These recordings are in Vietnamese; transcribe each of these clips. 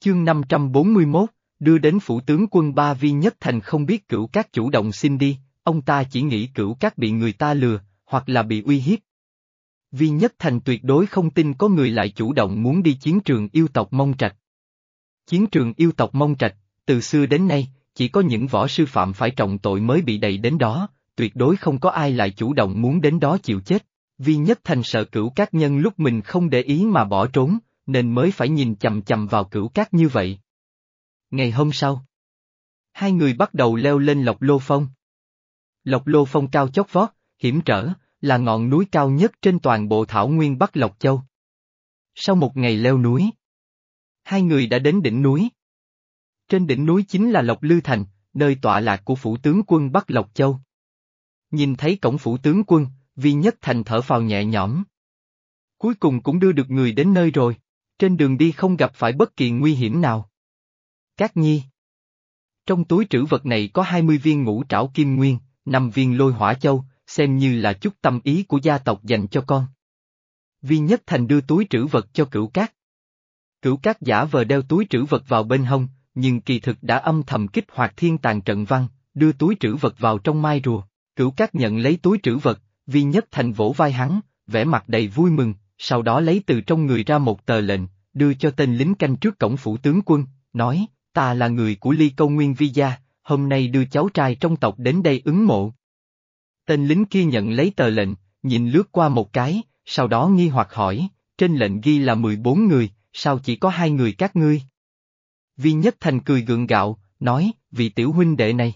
Chương 541, đưa đến phủ tướng quân Ba Vi Nhất Thành không biết cửu các chủ động xin đi, ông ta chỉ nghĩ cửu các bị người ta lừa, hoặc là bị uy hiếp. Vi Nhất Thành tuyệt đối không tin có người lại chủ động muốn đi chiến trường yêu tộc Mông Trạch. Chiến trường yêu tộc Mông Trạch, từ xưa đến nay, chỉ có những võ sư phạm phải trọng tội mới bị đẩy đến đó, tuyệt đối không có ai lại chủ động muốn đến đó chịu chết. Vi Nhất Thành sợ cửu các nhân lúc mình không để ý mà bỏ trốn, nên mới phải nhìn chầm chầm vào cửu cát như vậy. Ngày hôm sau, hai người bắt đầu leo lên Lộc Lô Phong. Lộc Lô Phong cao chót vót, hiểm trở, là ngọn núi cao nhất trên toàn bộ thảo nguyên Bắc Lộc Châu. Sau một ngày leo núi, hai người đã đến đỉnh núi. Trên đỉnh núi chính là Lộc Lư Thành, nơi tọa lạc của phủ tướng quân Bắc Lộc Châu. Nhìn thấy cổng phủ tướng quân, Vi Nhất Thành thở phào nhẹ nhõm. Cuối cùng cũng đưa được người đến nơi rồi, trên đường đi không gặp phải bất kỳ nguy hiểm nào. Các nhi Trong túi trữ vật này có 20 viên ngũ trảo kim nguyên, 5 viên lôi hỏa châu, xem như là chút tâm ý của gia tộc dành cho con. Vi Nhất Thành đưa túi trữ vật cho cửu cát. Cửu cát giả vờ đeo túi trữ vật vào bên hông, nhưng kỳ thực đã âm thầm kích hoạt thiên tàng trận văn, đưa túi trữ vật vào trong mai rùa. Cửu cát nhận lấy túi trữ vật, Vi Nhất Thành vỗ vai hắn, vẻ mặt đầy vui mừng, sau đó lấy từ trong người ra một tờ lệnh, đưa cho tên lính canh trước cổng phủ tướng quân, nói, ta là người của ly câu nguyên vi gia, hôm nay đưa cháu trai trong tộc đến đây ứng mộ. Tên lính kia nhận lấy tờ lệnh, nhìn lướt qua một cái, sau đó nghi hoặc hỏi, trên lệnh ghi là 14 người, sao chỉ có hai người các ngươi? Vi Nhất Thành cười gượng gạo, nói, vị tiểu huynh đệ này.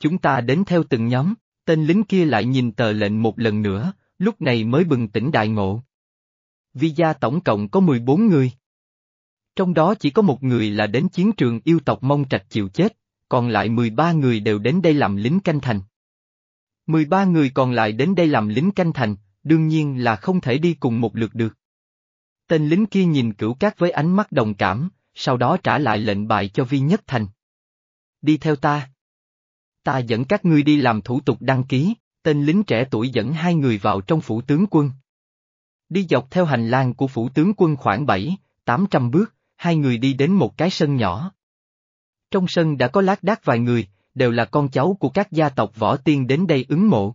Chúng ta đến theo từng nhóm, tên lính kia lại nhìn tờ lệnh một lần nữa, lúc này mới bừng tỉnh đại ngộ. Vi gia tổng cộng có 14 người. Trong đó chỉ có một người là đến chiến trường yêu tộc mông trạch chịu chết, còn lại 13 người đều đến đây làm lính canh thành. 13 người còn lại đến đây làm lính canh thành, đương nhiên là không thể đi cùng một lượt được. Tên lính kia nhìn cửu cát với ánh mắt đồng cảm, sau đó trả lại lệnh bài cho Vi Nhất Thành. Đi theo ta. Ta dẫn các ngươi đi làm thủ tục đăng ký, tên lính trẻ tuổi dẫn hai người vào trong phủ tướng quân. Đi dọc theo hành lang của phủ tướng quân khoảng 7, 800 bước, hai người đi đến một cái sân nhỏ. Trong sân đã có lác đác vài người, đều là con cháu của các gia tộc võ tiên đến đây ứng mộ.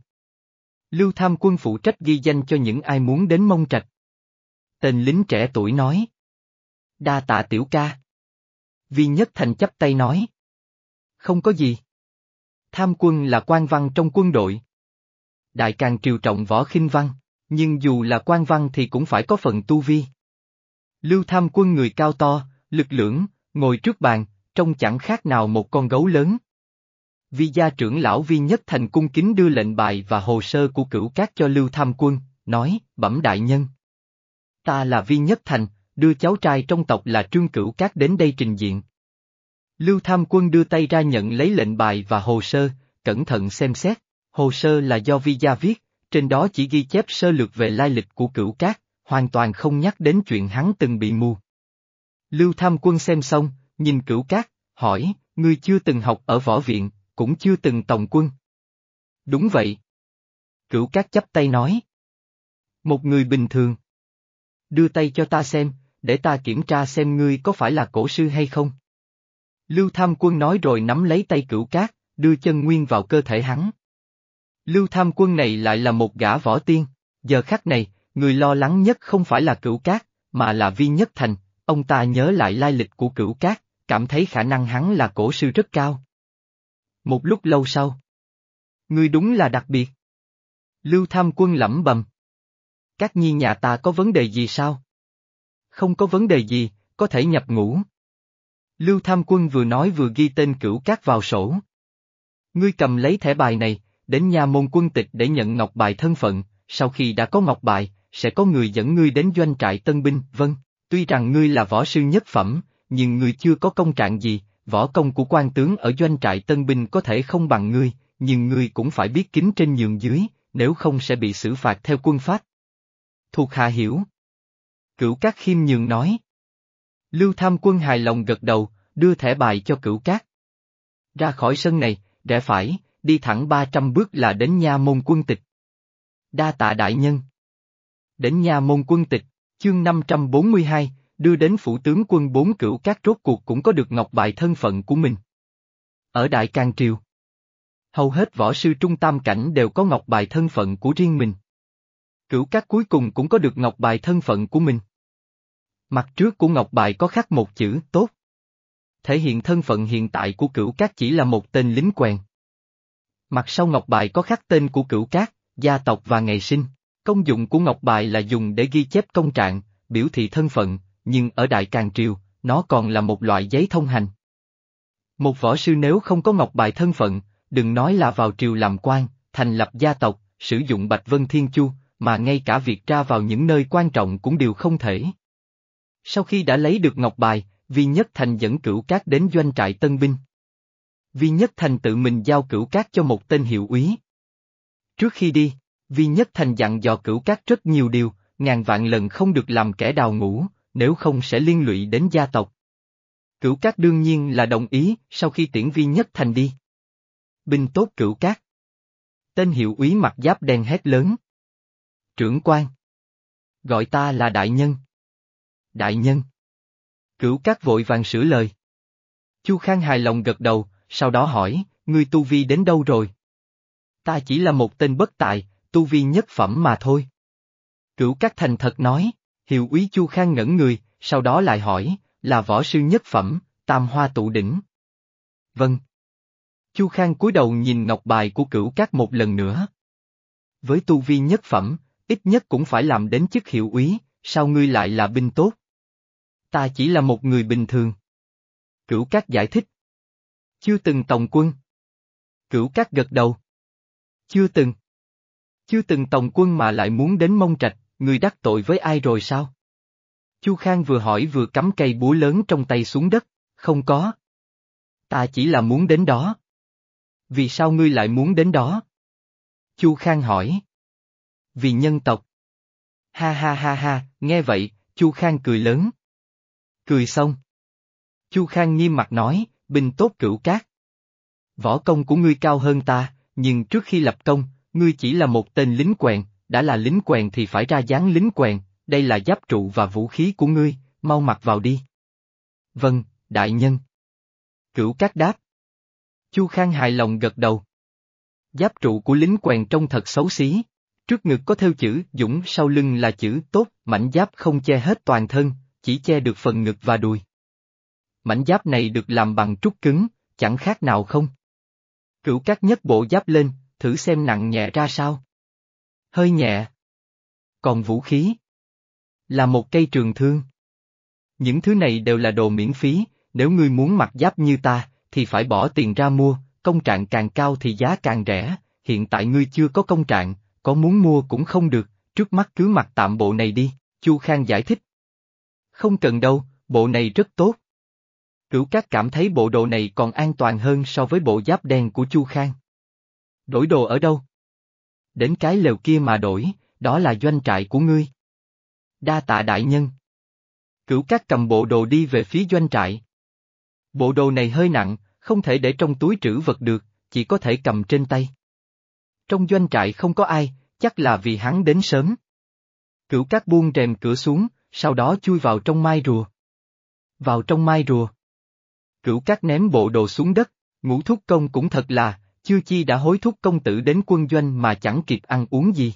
Lưu Tham Quân phụ trách ghi danh cho những ai muốn đến mông trạch. Tên lính trẻ tuổi nói. Đa tạ tiểu ca. Vi Nhất Thành chấp tay nói. Không có gì. Tham quân là quan văn trong quân đội. Đại càng triều trọng võ khinh văn, nhưng dù là quan văn thì cũng phải có phần tu vi. Lưu Tham quân người cao to, lực lưỡng, ngồi trước bàn, trông chẳng khác nào một con gấu lớn. Vi gia trưởng lão Vi Nhất Thành cung kính đưa lệnh bài và hồ sơ của cửu cát cho Lưu Tham Quân, nói, bẩm đại nhân. Ta là Vi Nhất Thành, đưa cháu trai trong tộc là Trương Cửu Cát đến đây trình diện. Lưu Tham Quân đưa tay ra nhận lấy lệnh bài và hồ sơ, cẩn thận xem xét, hồ sơ là do Vi gia viết, trên đó chỉ ghi chép sơ lược về lai lịch của Cửu Cát, hoàn toàn không nhắc đến chuyện hắn từng bị mù. Lưu Tham Quân xem xong, nhìn Cửu Cát, hỏi, ngươi chưa từng học ở võ viện, cũng chưa từng tổng quân. Đúng vậy. Cửu Cát chấp tay nói. Một người bình thường. Đưa tay cho ta xem, để ta kiểm tra xem ngươi có phải là cổ sư hay không. Lưu Tham Quân nói rồi nắm lấy tay Cửu Cát, đưa chân nguyên vào cơ thể hắn. Lưu Tham Quân này lại là một gã võ tiên, giờ khắc này, người lo lắng nhất không phải là Cửu Cát, mà là Vi Nhất Thành, ông ta nhớ lại lai lịch của Cửu Cát, cảm thấy khả năng hắn là cổ sư rất cao. Một lúc lâu sau. Ngươi đúng là đặc biệt. Lưu Tham Quân lẩm bẩm. Các nhi nhà ta có vấn đề gì sao? Không có vấn đề gì, có thể nhập ngũ. Lưu Tham Quân vừa nói vừa ghi tên cửu cát vào sổ. Ngươi cầm lấy thẻ bài này, đến nhà môn quân tịch để nhận ngọc bài thân phận, sau khi đã có ngọc bài, sẽ có người dẫn ngươi đến doanh trại tân binh, vâng, tuy rằng ngươi là võ sư nhất phẩm, nhưng ngươi chưa có công trạng gì, võ công của quan tướng ở doanh trại tân binh có thể không bằng ngươi, nhưng ngươi cũng phải biết kính trên nhường dưới, nếu không sẽ bị xử phạt theo quân pháp. Thuộc hạ hiểu. Cửu Cát khiêm nhường nói. Lưu Tham Quân hài lòng gật đầu, đưa thẻ bài cho Cửu Cát. Ra khỏi sân này, rẽ phải, đi thẳng 300 bước là đến nha môn quân tịch. Đa tạ đại nhân. Đến nha môn quân tịch, chương 542, đưa đến phủ tướng quân bốn cửu các rốt cuộc cũng có được ngọc bài thân phận của mình. Ở Đại Cang Triều, hầu hết võ sư trung tam cảnh đều có ngọc bài thân phận của riêng mình. Cửu các cuối cùng cũng có được ngọc bài thân phận của mình. Mặt trước của ngọc bài có khắc một chữ tốt. Thể hiện thân phận hiện tại của cửu các chỉ là một tên lính quèn. Mặt sau ngọc bài có khắc tên của cửu các, gia tộc và ngày sinh. Công dụng của ngọc bài là dùng để ghi chép công trạng, biểu thị thân phận, nhưng ở Đại Càng Triều, nó còn là một loại giấy thông hành. Một võ sư nếu không có ngọc bài thân phận, đừng nói là vào triều làm quan, thành lập gia tộc, sử dụng Bạch Vân Thiên Chu, mà ngay cả việc ra vào những nơi quan trọng cũng đều không thể. Sau khi đã lấy được ngọc bài, Vi Nhất Thành dẫn cửu cát đến doanh trại tân binh. Vi Nhất Thành tự mình giao cửu cát cho một tên hiệu úy. Trước khi đi, Vi Nhất Thành dặn dò cửu cát rất nhiều điều, ngàn vạn lần không được làm kẻ đào ngũ, nếu không sẽ liên lụy đến gia tộc. Cửu cát đương nhiên là đồng ý, sau khi tiễn Vi Nhất Thành đi. Binh tốt cửu cát. Tên hiệu úy mặt giáp đen hét lớn. Trưởng quan. Gọi ta là đại nhân. Đại nhân. Cửu cát vội vàng sửa lời. Chu Khang hài lòng gật đầu, sau đó hỏi, ngươi tu vi đến đâu rồi? Ta chỉ là một tên bất tài, tu vi nhất phẩm mà thôi. Cửu Cát thành thật nói, hiệu úy Chu Khang ngẩn người, sau đó lại hỏi, là võ sư nhất phẩm, tam hoa tụ đỉnh. Vâng. Chu Khang cúi đầu nhìn ngọc bài của cửu Cát một lần nữa. Với tu vi nhất phẩm, ít nhất cũng phải làm đến chức hiệu úy, sao ngươi lại là binh tốt? Ta chỉ là một người bình thường. Cửu Cát giải thích. Chưa từng tổng quân. Cửu Cát gật đầu. Chưa từng. Chưa từng tổng quân mà lại muốn đến mông trạch, người đắc tội với ai rồi sao? Chu Khang vừa hỏi vừa cắm cây búa lớn trong tay xuống đất, không có. Ta chỉ là muốn đến đó. Vì sao ngươi lại muốn đến đó? Chu Khang hỏi. Vì nhân tộc. Ha ha ha ha, nghe vậy, Chu Khang cười lớn. Cười xong. Chu Khang nghiêm mặt nói, binh tốt cửu cát. Võ công của ngươi cao hơn ta, nhưng trước khi lập công, ngươi chỉ là một tên lính quèn, đã là lính quèn thì phải ra dáng lính quèn, đây là giáp trụ và vũ khí của ngươi, mau mặc vào đi. Vâng, đại nhân. Cửu cát đáp. Chu Khang hài lòng gật đầu. Giáp trụ của lính quèn trông thật xấu xí. Trước ngực có theo chữ Dũng sau lưng là chữ tốt, mảnh giáp không che hết toàn thân, chỉ che được phần ngực và đùi. Mảnh giáp này được làm bằng trúc cứng, chẳng khác nào không. Cửu cát nhất bộ giáp lên, thử xem nặng nhẹ ra sao. Hơi nhẹ. Còn vũ khí? Là một cây trường thương. Những thứ này đều là đồ miễn phí, nếu ngươi muốn mặc giáp như ta, thì phải bỏ tiền ra mua, công trạng càng cao thì giá càng rẻ, hiện tại ngươi chưa có công trạng, có muốn mua cũng không được, trước mắt cứ mặc tạm bộ này đi, Chu Khang giải thích. Không cần đâu, bộ này rất tốt. Cửu Cát cảm thấy bộ đồ này còn an toàn hơn so với bộ giáp đen của Chu Khang. Đổi đồ ở đâu? Đến cái lều kia mà đổi, đó là doanh trại của ngươi. Đa tạ đại nhân. Cửu Cát cầm bộ đồ đi về phía doanh trại. Bộ đồ này hơi nặng, không thể để trong túi trữ vật được, chỉ có thể cầm trên tay. Trong doanh trại không có ai, chắc là vì hắn đến sớm. Cửu Cát buông rèm cửa xuống, sau đó chui vào trong mai rùa. Vào trong mai rùa. Cửu Cát ném bộ đồ xuống đất, ngũ thúc công cũng thật là, chưa chi đã hối thúc công tử đến quân doanh mà chẳng kịp ăn uống gì.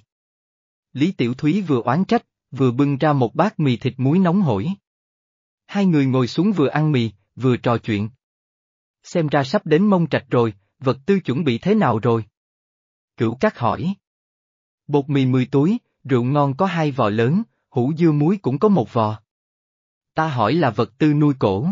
Lý Tiểu Thúy vừa oán trách, vừa bưng ra một bát mì thịt muối nóng hổi. Hai người ngồi xuống vừa ăn mì, vừa trò chuyện. Xem ra sắp đến mông trạch rồi, vật tư chuẩn bị thế nào rồi? Cửu Cát hỏi. Bột mì 10 túi, rượu ngon có hai vò lớn, hũ dưa muối cũng có một vò. Ta hỏi là vật tư nuôi cổ.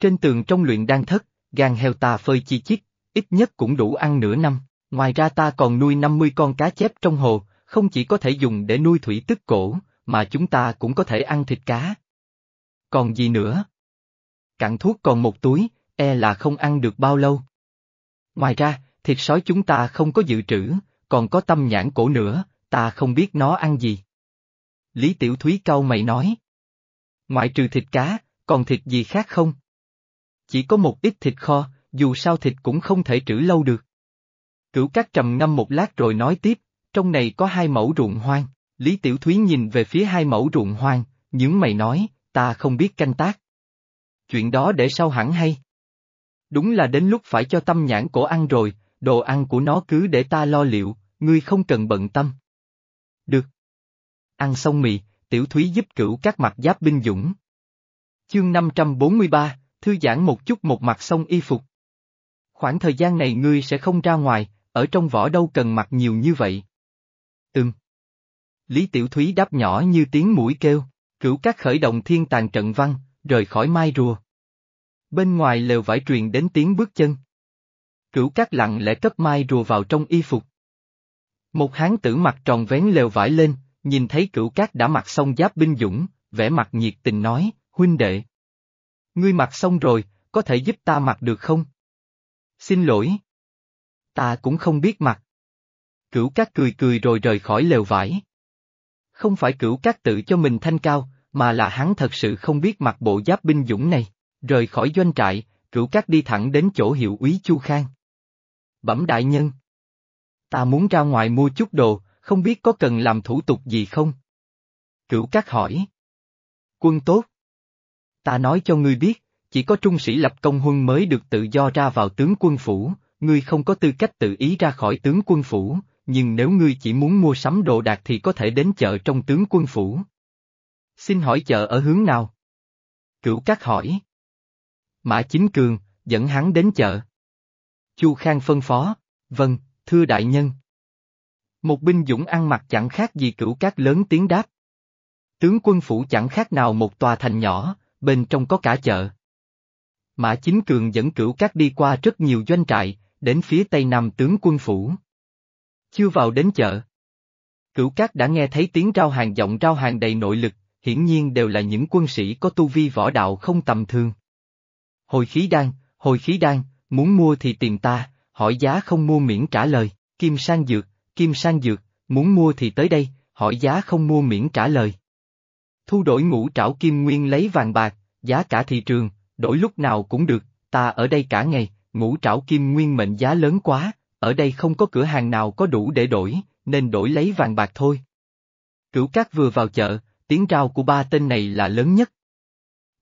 Trên tường trong luyện đan thất, gan heo ta phơi chi chít, ít nhất cũng đủ ăn nửa năm, ngoài ra ta còn nuôi 50 con cá chép trong hồ, không chỉ có thể dùng để nuôi thủy tức cổ, mà chúng ta cũng có thể ăn thịt cá. Còn gì nữa? Cặn thuốc còn một túi, e là không ăn được bao lâu. Ngoài ra, thịt sói chúng ta không có dự trữ, còn có tâm nhãn cổ nữa, ta không biết nó ăn gì. Lý Tiểu Thúy cau mày nói. Ngoại trừ thịt cá, còn thịt gì khác không? Chỉ có một ít thịt kho, dù sao thịt cũng không thể trữ lâu được. Cửu Cát trầm ngâm một lát rồi nói tiếp, trong này có hai mẫu ruộng hoang, Lý Tiểu Thúy nhìn về phía hai mẫu ruộng hoang, những mày nói, ta không biết canh tác. Chuyện đó để sau hẳn hay. Đúng là đến lúc phải cho tâm nhãn cổ ăn rồi, đồ ăn của nó cứ để ta lo liệu, ngươi không cần bận tâm. Được. Ăn xong mì, tiểu thúy giúp cửu các mặt giáp binh dũng. Chương 543, thư giãn một chút một mặt xong y phục. Khoảng thời gian này ngươi sẽ không ra ngoài, ở trong vỏ đâu cần mặc nhiều như vậy. Ừm. Lý Tiểu Thúy đáp nhỏ như tiếng mũi kêu, cửu các khởi động thiên tàn trận văn, rời khỏi mai rùa. Bên ngoài lều vải truyền đến tiếng bước chân. Cửu các lặng lẽ cất mai rùa vào trong y phục. Một hán tử mặt tròn vén lều vải lên, nhìn thấy cửu cát đã mặc xong giáp binh dũng, vẻ mặt nhiệt tình nói, huynh đệ. Ngươi mặc xong rồi, có thể giúp ta mặc được không? Xin lỗi. Ta cũng không biết mặc. Cửu cát cười cười rồi rời khỏi lều vải. Không phải cửu cát tự cho mình thanh cao, mà là hắn thật sự không biết mặc bộ giáp binh dũng này. Rời khỏi doanh trại, cửu cát đi thẳng đến chỗ hiệu úy Chu Khang. Bẩm đại nhân. Ta muốn ra ngoài mua chút đồ, không biết có cần làm thủ tục gì không? Cửu cát hỏi. Quân tốt. Ta nói cho ngươi biết, chỉ có trung sĩ lập công huân mới được tự do ra vào tướng quân phủ, ngươi không có tư cách tự ý ra khỏi tướng quân phủ, nhưng nếu ngươi chỉ muốn mua sắm đồ đạc thì có thể đến chợ trong tướng quân phủ. Xin hỏi chợ ở hướng nào? Cửu Cát hỏi. Mã Chính Cường, dẫn hắn đến chợ. Chu Khang phân phó, vâng, thưa đại nhân. Một binh dũng ăn mặc chẳng khác gì cửu cát lớn tiếng đáp. Tướng quân phủ chẳng khác nào một tòa thành nhỏ, bên trong có cả chợ. Mã Chính Cường dẫn cửu cát đi qua rất nhiều doanh trại, đến phía tây nam tướng quân phủ. Chưa vào đến chợ. Cửu cát đã nghe thấy tiếng rao hàng giọng rao hàng đầy nội lực, hiển nhiên đều là những quân sĩ có tu vi võ đạo không tầm thường. Hồi khí đan, hồi khí đan, muốn mua thì tìm ta, hỏi giá không mua miễn trả lời, kim sang dược, kim sang dược, muốn mua thì tới đây, hỏi giá không mua miễn trả lời. Thu đổi ngũ trảo kim nguyên lấy vàng bạc, giá cả thị trường, đổi lúc nào cũng được, ta ở đây cả ngày, ngũ trảo kim nguyên mệnh giá lớn quá, ở đây không có cửa hàng nào có đủ để đổi, nên đổi lấy vàng bạc thôi. Cửu Cát vừa vào chợ, tiếng rao của ba tên này là lớn nhất.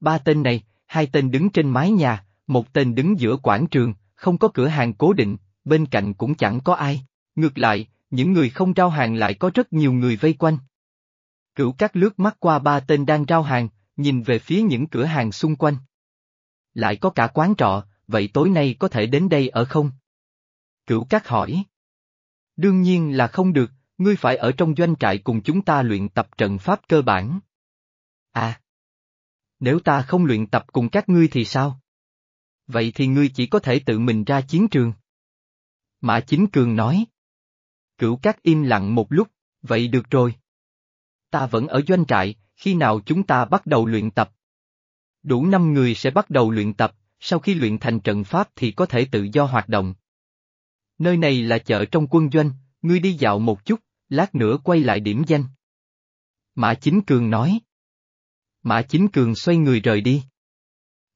Ba tên này, hai tên đứng trên mái nhà, một tên đứng giữa quảng trường, không có cửa hàng cố định, bên cạnh cũng chẳng có ai. Ngược lại, những người không rao hàng lại có rất nhiều người vây quanh. Cửu Cát lướt mắt qua ba tên đang rao hàng, nhìn về phía những cửa hàng xung quanh. Lại có cả quán trọ, vậy tối nay có thể đến đây ở không? Cửu Cát hỏi. Đương nhiên là không được, ngươi phải ở trong doanh trại cùng chúng ta luyện tập trận pháp cơ bản. À! Nếu ta không luyện tập cùng các ngươi thì sao? Vậy thì ngươi chỉ có thể tự mình ra chiến trường. Mã Chính Cường nói. Cửu Cát im lặng một lúc, vậy được rồi. Ta vẫn ở doanh trại, khi nào chúng ta bắt đầu luyện tập? Đủ năm người sẽ bắt đầu luyện tập, sau khi luyện thành trận pháp thì có thể tự do hoạt động. Nơi này là chợ trong quân doanh, ngươi đi dạo một chút, lát nữa quay lại điểm danh. Mã Chính Cường nói. Mã Chính Cường xoay người rời đi.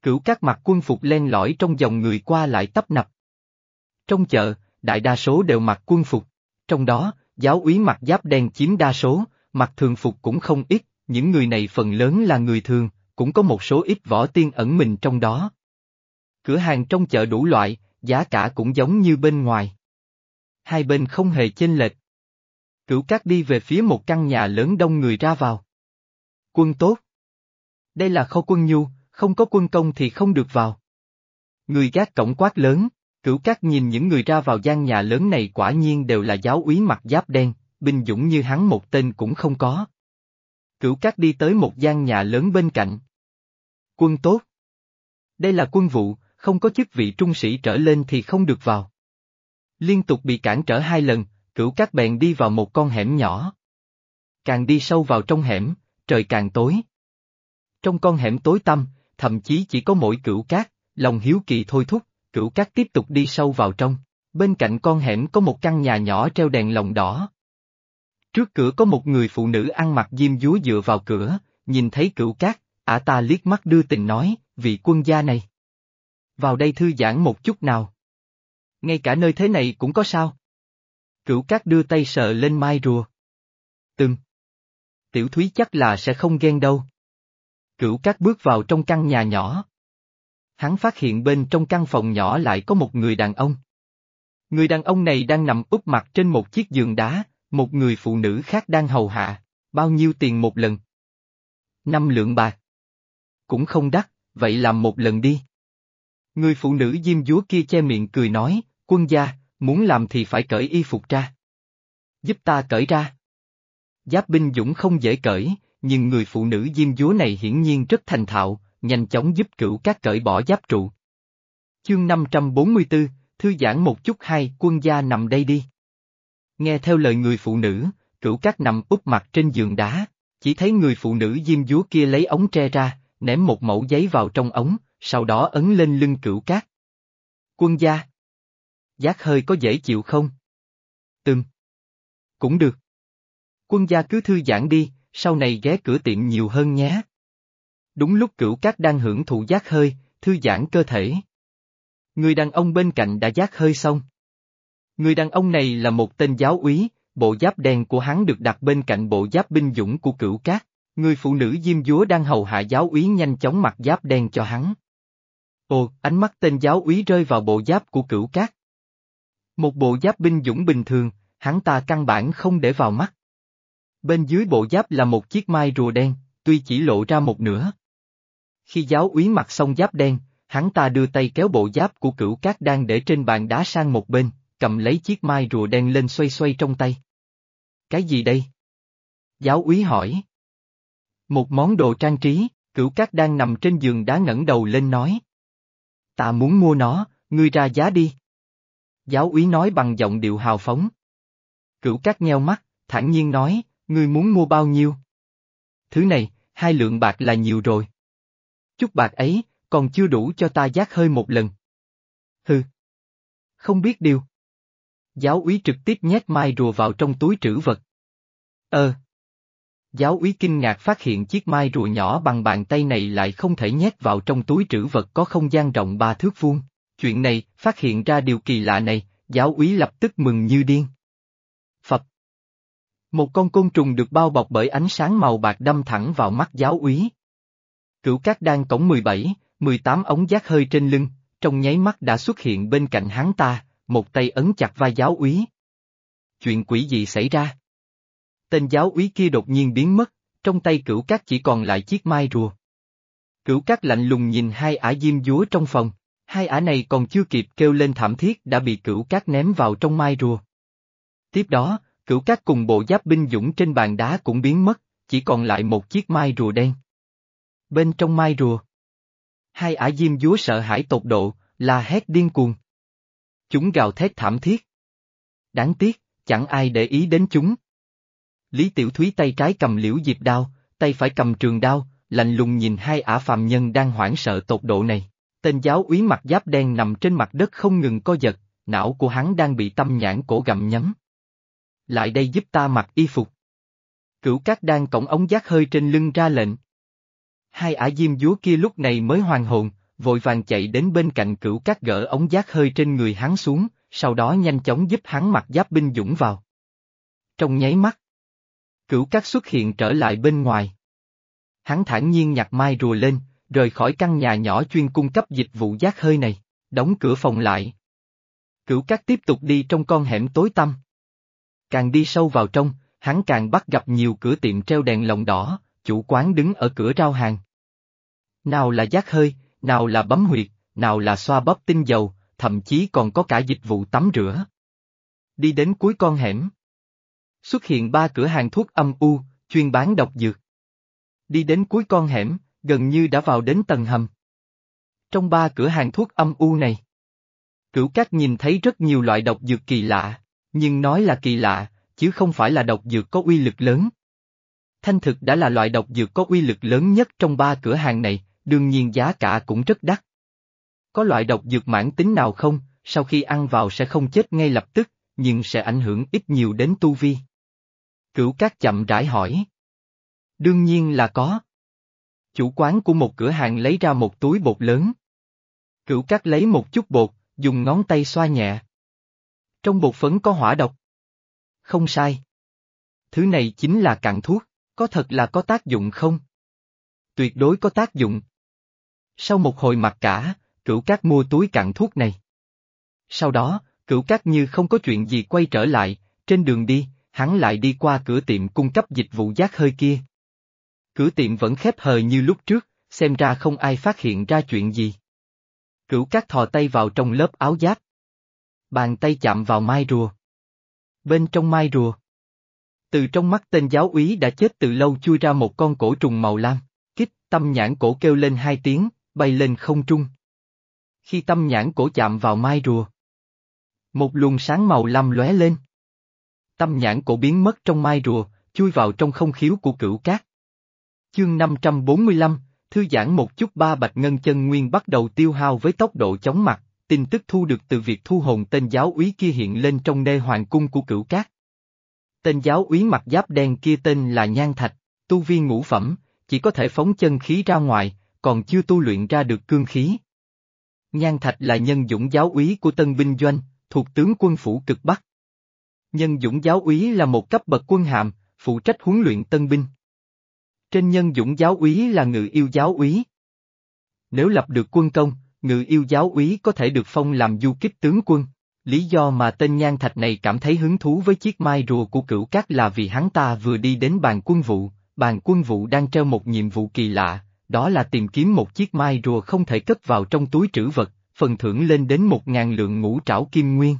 Cửu các mặt quân phục len lỏi trong dòng người qua lại tấp nập. Trong chợ, đại đa số đều mặc quân phục, trong đó, giáo úy mặc giáp đen chiếm đa số, mặc thường phục cũng không ít, những người này phần lớn là người thường, cũng có một số ít võ tiên ẩn mình trong đó. Cửa hàng trong chợ đủ loại, giá cả cũng giống như bên ngoài. Hai bên không hề chênh lệch. Cửu cát đi về phía một căn nhà lớn đông người ra vào. Quân tốt. Đây là kho quân nhu, không có quân công thì không được vào. Người gác cổng quát lớn, cửu cát nhìn những người ra vào gian nhà lớn này quả nhiên đều là giáo úy mặc giáp đen, binh dũng như hắn một tên cũng không có. Cửu cát đi tới một gian nhà lớn bên cạnh. Quân tốt. Đây là quân vụ, không có chức vị trung sĩ trở lên thì không được vào. Liên tục bị cản trở hai lần, cửu cát bèn đi vào một con hẻm nhỏ. Càng đi sâu vào trong hẻm, trời càng tối. Trong con hẻm tối tăm, thậm chí chỉ có mỗi cửu cát, lòng hiếu kỳ thôi thúc, cửu cát tiếp tục đi sâu vào trong. Bên cạnh con hẻm có một căn nhà nhỏ treo đèn lồng đỏ. Trước cửa có một người phụ nữ ăn mặc diêm dúa dựa vào cửa, nhìn thấy cửu cát, ả ta liếc mắt đưa tình nói, vị quân gia này. Vào đây thư giãn một chút nào. Ngay cả nơi thế này cũng có sao? Cửu cát đưa tay sờ lên mai rùa. Từng. Tiểu thúy chắc là sẽ không ghen đâu. Cửu Cát bước vào trong căn nhà nhỏ. Hắn phát hiện bên trong căn phòng nhỏ lại có một người đàn ông. Người đàn ông này đang nằm úp mặt trên một chiếc giường đá, một người phụ nữ khác đang hầu hạ, bao nhiêu tiền một lần? Năm lượng bạc. Cũng không đắt, vậy làm một lần đi. Người phụ nữ diêm dúa kia che miệng cười nói, quân gia, muốn làm thì phải cởi y phục ra. Giúp ta cởi ra. Giáp binh dũng không dễ cởi, nhưng người phụ nữ diêm dúa này hiển nhiên rất thành thạo, nhanh chóng giúp cửu các cởi bỏ giáp trụ. Chương 544, thư giãn một chút hay quân gia nằm đây đi. Nghe theo lời người phụ nữ, cửu cát nằm úp mặt trên giường đá, chỉ thấy người phụ nữ diêm dúa kia lấy ống tre ra, ném một mẫu giấy vào trong ống, sau đó ấn lên lưng cửu cát. Quân gia. Giác hơi có dễ chịu không? Từng. Cũng được. Quân gia cứ thư giãn đi, sau này ghé cửa tiệm nhiều hơn nhé. Đúng lúc cửu cát đang hưởng thụ giác hơi, thư giãn cơ thể. Người đàn ông bên cạnh đã giác hơi xong. Người đàn ông này là một tên giáo úy, bộ giáp đen của hắn được đặt bên cạnh bộ giáp binh dũng của cửu cát. Người phụ nữ diêm dúa đang hầu hạ giáo úy nhanh chóng mặc giáp đen cho hắn. Ồ, ánh mắt tên giáo úy rơi vào bộ giáp của cửu cát. Một bộ giáp binh dũng bình thường, hắn ta căn bản không để vào mắt. Bên dưới bộ giáp là một chiếc mai rùa đen, tuy chỉ lộ ra một nửa. Khi giáo úy mặc xong giáp đen, hắn ta đưa tay kéo bộ giáp của cửu cát đang để trên bàn đá sang một bên, cầm lấy chiếc mai rùa đen lên xoay xoay trong tay. Cái gì đây? Giáo úy hỏi. Một món đồ trang trí, cửu cát đang nằm trên giường đá ngẩng đầu lên nói. Ta muốn mua nó, ngươi ra giá đi. Giáo úy nói bằng giọng điệu hào phóng. Cửu cát nheo mắt, thản nhiên nói, ngươi muốn mua bao nhiêu? Thứ này, hai lượng bạc là nhiều rồi. Chút bạc ấy, còn chưa đủ cho ta giác hơi một lần. Hừ. Không biết điều. Giáo úy trực tiếp nhét mai rùa vào trong túi trữ vật. Ờ. Giáo úy kinh ngạc phát hiện chiếc mai rùa nhỏ bằng bàn tay này lại không thể nhét vào trong túi trữ vật có không gian rộng ba thước vuông. Chuyện này, phát hiện ra điều kỳ lạ này, giáo úy lập tức mừng như điên. Phật. Một con côn trùng được bao bọc bởi ánh sáng màu bạc đâm thẳng vào mắt giáo úy. Cửu cát đang cổng 17, 18 ống giác hơi trên lưng, trong nháy mắt đã xuất hiện bên cạnh hắn ta, một tay ấn chặt vai giáo úy. Chuyện quỷ gì xảy ra? Tên giáo úy kia đột nhiên biến mất, trong tay cửu cát chỉ còn lại chiếc mai rùa. Cửu cát lạnh lùng nhìn hai ả diêm dúa trong phòng, hai ả này còn chưa kịp kêu lên thảm thiết đã bị cửu cát ném vào trong mai rùa. Tiếp đó, cửu cát cùng bộ giáp binh dũng trên bàn đá cũng biến mất, chỉ còn lại một chiếc mai rùa đen. Bên trong mai rùa, hai ả diêm dúa sợ hãi tột độ, là hét điên cuồng. Chúng gào thét thảm thiết. Đáng tiếc, chẳng ai để ý đến chúng. Lý Tiểu Thúy tay trái cầm liễu diệp đao, tay phải cầm trường đao, lạnh lùng nhìn hai ả phàm nhân đang hoảng sợ tột độ này. Tên giáo úy mặt giáp đen nằm trên mặt đất không ngừng co giật, não của hắn đang bị tâm nhãn cổ gặm nhấm. Lại đây giúp ta mặc y phục. Cửu cát đang cổng ống giác hơi trên lưng ra lệnh. Hai ả diêm dúa kia lúc này mới hoàn hồn, vội vàng chạy đến bên cạnh cửu cát gỡ ống giác hơi trên người hắn xuống, sau đó nhanh chóng giúp hắn mặc giáp binh dũng vào. Trong nháy mắt, cửu cát xuất hiện trở lại bên ngoài. Hắn thản nhiên nhặt mai rùa lên, rời khỏi căn nhà nhỏ chuyên cung cấp dịch vụ giác hơi này, đóng cửa phòng lại. Cửu cát tiếp tục đi trong con hẻm tối tăm. Càng đi sâu vào trong, hắn càng bắt gặp nhiều cửa tiệm treo đèn lồng đỏ, chủ quán đứng ở cửa rao hàng. Nào là giác hơi, nào là bấm huyệt, nào là xoa bóp tinh dầu, thậm chí còn có cả dịch vụ tắm rửa. Đi đến cuối con hẻm. Xuất hiện ba cửa hàng thuốc âm u, chuyên bán độc dược. Đi đến cuối con hẻm, gần như đã vào đến tầng hầm. Trong ba cửa hàng thuốc âm u này, cửu cát nhìn thấy rất nhiều loại độc dược kỳ lạ, nhưng nói là kỳ lạ, chứ không phải là độc dược có uy lực lớn. Thanh thực đã là loại độc dược có uy lực lớn nhất trong ba cửa hàng này, đương nhiên giá cả cũng rất đắt. Có loại độc dược mãn tính nào không, sau khi ăn vào sẽ không chết ngay lập tức, nhưng sẽ ảnh hưởng ít nhiều đến tu vi. Cửu Cát chậm rãi hỏi. Đương nhiên là có. Chủ quán của một cửa hàng lấy ra một túi bột lớn. Cửu Cát lấy một chút bột, dùng ngón tay xoa nhẹ. Trong bột phấn có hỏa độc. Không sai. Thứ này chính là cặn thuốc, có thật là có tác dụng không? tuyệt đối có tác dụng. Sau một hồi mặc cả, cửu cát mua túi cặn thuốc này. Sau đó, cửu cát như không có chuyện gì quay trở lại, trên đường đi, hắn lại đi qua cửa tiệm cung cấp dịch vụ giác hơi kia. Cửa tiệm vẫn khép hờ như lúc trước, xem ra không ai phát hiện ra chuyện gì. Cửu cát thò tay vào trong lớp áo giáp. Bàn tay chạm vào mai rùa. Bên trong mai rùa. Từ trong mắt tên giáo úy đã chết từ lâu chui ra một con cổ trùng màu lam, kích, tâm nhãn cổ kêu lên hai tiếng, bay lên không trung. Khi tâm nhãn cổ chạm vào mai rùa. Một luồng sáng màu lam lóe lên. Tâm nhãn cổ biến mất trong mai rùa, chui vào trong không khiếu của cửu cát. Chương 545, thư giãn một chút ba bạch ngân chân nguyên bắt đầu tiêu hao với tốc độ chóng mặt, tin tức thu được từ việc thu hồn tên giáo úy kia hiện lên trong nê hoàng cung của cửu cát. Tên giáo úy mặc giáp đen kia tên là Nhan Thạch, tu viên ngũ phẩm, chỉ có thể phóng chân khí ra ngoài, còn chưa tu luyện ra được cương khí. Nhan Thạch là nhân dũng giáo úy của tân binh doanh, thuộc tướng quân phủ cực Bắc. Nhân dũng giáo úy là một cấp bậc quân hàm, phụ trách huấn luyện tân binh. Trên nhân dũng giáo úy là ngự yêu giáo úy. Nếu lập được quân công, ngự yêu giáo úy có thể được phong làm du kích tướng quân. Lý do mà tên nhan thạch này cảm thấy hứng thú với chiếc mai rùa của cửu cát là vì hắn ta vừa đi đến bàn quân vụ, bàn quân vụ đang treo một nhiệm vụ kỳ lạ, đó là tìm kiếm một chiếc mai rùa không thể cất vào trong túi trữ vật, phần thưởng lên đến một ngàn lượng ngũ trảo kim nguyên.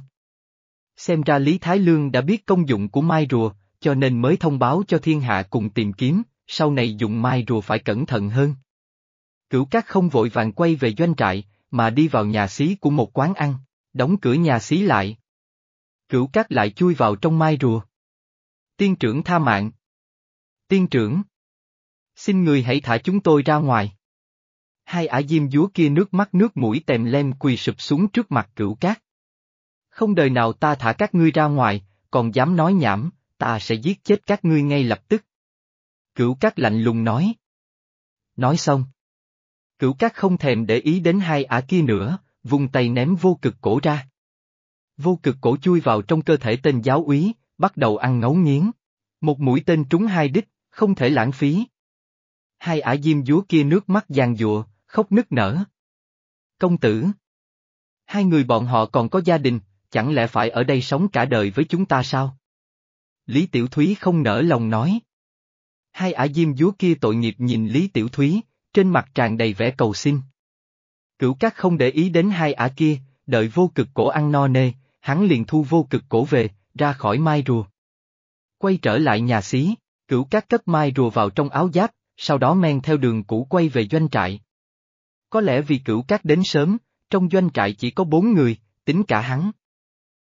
Xem ra Lý Thái Lương đã biết công dụng của mai rùa, cho nên mới thông báo cho thiên hạ cùng tìm kiếm, sau này dùng mai rùa phải cẩn thận hơn. Cửu Cát không vội vàng quay về doanh trại, mà đi vào nhà xí của một quán ăn, đóng cửa nhà xí lại. Cửu Cát lại chui vào trong mai rùa. Tiên trưởng tha mạng. Tiên trưởng. Xin người hãy thả chúng tôi ra ngoài. Hai ả diêm dúa kia nước mắt nước mũi tèm lem quỳ sụp xuống trước mặt cửu cát. Không đời nào ta thả các ngươi ra ngoài, còn dám nói nhảm, ta sẽ giết chết các ngươi ngay lập tức. Cửu cát lạnh lùng nói. Nói xong. Cửu cát không thèm để ý đến hai ả kia nữa, vùng tay ném vô cực cổ ra. Vô cực cổ chui vào trong cơ thể tên giáo úy, bắt đầu ăn ngấu nghiến. Một mũi tên trúng hai đích, không thể lãng phí. Hai ả diêm dúa kia nước mắt giàn dụa, khóc nức nở. Công tử! Hai người bọn họ còn có gia đình, chẳng lẽ phải ở đây sống cả đời với chúng ta sao? Lý Tiểu Thúy không nở lòng nói. Hai ả diêm dúa kia tội nghiệp nhìn Lý Tiểu Thúy, trên mặt tràn đầy vẻ cầu xin. Cửu Cát không để ý đến hai ả kia, đợi vô cực cổ ăn no nê, hắn liền thu vô cực cổ về, ra khỏi mai rùa. Quay trở lại nhà xí, cửu Cát cất mai rùa vào trong áo giáp, sau đó men theo đường cũ quay về doanh trại. Có lẽ vì cửu Cát đến sớm, trong doanh trại chỉ có bốn người, tính cả hắn.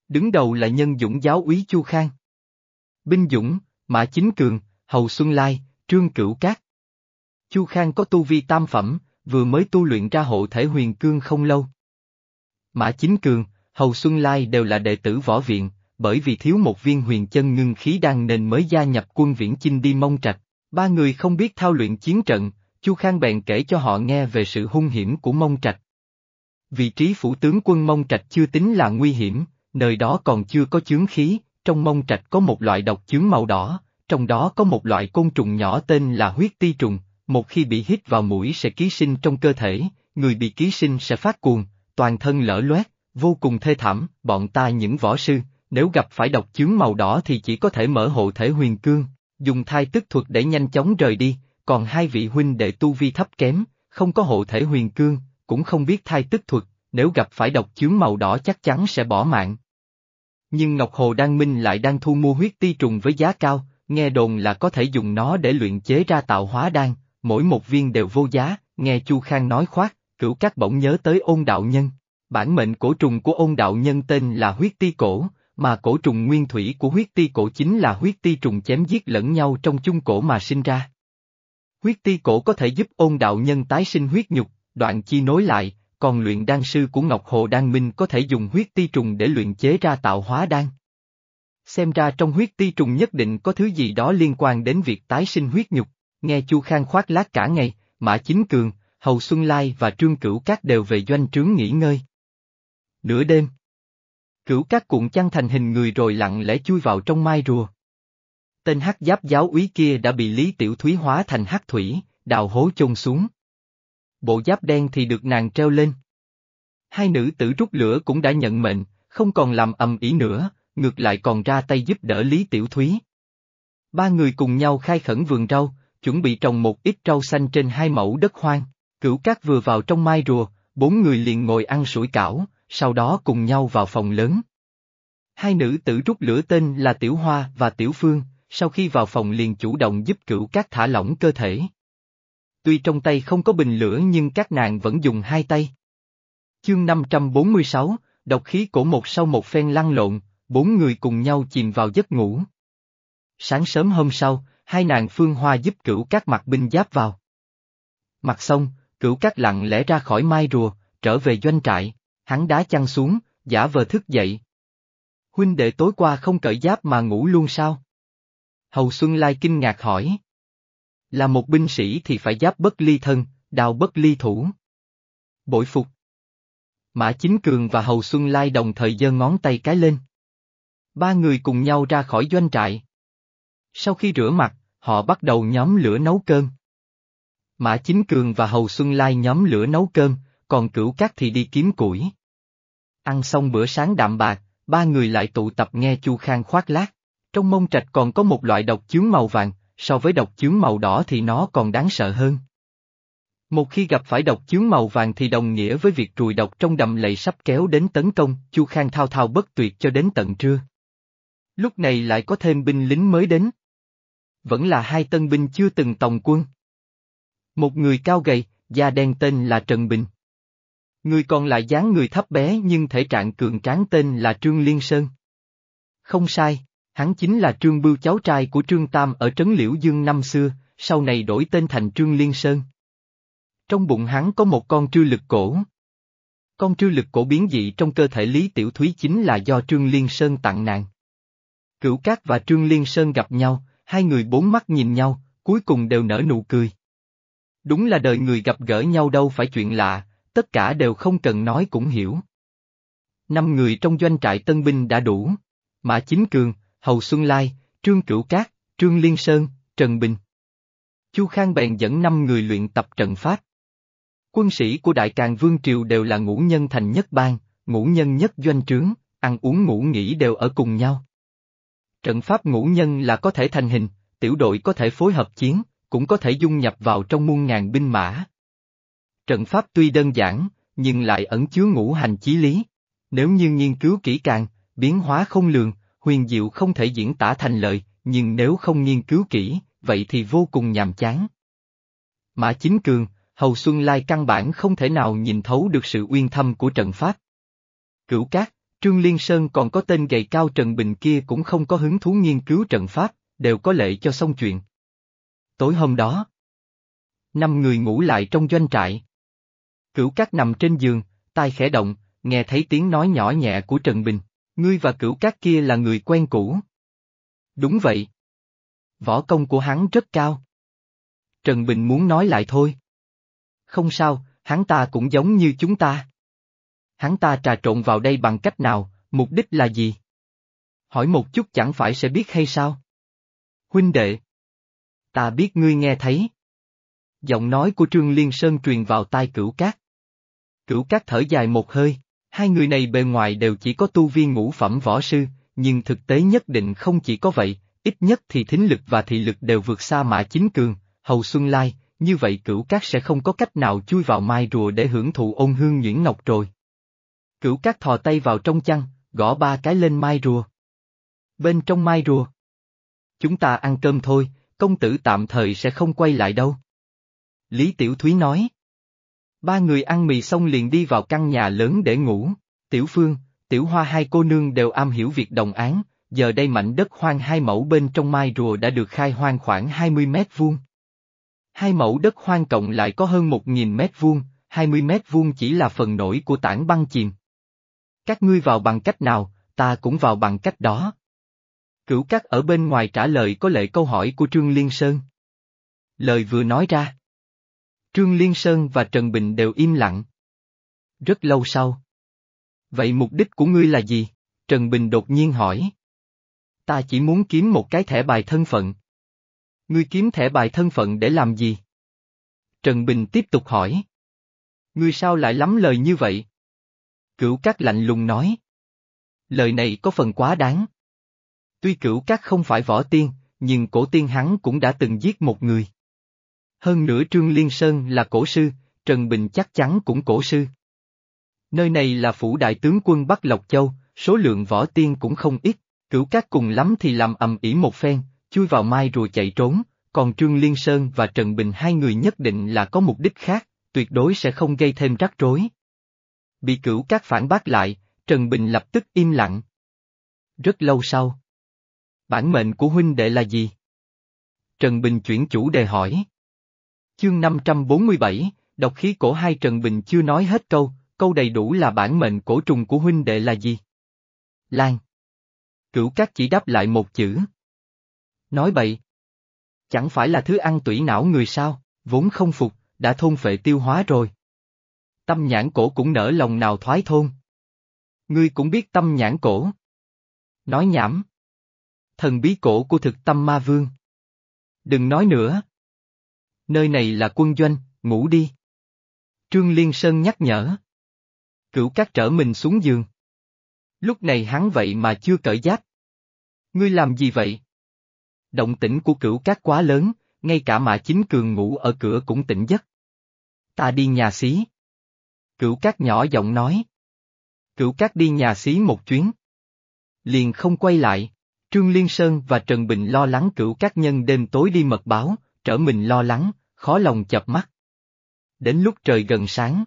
Đứng đầu là nhân dũng giáo úy Chu Khang. Binh Dũng, Mã Chính Cường, Hầu Xuân Lai, Trương Cửu Cát. Chu Khang có tu vi tam phẩm, vừa mới tu luyện ra hộ thể huyền cương không lâu. Mã Chính Cường, Hầu Xuân Lai đều là đệ tử võ viện, bởi vì thiếu một viên huyền chân ngưng khí đan nên mới gia nhập quân viễn chinh đi mông trạch. Ba người không biết thao luyện chiến trận, Chu Khang bèn kể cho họ nghe về sự hung hiểm của mông trạch. Vị trí phủ tướng quân mông trạch chưa tính là nguy hiểm, nơi đó còn chưa có chướng khí, trong mông trạch có một loại độc chướng màu đỏ, trong đó có một loại côn trùng nhỏ tên là huyết ti trùng, một khi bị hít vào mũi sẽ ký sinh trong cơ thể, người bị ký sinh sẽ phát cuồng, toàn thân lở loét, vô cùng thê thảm, bọn ta những võ sư, nếu gặp phải độc chướng màu đỏ thì chỉ có thể mở hộ thể huyền cương, dùng thai tức thuật để nhanh chóng rời đi, còn hai vị huynh đệ tu vi thấp kém, không có hộ thể huyền cương, cũng không biết thai tức thuật, nếu gặp phải độc chướng màu đỏ chắc chắn sẽ bỏ mạng. Nhưng Ngọc Hồ Đan Minh lại đang thu mua huyết ti trùng với giá cao, nghe đồn là có thể dùng nó để luyện chế ra tạo hóa đan, mỗi một viên đều vô giá, nghe Chu Khang nói khoác, cửu các bỗng nhớ tới ôn đạo nhân. Bản mệnh cổ trùng của ôn đạo nhân tên là huyết ti cổ, mà cổ trùng nguyên thủy của huyết ti cổ chính là huyết ti trùng chém giết lẫn nhau trong chung cổ mà sinh ra. Huyết ti cổ có thể giúp ôn đạo nhân tái sinh huyết nhục, đoạn chi nối lại, còn luyện đan sư của Ngọc Hồ Đan Minh có thể dùng huyết ti trùng để luyện chế ra tạo hóa đan. Xem ra trong huyết ti trùng nhất định có thứ gì đó liên quan đến việc tái sinh huyết nhục, nghe Chu Khang khoác lác cả ngày, Mã Chính Cường, Hầu Xuân Lai và Trương Cửu Cát đều về doanh trướng nghỉ ngơi. Nửa đêm. Cửu các cuộn chăn thành hình người rồi lặng lẽ chui vào trong mai rùa. Tên hắc giáp giáo úy kia đã bị Lý Tiểu Thúy hóa thành hắc thủy, đào hố chôn xuống. Bộ giáp đen thì được nàng treo lên. Hai nữ tử rút lửa cũng đã nhận mệnh, không còn làm ầm ĩ nữa, ngược lại còn ra tay giúp đỡ Lý Tiểu Thúy. Ba người cùng nhau khai khẩn vườn rau, chuẩn bị trồng một ít rau xanh trên hai mẫu đất hoang. Cửu cát vừa vào trong mai rùa, bốn người liền ngồi ăn sủi cảo, sau đó cùng nhau vào phòng lớn. Hai nữ tử rút lửa tên là Tiểu Hoa và Tiểu Phương, sau khi vào phòng liền chủ động giúp cửu cát thả lỏng cơ thể. Tuy trong tay không có bình lửa nhưng các nàng vẫn dùng hai tay. Chương 546, độc khí cổ một sau một phen lăn lộn, bốn người cùng nhau chìm vào giấc ngủ. Sáng sớm hôm sau, hai nàng phương hoa giúp cửu các mặt binh giáp vào. Mặc xong, cửu các lặng lẽ ra khỏi mai rùa, trở về doanh trại, hắn đá chăn xuống, giả vờ thức dậy. Huynh đệ tối qua không cởi giáp mà ngủ luôn sao? Hầu Xuân Lai kinh ngạc hỏi. Là một binh sĩ thì phải giáp bất ly thân, đào bất ly thủ. Bội phục. Mã Chính Cường và Hầu Xuân Lai đồng thời giơ ngón tay cái lên. Ba người cùng nhau ra khỏi doanh trại. Sau khi rửa mặt, họ bắt đầu nhóm lửa nấu cơm. Mã Chính Cường và Hầu Xuân Lai nhóm lửa nấu cơm, còn cửu cát thì đi kiếm củi. Ăn xong bữa sáng đạm bạc, ba người lại tụ tập nghe Chu Khang khoác lác. Trong mông trạch còn có một loại độc chướng màu vàng, so với độc chướng màu đỏ thì nó còn đáng sợ hơn. Một khi gặp phải độc chướng màu vàng thì đồng nghĩa với việc rùi độc trong đầm lầy sắp kéo đến tấn công, Chu Khang thao thao bất tuyệt cho đến tận trưa. Lúc này lại có thêm binh lính mới đến. Vẫn là hai tân binh chưa từng tòng quân. Một người cao gầy, da đen tên là Trần Bình. Người còn lại dáng người thấp bé nhưng thể trạng cường tráng tên là Trương Liên Sơn. Không sai, hắn chính là Trương Bưu cháu trai của Trương Tam ở Trấn Liễu Dương năm xưa, sau này đổi tên thành Trương Liên Sơn. Trong bụng hắn có một con trư lực cổ. Con trư lực cổ biến dị trong cơ thể Lý Tiểu Thúy chính là do Trương Liên Sơn tặng nàng. Cửu Cát và Trương Liên Sơn gặp nhau, hai người bốn mắt nhìn nhau, cuối cùng đều nở nụ cười. Đúng là đời người gặp gỡ nhau đâu phải chuyện lạ, tất cả đều không cần nói cũng hiểu. Năm người trong doanh trại tân binh đã đủ. Mã Chính Cường, Hầu Xuân Lai, Trương Cửu Cát, Trương Liên Sơn, Trần Bình. Chu Khang bèn dẫn năm người luyện tập trận pháp. Quân sĩ của Đại Càng Vương Triều đều là ngũ nhân thành nhất bang, ngũ nhân nhất doanh trướng, ăn uống ngủ nghỉ đều ở cùng nhau. Trận pháp ngũ nhân là có thể thành hình, tiểu đội có thể phối hợp chiến, cũng có thể dung nhập vào trong muôn ngàn binh mã. Trận pháp tuy đơn giản, nhưng lại ẩn chứa ngũ hành chí lý. Nếu như nghiên cứu kỹ càng, biến hóa không lường, huyền diệu không thể diễn tả thành lời, nhưng nếu không nghiên cứu kỹ, vậy thì vô cùng nhàm chán. Mã Chính Cường, Hầu Xuân Lai căn bản không thể nào nhìn thấu được sự uyên thâm của trận pháp. Cửu Cát, Trương Liên Sơn còn có tên gầy cao Trần Bình kia cũng không có hứng thú nghiên cứu trận pháp, đều có lệ cho xong chuyện. Tối hôm đó, năm người ngủ lại trong doanh trại. Cửu Cát nằm trên giường, tai khẽ động, nghe thấy tiếng nói nhỏ nhẹ của Trần Bình, ngươi và Cửu Cát kia là người quen cũ. Đúng vậy. Võ công của hắn rất cao. Trần Bình muốn nói lại thôi. Không sao, hắn ta cũng giống như chúng ta. Hắn ta trà trộn vào đây bằng cách nào, mục đích là gì? Hỏi một chút chẳng phải sẽ biết hay sao? Huynh đệ. Ta biết ngươi nghe thấy. Giọng nói của Trương Liên Sơn truyền vào tai cửu cát. Cửu cát thở dài một hơi, hai người này bề ngoài đều chỉ có tu viên ngũ phẩm võ sư, nhưng thực tế nhất định không chỉ có vậy, ít nhất thì thính lực và thị lực đều vượt xa mã chính cường, hầu xuân lai, như vậy cửu cát sẽ không có cách nào chui vào mai rùa để hưởng thụ ôn hương nhuyễn ngọc rồi. Cửu cát thò tay vào trong chăn, gõ ba cái lên mai rùa. Bên trong mai rùa. Chúng ta ăn cơm thôi, công tử tạm thời sẽ không quay lại đâu. Lý Tiểu Thúy nói. Ba người ăn mì xong liền đi vào căn nhà lớn để ngủ, Tiểu Phương, Tiểu Hoa hai cô nương đều am hiểu việc đồng án, giờ đây mảnh đất hoang hai mẫu bên trong mai rùa đã được khai hoang khoảng 20 mét vuông. Hai mẫu đất hoang cộng lại có hơn 1.000 mét vuông, 20 mét vuông chỉ là phần nổi của tảng băng chìm. Các ngươi vào bằng cách nào, ta cũng vào bằng cách đó. Cửu Cát ở bên ngoài trả lời có lệ câu hỏi của Trương Liên Sơn. Lời vừa nói ra. Trương Liên Sơn và Trần Bình đều im lặng. Rất lâu sau. Vậy mục đích của ngươi là gì? Trần Bình đột nhiên hỏi. Ta chỉ muốn kiếm một cái thẻ bài thân phận. Ngươi kiếm thẻ bài thân phận để làm gì? Trần Bình tiếp tục hỏi. Ngươi sao lại lắm lời như vậy? Cửu Cát lạnh lùng nói. Lời này có phần quá đáng. Tuy Cửu Cát không phải võ tiên, nhưng cổ tiên hắn cũng đã từng giết một người. Hơn nữa Trương Liên Sơn là cổ sư, Trần Bình chắc chắn cũng cổ sư. Nơi này là phủ đại tướng quân Bắc Lộc Châu, số lượng võ tiên cũng không ít, cửu các cùng lắm thì làm ầm ĩ một phen, chui vào mai rồi chạy trốn, còn Trương Liên Sơn và Trần Bình hai người nhất định là có mục đích khác, tuyệt đối sẽ không gây thêm rắc rối. Bị cửu các phản bác lại, Trần Bình lập tức im lặng. Rất lâu sau. Bản mệnh của huynh đệ là gì? Trần Bình chuyển chủ đề hỏi. Chương 547, độc khí cổ hai Trần Bình chưa nói hết câu, câu đầy đủ là bản mệnh cổ trùng của huynh đệ là gì? Lan. Cửu cát chỉ đáp lại một chữ. Nói bậy. Chẳng phải là thứ ăn tủy não người sao, vốn không phục, đã thôn phệ tiêu hóa rồi. Tâm nhãn cổ cũng nở lòng nào thoái thôn. Ngươi cũng biết tâm nhãn cổ. Nói nhảm. Thần bí cổ của thực tâm ma vương. Đừng nói nữa. Nơi này là quân doanh, ngủ đi. Trương Liên Sơn nhắc nhở. Cửu cát trở mình xuống giường. Lúc này hắn vậy mà chưa cởi giáp. Ngươi làm gì vậy? Động tĩnh của cửu cát quá lớn, ngay cả mã chính cường ngủ ở cửa cũng tỉnh giấc. Ta đi nhà xí. Cửu cát nhỏ giọng nói. Cửu cát đi nhà xí một chuyến. Liền không quay lại, Trương Liên Sơn và Trần Bình lo lắng cửu cát nhân đêm tối đi mật báo, trở mình lo lắng, khó lòng chập mắt. Đến lúc trời gần sáng.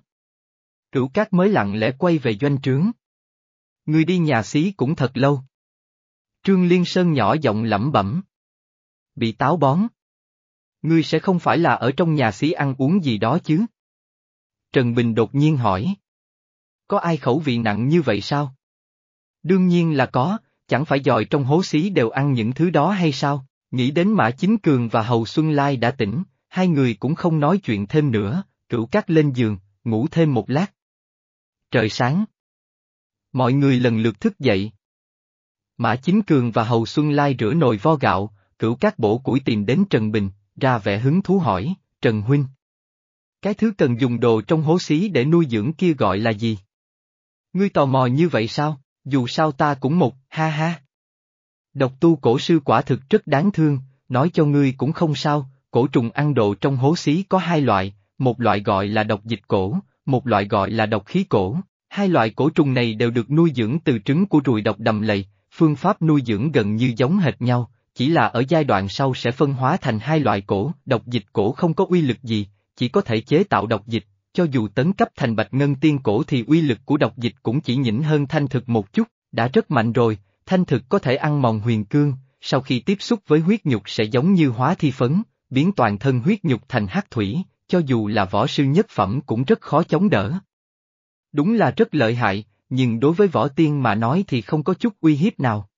Cửu cát mới lặng lẽ quay về doanh trướng. Người đi nhà xí cũng thật lâu. Trương Liên Sơn nhỏ giọng lẩm bẩm. Bị táo bón. Ngươi sẽ không phải là ở trong nhà xí ăn uống gì đó chứ? Trần Bình đột nhiên hỏi. Có ai khẩu vị nặng như vậy sao? Đương nhiên là có, chẳng phải dòi trong hố xí đều ăn những thứ đó hay sao? Nghĩ đến Mã Chính Cường và Hầu Xuân Lai đã tỉnh, hai người cũng không nói chuyện thêm nữa, cửu cát lên giường, ngủ thêm một lát. Trời sáng. Mọi người lần lượt thức dậy. Mã Chính Cường và Hầu Xuân Lai rửa nồi vo gạo, cửu cát bổ củi tìm đến Trần Bình, ra vẻ hứng thú hỏi, Trần Huynh. Cái thứ cần dùng đồ trong hố xí để nuôi dưỡng kia gọi là gì? Ngươi tò mò như vậy sao, dù sao ta cũng một, ha ha. Độc tu cổ sư quả thực rất đáng thương, nói cho ngươi cũng không sao, cổ trùng ăn đồ trong hố xí có hai loại, một loại gọi là độc dịch cổ, một loại gọi là độc khí cổ. Hai loại cổ trùng này đều được nuôi dưỡng từ trứng của ruồi độc đầm lầy, phương pháp nuôi dưỡng gần như giống hệt nhau, chỉ là ở giai đoạn sau sẽ phân hóa thành hai loại cổ, độc dịch cổ không có uy lực gì, chỉ có thể chế tạo độc dịch, cho dù tấn cấp thành bạch ngân tiên cổ thì uy lực của độc dịch cũng chỉ nhỉnh hơn thanh thực một chút, đã rất mạnh rồi, thanh thực có thể ăn mòn huyền cương, sau khi tiếp xúc với huyết nhục sẽ giống như hóa thi phấn, biến toàn thân huyết nhục thành hắc thủy, cho dù là võ sư nhất phẩm cũng rất khó chống đỡ. Đúng là rất lợi hại, nhưng đối với võ tiên mà nói thì không có chút uy hiếp nào.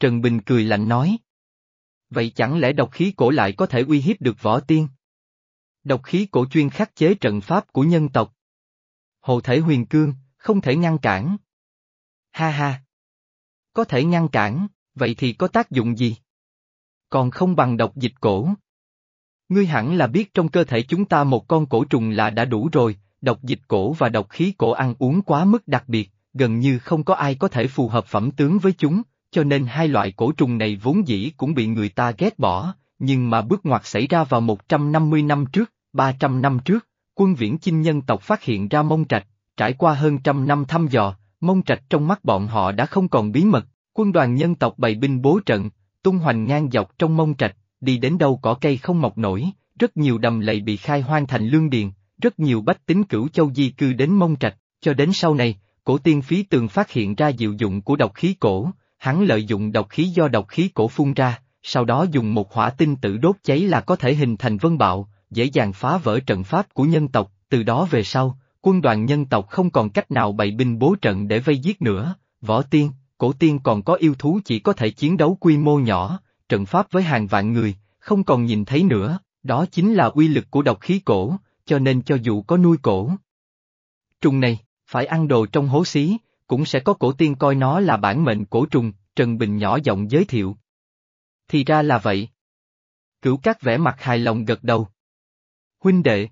Trần Bình cười lạnh nói. Vậy chẳng lẽ độc khí cổ lại có thể uy hiếp được võ tiên? Độc khí cổ chuyên khắc chế trận pháp của nhân tộc. Hồ thể huyền cương, không thể ngăn cản. Ha ha. Có thể ngăn cản, vậy thì có tác dụng gì? Còn không bằng độc dịch cổ. Ngươi hẳn là biết trong cơ thể chúng ta một con cổ trùng là đã đủ rồi, độc dịch cổ và độc khí cổ ăn uống quá mức đặc biệt, gần như không có ai có thể phù hợp phẩm tướng với chúng, cho nên hai loại cổ trùng này vốn dĩ cũng bị người ta ghét bỏ, nhưng mà bước ngoặt xảy ra vào 150 năm trước, 300 năm trước, quân viễn chinh nhân tộc phát hiện ra mông trạch, trải qua hơn trăm năm thăm dò, mông trạch trong mắt bọn họ đã không còn bí mật, quân đoàn nhân tộc bày binh bố trận, tung hoành ngang dọc trong mông trạch, đi đến đâu cỏ cây không mọc nổi, rất nhiều đầm lầy bị khai hoang thành lương điền, rất nhiều bách tính cửu châu di cư đến mông trạch, cho đến sau này, cổ tiên phí tường phát hiện ra diệu dụng của độc khí cổ, hắn lợi dụng độc khí do độc khí cổ phun ra, sau đó dùng một hỏa tinh tử đốt cháy là có thể hình thành vân bạo, dễ dàng phá vỡ trận pháp của nhân tộc, từ đó về sau, quân đoàn nhân tộc không còn cách nào bày binh bố trận để vây giết nữa, võ tiên, cổ tiên còn có yêu thú chỉ có thể chiến đấu quy mô nhỏ, trận pháp với hàng vạn người, không còn nhìn thấy nữa, đó chính là uy lực của độc khí cổ, cho nên cho dù có nuôi cổ. Trùng này, phải ăn đồ trong hố xí, cũng sẽ có cổ tiên coi nó là bản mệnh cổ trùng, Trần Bình nhỏ giọng giới thiệu. Thì ra là vậy. Cửu các vẻ mặt hài lòng gật đầu. Huynh đệ.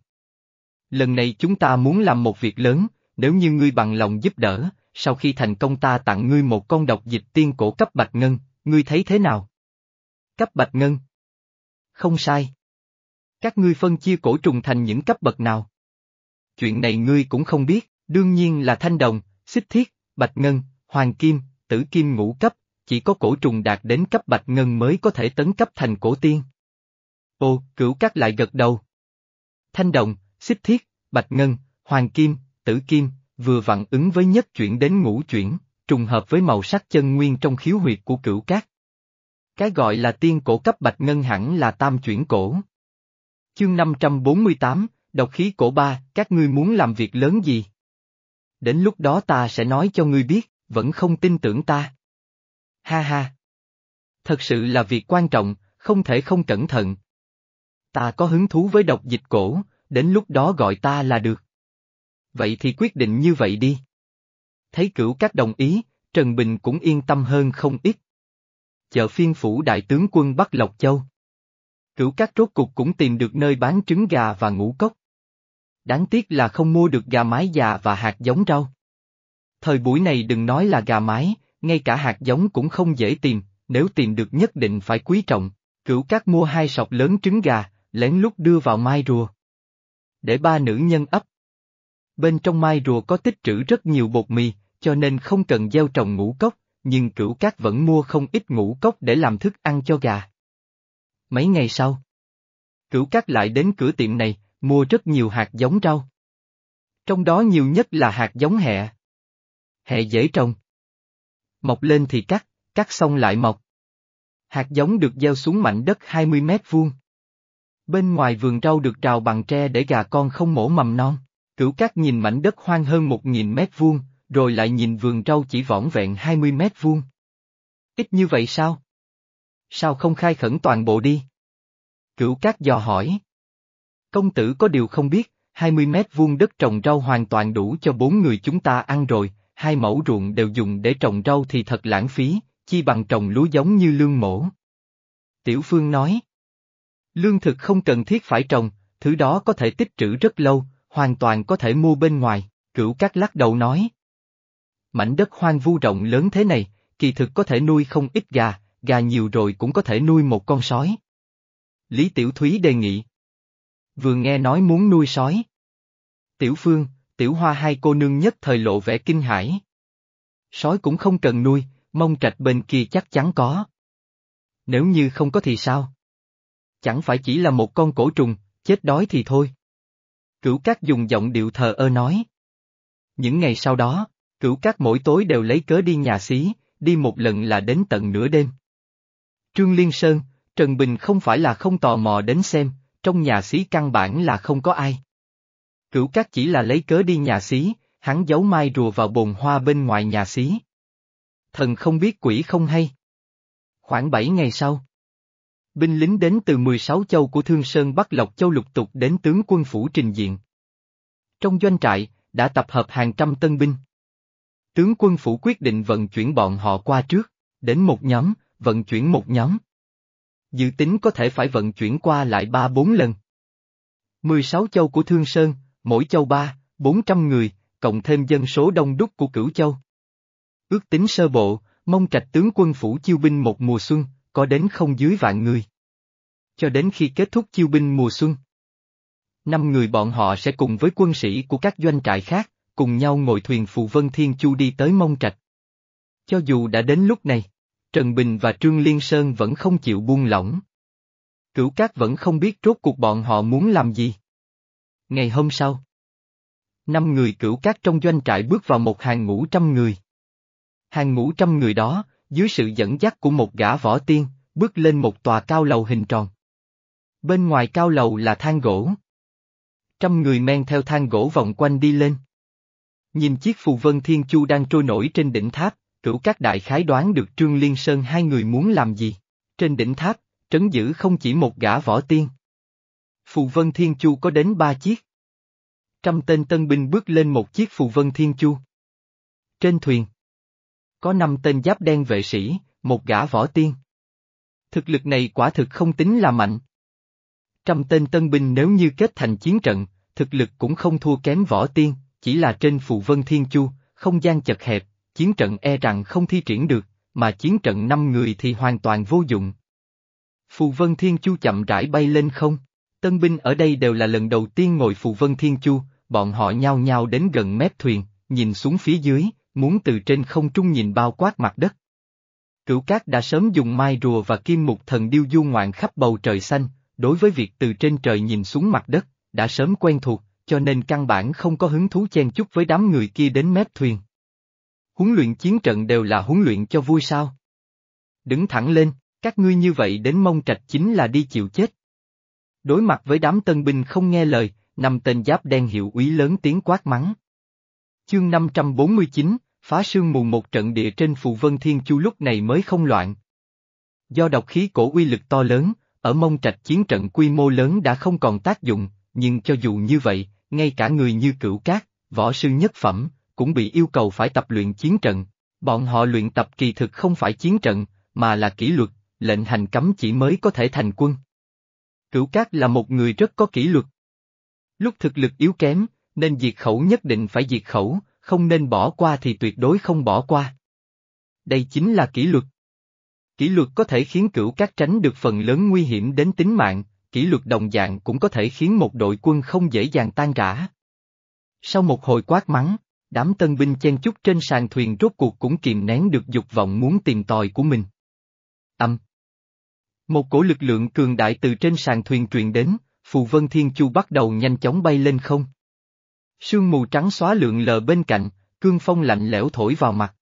Lần này chúng ta muốn làm một việc lớn, nếu như ngươi bằng lòng giúp đỡ, sau khi thành công ta tặng ngươi một con độc dịch tiên cổ cấp bạch ngân, ngươi thấy thế nào? Cấp bạch ngân. Không sai. Các ngươi phân chia cổ trùng thành những cấp bậc nào? Chuyện này ngươi cũng không biết, đương nhiên là thanh đồng, xích thiết, bạch ngân, hoàng kim, tử kim ngũ cấp, chỉ có cổ trùng đạt đến cấp bạch ngân mới có thể tấn cấp thành cổ tiên. Ô, cửu cát lại gật đầu. Thanh đồng, xích thiết, bạch ngân, hoàng kim, tử kim, vừa vặn ứng với nhất chuyển đến ngũ chuyển, trùng hợp với màu sắc chân nguyên trong khiếu huyệt của cửu cát. Cái gọi là tiên cổ cấp bạch ngân hẳn là tam chuyển cổ. Chương 548, độc khí cổ ba, các ngươi muốn làm việc lớn gì? Đến lúc đó ta sẽ nói cho ngươi biết, vẫn không tin tưởng ta. Ha ha. Thật sự là việc quan trọng, không thể không cẩn thận. Ta có hứng thú với độc dịch cổ, đến lúc đó gọi ta là được. Vậy thì quyết định như vậy đi. Thấy cửu các đồng ý, Trần Bình cũng yên tâm hơn không ít. Chợ phiên phủ đại tướng quân Bắc Lộc Châu. Cửu các rốt cục cũng tìm được nơi bán trứng gà và ngũ cốc. Đáng tiếc là không mua được gà mái già và hạt giống rau. Thời buổi này đừng nói là gà mái, ngay cả hạt giống cũng không dễ tìm, nếu tìm được nhất định phải quý trọng. Cửu các mua hai sọc lớn trứng gà, lén lút đưa vào mai rùa. Để ba nữ nhân ấp. Bên trong mai rùa có tích trữ rất nhiều bột mì, cho nên không cần gieo trồng ngũ cốc, nhưng cửu cát vẫn mua không ít ngũ cốc để làm thức ăn cho gà. Mấy ngày sau, cửu cát lại đến cửa tiệm này, mua rất nhiều hạt giống rau. Trong đó nhiều nhất là hạt giống hẹ. Hẹ dễ trồng. Mọc lên thì cắt, cắt xong lại mọc. Hạt giống được gieo xuống mảnh đất 20 mét vuông. Bên ngoài vườn rau được rào bằng tre để gà con không mổ mầm non. Cửu cát nhìn mảnh đất hoang hơn 1.000 mét vuông, rồi lại nhìn vườn rau chỉ vỏn vẹn 20 mét vuông. Ít như vậy sao? Sao không khai khẩn toàn bộ đi? Cửu cát dò hỏi. Công tử có điều không biết, 20 mét vuông đất trồng rau hoàn toàn đủ cho bốn người chúng ta ăn rồi, hai mẫu ruộng đều dùng để trồng rau thì thật lãng phí, chi bằng trồng lúa giống như lương mổ. Tiểu Phương nói. Lương thực không cần thiết phải trồng, thứ đó có thể tích trữ rất lâu, hoàn toàn có thể mua bên ngoài, cửu các lắc đầu nói. Mảnh đất hoang vu rộng lớn thế này, kỳ thực có thể nuôi không ít gà, gà nhiều rồi cũng có thể nuôi một con sói. Lý Tiểu Thúy đề nghị. Vừa nghe nói muốn nuôi sói. Tiểu Phương, Tiểu Hoa hai cô nương nhất thời lộ vẻ kinh hãi. Sói cũng không cần nuôi, mông trạch bên kia chắc chắn có. Nếu như không có thì sao? Chẳng phải chỉ là một con cổ trùng, chết đói thì thôi. Cửu Cát dùng giọng điệu thờ ơ nói. Những ngày sau đó, Cửu Cát mỗi tối đều lấy cớ đi nhà xí, đi một lần là đến tận nửa đêm. Trương Liên Sơn, Trần Bình không phải là không tò mò đến xem, trong nhà xí căn bản là không có ai. Cửu Cát chỉ là lấy cớ đi nhà xí, hắn giấu mai rùa vào bồn hoa bên ngoài nhà xí. Thần không biết quỷ không hay. Khoảng 7 ngày sau. Binh lính đến từ 16 châu của Thương Sơn Bắc Lộc Châu lục tục đến tướng quân phủ trình diện. Trong doanh trại, đã tập hợp hàng trăm tân binh. Tướng quân phủ quyết định vận chuyển bọn họ qua trước, đến một nhóm, vận chuyển một nhóm. Dự tính có thể phải vận chuyển qua lại ba bốn lần. 16 châu của Thương Sơn, mỗi châu ba, 400 người, cộng thêm dân số đông đúc của cửu châu. Ước tính sơ bộ, mong trạch tướng quân phủ chiêu binh một mùa xuân, có đến không dưới vạn người. Cho đến khi kết thúc chiêu binh mùa xuân. Năm người bọn họ sẽ cùng với quân sĩ của các doanh trại khác, cùng nhau ngồi thuyền phù vân thiên chu đi tới mông trạch. Cho dù đã đến lúc này, Trần Bình và Trương Liên Sơn vẫn không chịu buông lỏng. Cửu Cát vẫn không biết rốt cuộc bọn họ muốn làm gì. Ngày hôm sau, năm người cửu cát trong doanh trại bước vào một hàng ngũ trăm người. Hàng ngũ trăm người đó, dưới sự dẫn dắt của một gã võ tiên, bước lên một tòa cao lầu hình tròn. Bên ngoài cao lầu là thang gỗ. Trăm người men theo thang gỗ vòng quanh đi lên. Nhìn chiếc phù vân thiên chu đang trôi nổi trên đỉnh tháp, cửu các đại khái đoán được Trương Liên Sơn hai người muốn làm gì. Trên đỉnh tháp, trấn giữ không chỉ một gã võ tiên. Phù vân thiên chu có đến ba chiếc. Trăm tên tân binh bước lên một chiếc phù vân thiên chu. Trên thuyền. Có năm tên giáp đen vệ sĩ, một gã võ tiên. Thực lực này quả thực không tính là mạnh. Trăm tên tân binh nếu như kết thành chiến trận, thực lực cũng không thua kém võ tiên, chỉ là trên phù vân thiên chu, không gian chật hẹp, chiến trận e rằng không thi triển được, mà chiến trận năm người thì hoàn toàn vô dụng. Phù vân thiên chu chậm rãi bay lên không, tân binh ở đây đều là lần đầu tiên ngồi phù vân thiên chu, bọn họ nhao nhao đến gần mép thuyền, nhìn xuống phía dưới, muốn từ trên không trung nhìn bao quát mặt đất. Cửu cát đã sớm dùng mai rùa và kim mục thần điêu du ngoạn khắp bầu trời xanh, đối với việc từ trên trời nhìn xuống mặt đất, đã sớm quen thuộc, cho nên căn bản không có hứng thú chen chúc với đám người kia đến mép thuyền. Huấn luyện chiến trận đều là huấn luyện cho vui sao. Đứng thẳng lên, các ngươi như vậy đến mông trạch chính là đi chịu chết. Đối mặt với đám tân binh không nghe lời, năm tên giáp đen hiệu úy lớn tiếng quát mắng. Chương 549, phá sương mù một trận địa trên phù vân thiên chu lúc này mới không loạn. Do độc khí cổ uy lực to lớn, ở mông trạch chiến trận quy mô lớn đã không còn tác dụng, nhưng cho dù như vậy, ngay cả người như cửu cát, võ sư nhất phẩm, cũng bị yêu cầu phải tập luyện chiến trận. Bọn họ luyện tập kỳ thực không phải chiến trận, mà là kỷ luật, lệnh hành cấm chỉ mới có thể thành quân. Cửu cát là một người rất có kỷ luật. Lúc thực lực yếu kém, nên diệt khẩu nhất định phải diệt khẩu, không nên bỏ qua thì tuyệt đối không bỏ qua. Đây chính là kỷ luật. Kỷ luật có thể khiến cửu cát tránh được phần lớn nguy hiểm đến tính mạng, kỷ luật đồng dạng cũng có thể khiến một đội quân không dễ dàng tan rã. Sau một hồi quát mắng, đám tân binh chen chúc trên sàn thuyền rốt cuộc cũng kìm nén được dục vọng muốn tìm tòi của mình. Âm. Một cổ lực lượng cường đại từ trên sàn thuyền truyền đến, Phù Vân Thiên Chu bắt đầu nhanh chóng bay lên không. Sương mù trắng xóa lượng lờ bên cạnh, cương phong lạnh lẽo thổi vào mặt.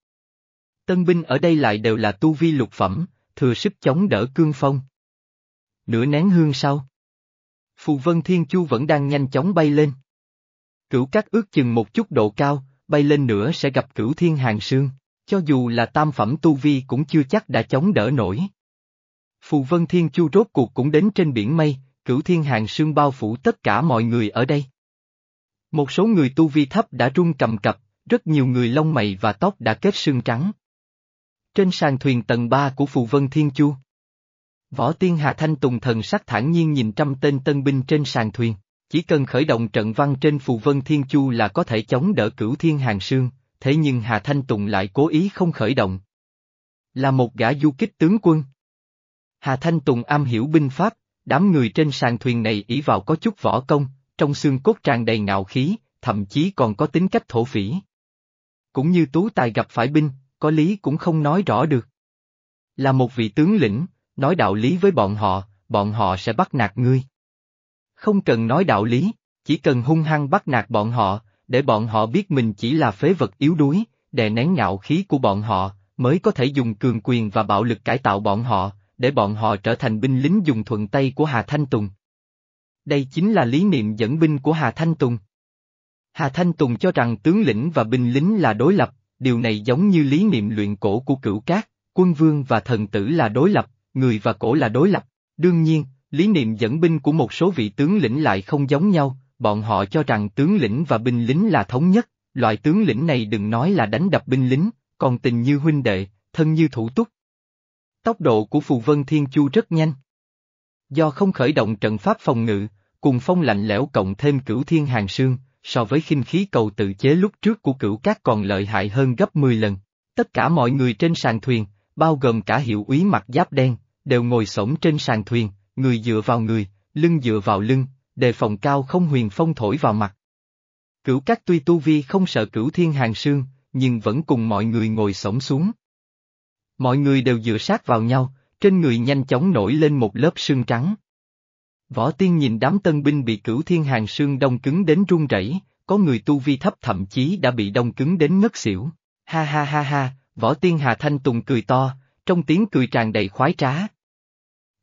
Tân binh ở đây lại đều là tu vi lục phẩm, thừa sức chống đỡ cương phong. Nửa nén hương sau. Phù Vân Thiên Chu vẫn đang nhanh chóng bay lên. Cửu cát ước chừng một chút độ cao, bay lên nữa sẽ gặp cửu thiên hàng sương, cho dù là tam phẩm tu vi cũng chưa chắc đã chống đỡ nổi. Phù Vân Thiên Chu rốt cuộc cũng đến trên biển mây, cửu thiên hàng sương bao phủ tất cả mọi người ở đây. Một số người tu vi thấp đã run cầm cập, rất nhiều người lông mày và tóc đã kết sương trắng. Trên sàn thuyền tầng 3 của Phù Vân Thiên Chu. Võ Tiên Hà Thanh Tùng thần sắc thản nhiên nhìn trăm tên tân binh trên sàn thuyền, chỉ cần khởi động trận văn trên Phù Vân Thiên Chu là có thể chống đỡ cửu thiên hàng sương, thế nhưng Hà Thanh Tùng lại cố ý không khởi động. Là một gã du kích tướng quân. Hà Thanh Tùng am hiểu binh pháp, đám người trên sàn thuyền này ỷ vào có chút võ công, trong xương cốt tràn đầy ngạo khí, thậm chí còn có tính cách thổ phỉ. Cũng như tú tài gặp phải binh, có lý cũng không nói rõ được. Là một vị tướng lĩnh, nói đạo lý với bọn họ, bọn họ sẽ bắt nạt ngươi. Không cần nói đạo lý, chỉ cần hung hăng bắt nạt bọn họ, để bọn họ biết mình chỉ là phế vật yếu đuối, đè nén ngạo khí của bọn họ, mới có thể dùng cường quyền và bạo lực cải tạo bọn họ, để bọn họ trở thành binh lính dùng thuận tay của Hà Thanh Tùng. Đây chính là lý niệm dẫn binh của Hà Thanh Tùng. Hà Thanh Tùng cho rằng tướng lĩnh và binh lính là đối lập, điều này giống như lý niệm luyện cổ của cửu cát, quân vương và thần tử là đối lập, người và cổ là đối lập. Đương nhiên, lý niệm dẫn binh của một số vị tướng lĩnh lại không giống nhau, bọn họ cho rằng tướng lĩnh và binh lính là thống nhất, loại tướng lĩnh này đừng nói là đánh đập binh lính, còn tình như huynh đệ, thân như thủ túc. Tốc độ của Phù Vân Thiên Chu rất nhanh. Do không khởi động trận pháp phòng ngự, cùng phong lạnh lẽo cộng thêm cửu thiên hàng sương, so với khinh khí cầu tự chế lúc trước của cửu cát còn lợi hại hơn gấp 10 lần. Tất cả mọi người trên sàn thuyền, bao gồm cả hiệu úy mặt giáp đen, đều ngồi xổm trên sàn thuyền, người dựa vào người, lưng dựa vào lưng, đề phòng cao không huyền phong thổi vào mặt. Cửu các tuy tu vi không sợ cửu thiên hàng sương, nhưng vẫn cùng mọi người ngồi xổm xuống. Mọi người đều dựa sát vào nhau, trên người nhanh chóng nổi lên một lớp sương trắng. Võ tiên nhìn đám tân binh bị cửu thiên hàng sương đông cứng đến run rẩy, có người tu vi thấp thậm chí đã bị đông cứng đến ngất xỉu. Ha ha ha ha, võ tiên Hà Thanh Tùng cười to, trong tiếng cười tràn đầy khoái trá.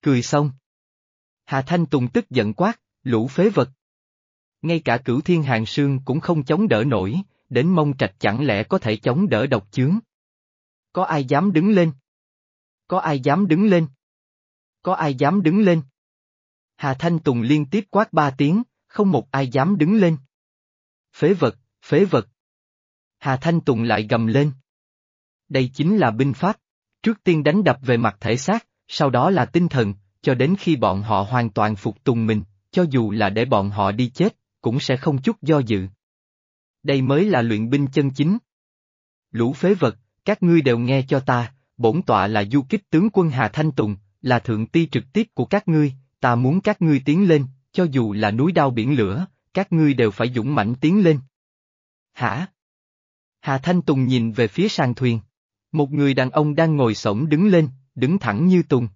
Cười xong. Hà Thanh Tùng tức giận quát, lũ phế vật. Ngay cả cửu thiên hàng sương cũng không chống đỡ nổi, đến mông trạch chẳng lẽ có thể chống đỡ độc chướng. Có ai dám đứng lên? Có ai dám đứng lên? Có ai dám đứng lên? Hà Thanh Tùng liên tiếp quát ba tiếng, không một ai dám đứng lên. Phế vật, phế vật. Hà Thanh Tùng lại gầm lên. Đây chính là binh pháp, trước tiên đánh đập về mặt thể xác, sau đó là tinh thần, cho đến khi bọn họ hoàn toàn phục tùng mình, cho dù là để bọn họ đi chết, cũng sẽ không chút do dự. Đây mới là luyện binh chân chính. Lũ phế vật, các ngươi đều nghe cho ta, bổn tọa là du kích tướng quân Hà Thanh Tùng, là thượng ti trực tiếp của các ngươi, ta muốn các ngươi tiến lên, cho dù là núi đao biển lửa, các ngươi đều phải dũng mãnh tiến lên. Hả? Hà Thanh Tùng nhìn về phía sàn thuyền. Một người đàn ông đang ngồi sổng đứng lên, đứng thẳng như Tùng.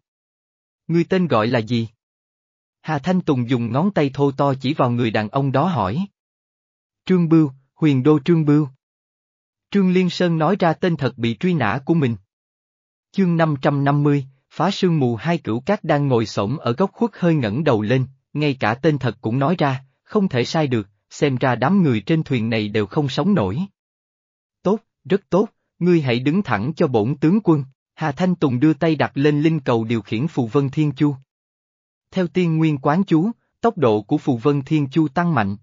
Người tên gọi là gì? Hà Thanh Tùng dùng ngón tay thô to chỉ vào người đàn ông đó hỏi. Trương Bưu, huyền đô Trương Bưu. Trương Liên Sơn nói ra tên thật bị truy nã của mình. Chương 550, phá sương mù hai cửu cát đang ngồi sổng ở góc khuất hơi ngẩng đầu lên, ngay cả tên thật cũng nói ra, không thể sai được, xem ra đám người trên thuyền này đều không sống nổi. Tốt, rất tốt, ngươi hãy đứng thẳng cho bổn tướng quân, Hà Thanh Tùng đưa tay đặt lên linh cầu điều khiển Phù Vân Thiên Chu. Theo tiên nguyên quán chú, tốc độ của Phù Vân Thiên Chu tăng mạnh.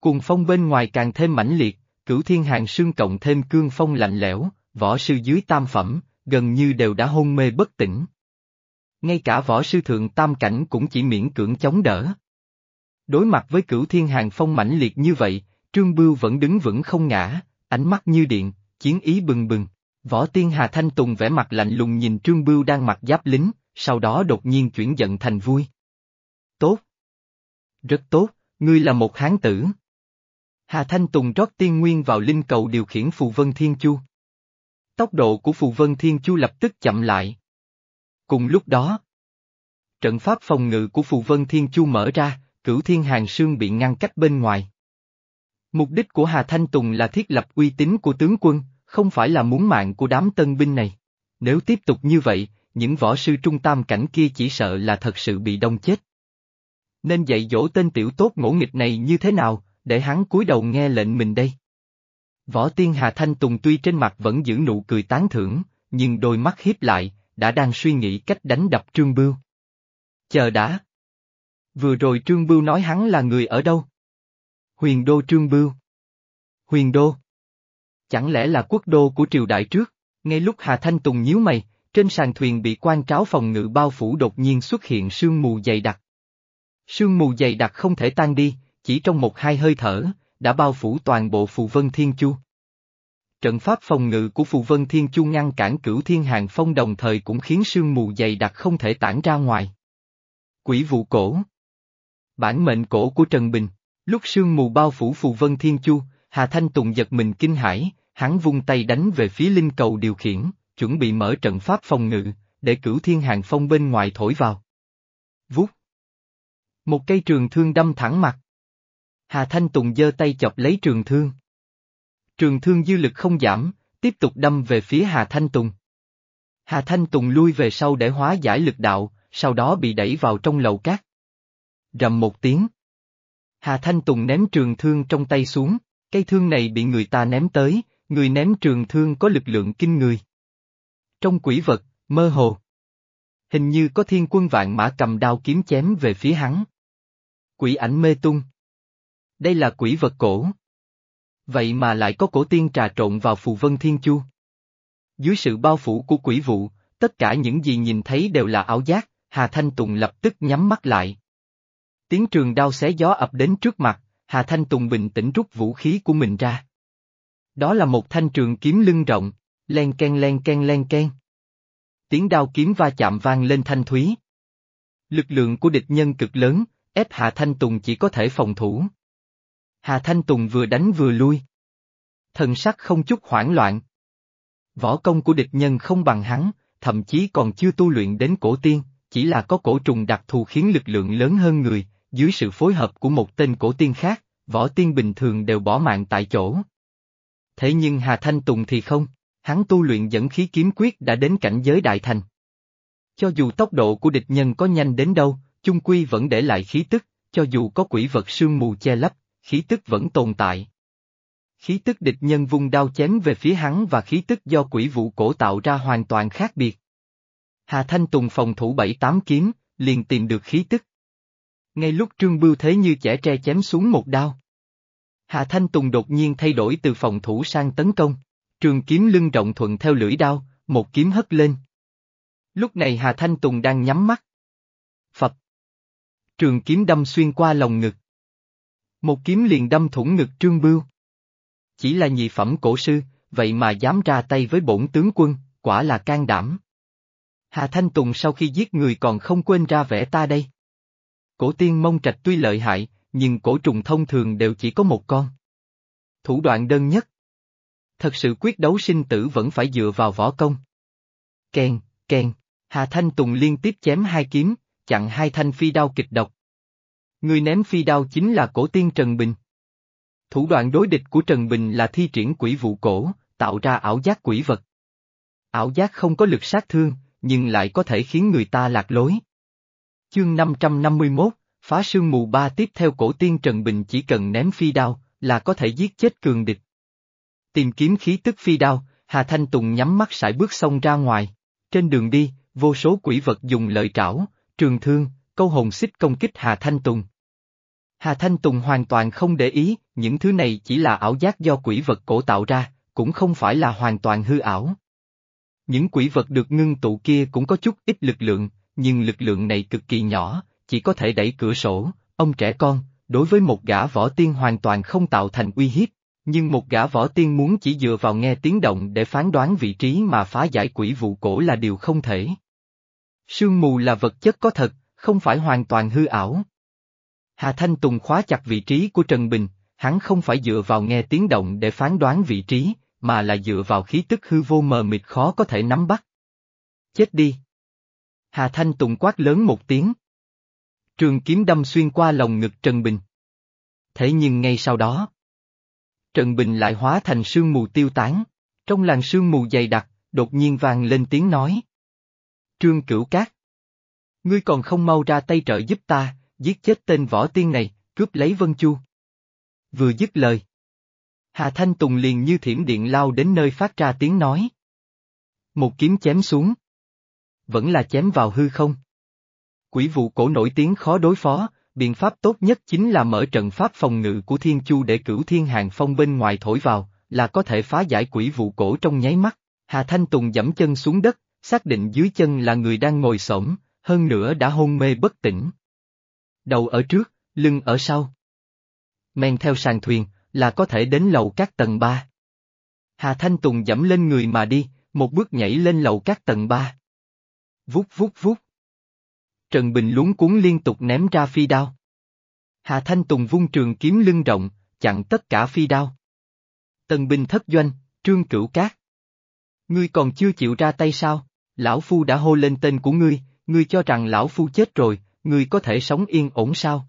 Cùng phong bên ngoài càng thêm mãnh liệt, cửu thiên hàng sương cộng thêm cương phong lạnh lẽo, võ sư dưới tam phẩm, gần như đều đã hôn mê bất tỉnh. Ngay cả võ sư thượng tam cảnh cũng chỉ miễn cưỡng chống đỡ. Đối mặt với cửu thiên hàng phong mãnh liệt như vậy, Trương Bưu vẫn đứng vững không ngã, ánh mắt như điện, chiến ý bừng bừng. Võ Tiên Hà Thanh Tùng vẻ mặt lạnh lùng nhìn Trương Bưu đang mặc giáp lính, sau đó đột nhiên chuyển giận thành vui. Tốt. Rất tốt, ngươi là một hán tử. Hà Thanh Tùng rót tiên nguyên vào linh cầu điều khiển Phù Vân Thiên Chu. Tốc độ của Phù Vân Thiên Chu lập tức chậm lại. Cùng lúc đó, trận pháp phòng ngự của Phù Vân Thiên Chu mở ra, cửu thiên hàng sương bị ngăn cách bên ngoài. Mục đích của Hà Thanh Tùng là thiết lập uy tín của tướng quân, không phải là muốn mạng của đám tân binh này. Nếu tiếp tục như vậy, những võ sư trung tam cảnh kia chỉ sợ là thật sự bị đông chết. Nên dạy dỗ tên tiểu tốt ngỗ nghịch này như thế nào, để hắn cúi đầu nghe lệnh mình đây. Võ tiên Hà Thanh Tùng tuy trên mặt vẫn giữ nụ cười tán thưởng, nhưng đôi mắt hiếp lại, đã đang suy nghĩ cách đánh đập Trương Bưu. Chờ đã. Vừa rồi Trương Bưu nói hắn là người ở đâu? Huyền đô Trương Bưu. Huyền đô. Chẳng lẽ là quốc đô của triều đại trước? Ngay lúc Hà Thanh Tùng nhíu mày, trên sàn thuyền bị quan tráo phòng ngự bao phủ đột nhiên xuất hiện sương mù dày đặc. Sương mù dày đặc không thể tan đi, chỉ trong một hai hơi thở, đã bao phủ toàn bộ Phù Vân Thiên Chu. Trận pháp phòng ngự của Phù Vân Thiên Chu ngăn cản cửu thiên hàng phong đồng thời cũng khiến sương mù dày đặc không thể tản ra ngoài. Quỷ vụ cổ Bản mệnh cổ của Trần Bình Lúc sương mù bao phủ Phù Vân Thiên Chu, Hà Thanh Tùng giật mình kinh hãi, hắn vung tay đánh về phía linh cầu điều khiển, chuẩn bị mở trận pháp phòng ngự, để cửu thiên hàng phong bên ngoài thổi vào. Vút. Một cây trường thương đâm thẳng mặt. Hà Thanh Tùng giơ tay chọc lấy trường thương. Trường thương dư lực không giảm, tiếp tục đâm về phía Hà Thanh Tùng. Hà Thanh Tùng lui về sau để hóa giải lực đạo, sau đó bị đẩy vào trong lầu cát. Rầm một tiếng. Hà Thanh Tùng ném trường thương trong tay xuống, cây thương này bị người ta ném tới, người ném trường thương có lực lượng kinh người. Trong quỷ vật, mơ hồ. Hình như có thiên quân vạn mã cầm đao kiếm chém về phía hắn. Quỷ ảnh mê tung. Đây là quỷ vật cổ. Vậy mà lại có cổ tiên trà trộn vào phù vân thiên chu. Dưới sự bao phủ của quỷ vụ, tất cả những gì nhìn thấy đều là ảo giác, Hà Thanh Tùng lập tức nhắm mắt lại. Tiếng trường đao xé gió ập đến trước mặt, Hà Thanh Tùng bình tĩnh rút vũ khí của mình ra. Đó là một thanh trường kiếm lưng rộng, len ken len ken len ken. Tiếng đao kiếm va chạm vang lên thanh thúy. Lực lượng của địch nhân cực lớn, ép Hà Thanh Tùng chỉ có thể phòng thủ. Hà Thanh Tùng vừa đánh vừa lui. Thần sắc không chút hoảng loạn. Võ công của địch nhân không bằng hắn, thậm chí còn chưa tu luyện đến cổ tiên, chỉ là có cổ trùng đặc thù khiến lực lượng lớn hơn người, dưới sự phối hợp của một tên cổ tiên khác, võ tiên bình thường đều bỏ mạng tại chỗ. Thế nhưng Hà Thanh Tùng thì không, hắn tu luyện dẫn khí kiếm quyết đã đến cảnh giới đại thành. Cho dù tốc độ của địch nhân có nhanh đến đâu, chung quy vẫn để lại khí tức, cho dù có quỷ vật sương mù che lấp, khí tức vẫn tồn tại. Khí tức địch nhân vung đao chém về phía hắn và khí tức do quỷ vụ cổ tạo ra hoàn toàn khác biệt. Hà Thanh Tùng phòng thủ bảy tám kiếm, liền tìm được khí tức. Ngay lúc Trương Bưu thế như chẻ tre chém xuống một đao. Hà Thanh Tùng đột nhiên thay đổi từ phòng thủ sang tấn công, trường kiếm lưng rộng thuận theo lưỡi đao, một kiếm hất lên. Lúc này Hà Thanh Tùng đang nhắm mắt. Phật. trường kiếm đâm xuyên qua lòng ngực. Một kiếm liền đâm thủng ngực Trương Bưu. Chỉ là nhị phẩm cổ sư, vậy mà dám ra tay với bổn tướng quân, quả là can đảm. Hà Thanh Tùng sau khi giết người còn không quên ra vẻ ta đây. Cổ tiên mông trạch tuy lợi hại, nhưng cổ trùng thông thường đều chỉ có một con. Thủ đoạn đơn nhất. Thật sự quyết đấu sinh tử vẫn phải dựa vào võ công. Kèn, kèn, Hà Thanh Tùng liên tiếp chém hai kiếm, chặn hai thanh phi đao kịch độc. Người ném phi đao chính là cổ tiên Trần Bình. Thủ đoạn đối địch của Trần Bình là thi triển quỷ vụ cổ, tạo ra ảo giác quỷ vật. Ảo giác không có lực sát thương, nhưng lại có thể khiến người ta lạc lối. Chương 551, phá sương mù ba tiếp theo cổ tiên Trần Bình chỉ cần ném phi đao, là có thể giết chết cường địch. Tìm kiếm khí tức phi đao, Hà Thanh Tùng nhắm mắt sải bước xông ra ngoài. Trên đường đi, vô số quỷ vật dùng lợi trảo, trường thương, câu hồn xích công kích Hà Thanh Tùng. Hà Thanh Tùng hoàn toàn không để ý, những thứ này chỉ là ảo giác do quỷ vật cổ tạo ra, cũng không phải là hoàn toàn hư ảo. Những quỷ vật được ngưng tụ kia cũng có chút ít lực lượng, nhưng lực lượng này cực kỳ nhỏ, chỉ có thể đẩy cửa sổ, ông trẻ con, đối với một gã võ tiên hoàn toàn không tạo thành uy hiếp, nhưng một gã võ tiên muốn chỉ dựa vào nghe tiếng động để phán đoán vị trí mà phá giải quỷ vụ cổ là điều không thể. Sương mù là vật chất có thật, không phải hoàn toàn hư ảo. Hà Thanh Tùng khóa chặt vị trí của Trần Bình, hắn không phải dựa vào nghe tiếng động để phán đoán vị trí, mà là dựa vào khí tức hư vô mờ mịt khó có thể nắm bắt. Chết đi! Hà Thanh Tùng quát lớn một tiếng. Trường kiếm đâm xuyên qua lòng ngực Trần Bình. Thế nhưng ngay sau đó, Trần Bình lại hóa thành sương mù tiêu tán. Trong làn sương mù dày đặc, đột nhiên vang lên tiếng nói. Trương Cửu Cát. Ngươi còn không mau ra tay trợ giúp ta, giết chết tên võ tiên này, cướp lấy Vân Chu. Vừa dứt lời. Hà Thanh Tùng liền như thiểm điện lao đến nơi phát ra tiếng nói. Một kiếm chém xuống. Vẫn là chém vào hư không. Quỷ vụ cổ nổi tiếng khó đối phó, biện pháp tốt nhất chính là mở trận pháp phòng ngự của Thiên Chu để cửu thiên hàng phong bên ngoài thổi vào, là có thể phá giải quỷ vụ cổ trong nháy mắt. Hà Thanh Tùng dẫm chân xuống đất, xác định dưới chân là người đang ngồi xổm, hơn nữa đã hôn mê bất tỉnh. Đầu ở trước, lưng ở sau. Men theo sàn thuyền, là có thể đến lầu các tầng 3. Hà Thanh Tùng dẫm lên người mà đi, một bước nhảy lên lầu các tầng 3. Vút vút vút. Trần Bình luống cuốn liên tục ném ra phi đao. Hà Thanh Tùng vung trường kiếm lưng rộng, chặn tất cả phi đao. Tần Bình thất doanh, trương cửu cát. Ngươi còn chưa chịu ra tay sao? Lão Phu đã hô lên tên của ngươi, ngươi cho rằng Lão Phu chết rồi, ngươi có thể sống yên ổn sao?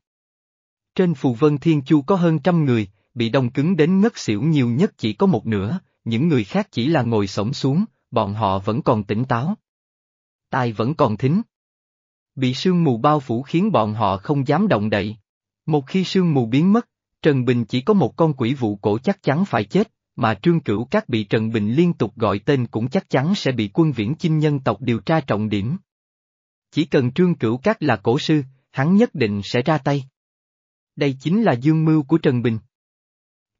Trên phù vân thiên chu có hơn trăm người, bị đông cứng đến ngất xỉu nhiều nhất chỉ có một nửa, những người khác chỉ là ngồi sổng xuống, bọn họ vẫn còn tỉnh táo. Tai vẫn còn thính. Bị sương mù bao phủ khiến bọn họ không dám động đậy. Một khi sương mù biến mất, Trần Bình chỉ có một con quỷ vụ cổ chắc chắn phải chết, mà Trương Cửu Các bị Trần Bình liên tục gọi tên cũng chắc chắn sẽ bị quân viễn chinh nhân tộc điều tra trọng điểm. Chỉ cần Trương Cửu Các là cổ sư, hắn nhất định sẽ ra tay. Đây chính là dương mưu của Trần Bình.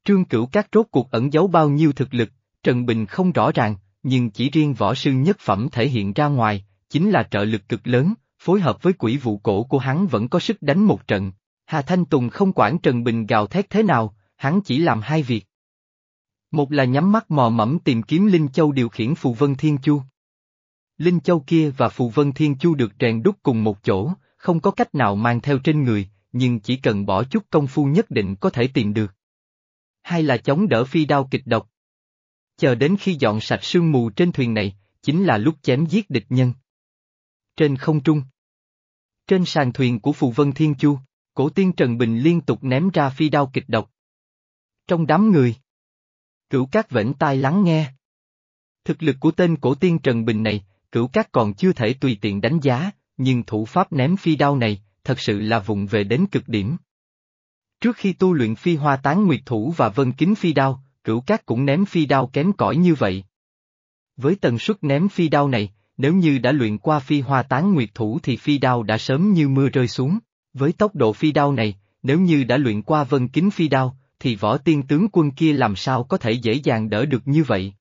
Trương Cửu Các rốt cuộc ẩn giấu bao nhiêu thực lực, Trần Bình không rõ ràng, nhưng chỉ riêng võ sư nhất phẩm thể hiện ra ngoài, chính là trợ lực cực lớn, phối hợp với quỷ vụ cổ của hắn vẫn có sức đánh một trận. Hà Thanh Tùng không quản Trần Bình gào thét thế nào, hắn chỉ làm hai việc. Một là nhắm mắt mò mẫm tìm kiếm Linh Châu điều khiển Phù Vân Thiên Chu. Linh Châu kia và Phù Vân Thiên Chu được rèn đúc cùng một chỗ, không có cách nào mang theo trên người, nhưng chỉ cần bỏ chút công phu nhất định có thể tìm được. Hai là chống đỡ phi đao kịch độc. Chờ đến khi dọn sạch sương mù trên thuyền này, chính là lúc chém giết địch nhân. Trên không trung. Trên sàn thuyền của Phù Vân Thiên Chu, cổ tiên Trần Bình liên tục ném ra phi đao kịch độc. Trong đám người, cửu các vẫn tai lắng nghe. Thực lực của tên cổ tiên Trần Bình này, cửu các còn chưa thể tùy tiện đánh giá, nhưng thủ pháp ném phi đao này, thật sự là vụng về đến cực điểm. Trước khi tu luyện phi hoa tán nguyệt thủ và vân kính phi đao, cửu các cũng ném phi đao kém cỏi như vậy. Với tần suất ném phi đao này, nếu như đã luyện qua phi hoa tán nguyệt thủ thì phi đao đã sớm như mưa rơi xuống. Với tốc độ phi đao này, nếu như đã luyện qua vân kính phi đao, thì võ tiên tướng quân kia làm sao có thể dễ dàng đỡ được như vậy.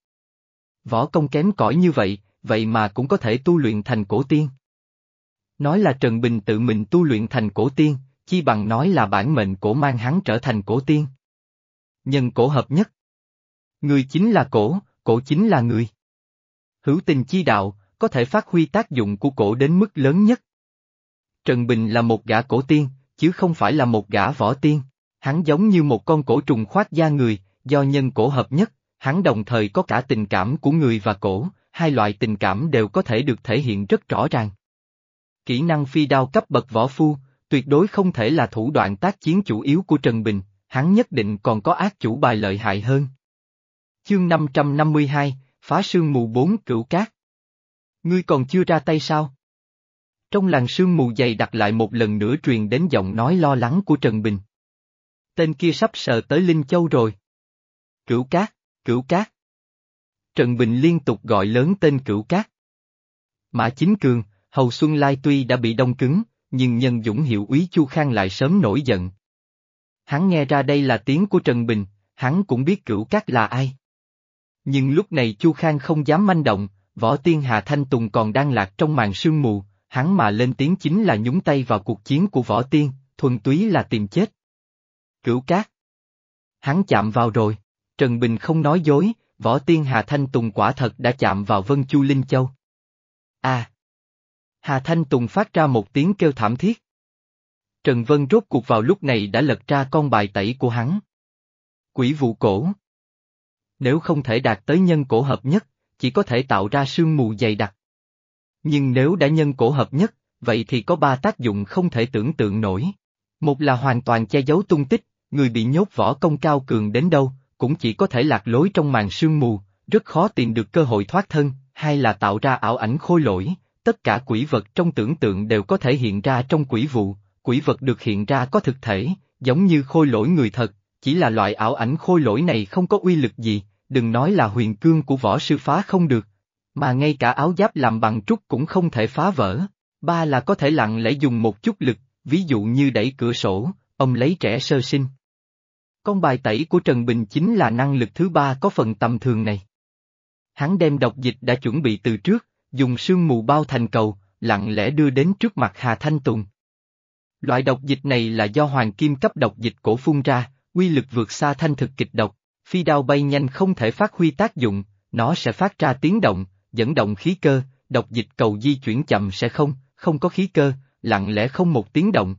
Võ công kém cỏi như vậy, vậy mà cũng có thể tu luyện thành cổ tiên. Nói là Trần Bình tự mình tu luyện thành cổ tiên, chi bằng nói là bản mệnh cổ mang hắn trở thành cổ tiên. Nhân cổ hợp nhất. Người chính là cổ, cổ chính là người. Hữu tình chi đạo, có thể phát huy tác dụng của cổ đến mức lớn nhất. Trần Bình là một gã cổ tiên, chứ không phải là một gã võ tiên. Hắn giống như một con cổ trùng khoát da người, do nhân cổ hợp nhất, hắn đồng thời có cả tình cảm của người và cổ, hai loại tình cảm đều có thể được thể hiện rất rõ ràng. Kỹ năng phi đao cấp bậc võ phu, tuyệt đối không thể là thủ đoạn tác chiến chủ yếu của Trần Bình, hắn nhất định còn có ác chủ bài lợi hại hơn. Chương 552, Phá sương mù bốn cửu cát. Ngươi còn chưa ra tay sao? Trong làng sương mù dày đặt lại một lần nữa truyền đến giọng nói lo lắng của Trần Bình. Tên kia sắp sờ tới Linh Châu rồi. Cửu cát, cửu cát. Trần Bình liên tục gọi lớn tên cửu cát. Mã Chính Cường, Hầu Xuân Lai tuy đã bị đông cứng, nhưng nhân dũng hiệu úy Chu Khang lại sớm nổi giận. Hắn nghe ra đây là tiếng của Trần Bình, hắn cũng biết cửu cát là ai. Nhưng lúc này Chu Khang không dám manh động, võ tiên Hà Thanh Tùng còn đang lạc trong màn sương mù, hắn mà lên tiếng chính là nhúng tay vào cuộc chiến của võ tiên, thuần túy là tìm chết. Cửu cát. Hắn chạm vào rồi, Trần Bình không nói dối, võ tiên Hà Thanh Tùng quả thật đã chạm vào Vân Chu Linh Châu. À! Hà Thanh Tùng phát ra một tiếng kêu thảm thiết. Trần Vân rốt cuộc vào lúc này đã lật ra con bài tẩy của hắn. Quỷ vụ cổ. Nếu không thể đạt tới nhân cổ hợp nhất, chỉ có thể tạo ra sương mù dày đặc. Nhưng nếu đã nhân cổ hợp nhất, vậy thì có ba tác dụng không thể tưởng tượng nổi. Một là hoàn toàn che giấu tung tích, người bị nhốt võ công cao cường đến đâu, cũng chỉ có thể lạc lối trong màn sương mù, rất khó tìm được cơ hội thoát thân, hai là tạo ra ảo ảnh khôi lỗi, tất cả quỷ vật trong tưởng tượng đều có thể hiện ra trong quỷ vụ, quỷ vật được hiện ra có thực thể, giống như khôi lỗi người thật, chỉ là loại ảo ảnh khôi lỗi này không có uy lực gì, đừng nói là huyền cương của võ sư phá không được, mà ngay cả áo giáp làm bằng trúc cũng không thể phá vỡ. Ba là có thể lặng lẽ dùng một chút lực, ví dụ như đẩy cửa sổ, ông lấy trẻ sơ sinh. Con bài tẩy của Trần Bình chính là năng lực thứ ba có phần tầm thường này. Hắn đem độc dịch đã chuẩn bị từ trước, dùng sương mù bao thành cầu, lặng lẽ đưa đến trước mặt Hà Thanh Tùng. Loại độc dịch này là do hoàng kim cấp độc dịch cổ phun ra, quy lực vượt xa thanh thực kịch độc, phi đao bay nhanh không thể phát huy tác dụng, nó sẽ phát ra tiếng động, dẫn động khí cơ, độc dịch cầu di chuyển chậm sẽ không, không có khí cơ, lặng lẽ không một tiếng động.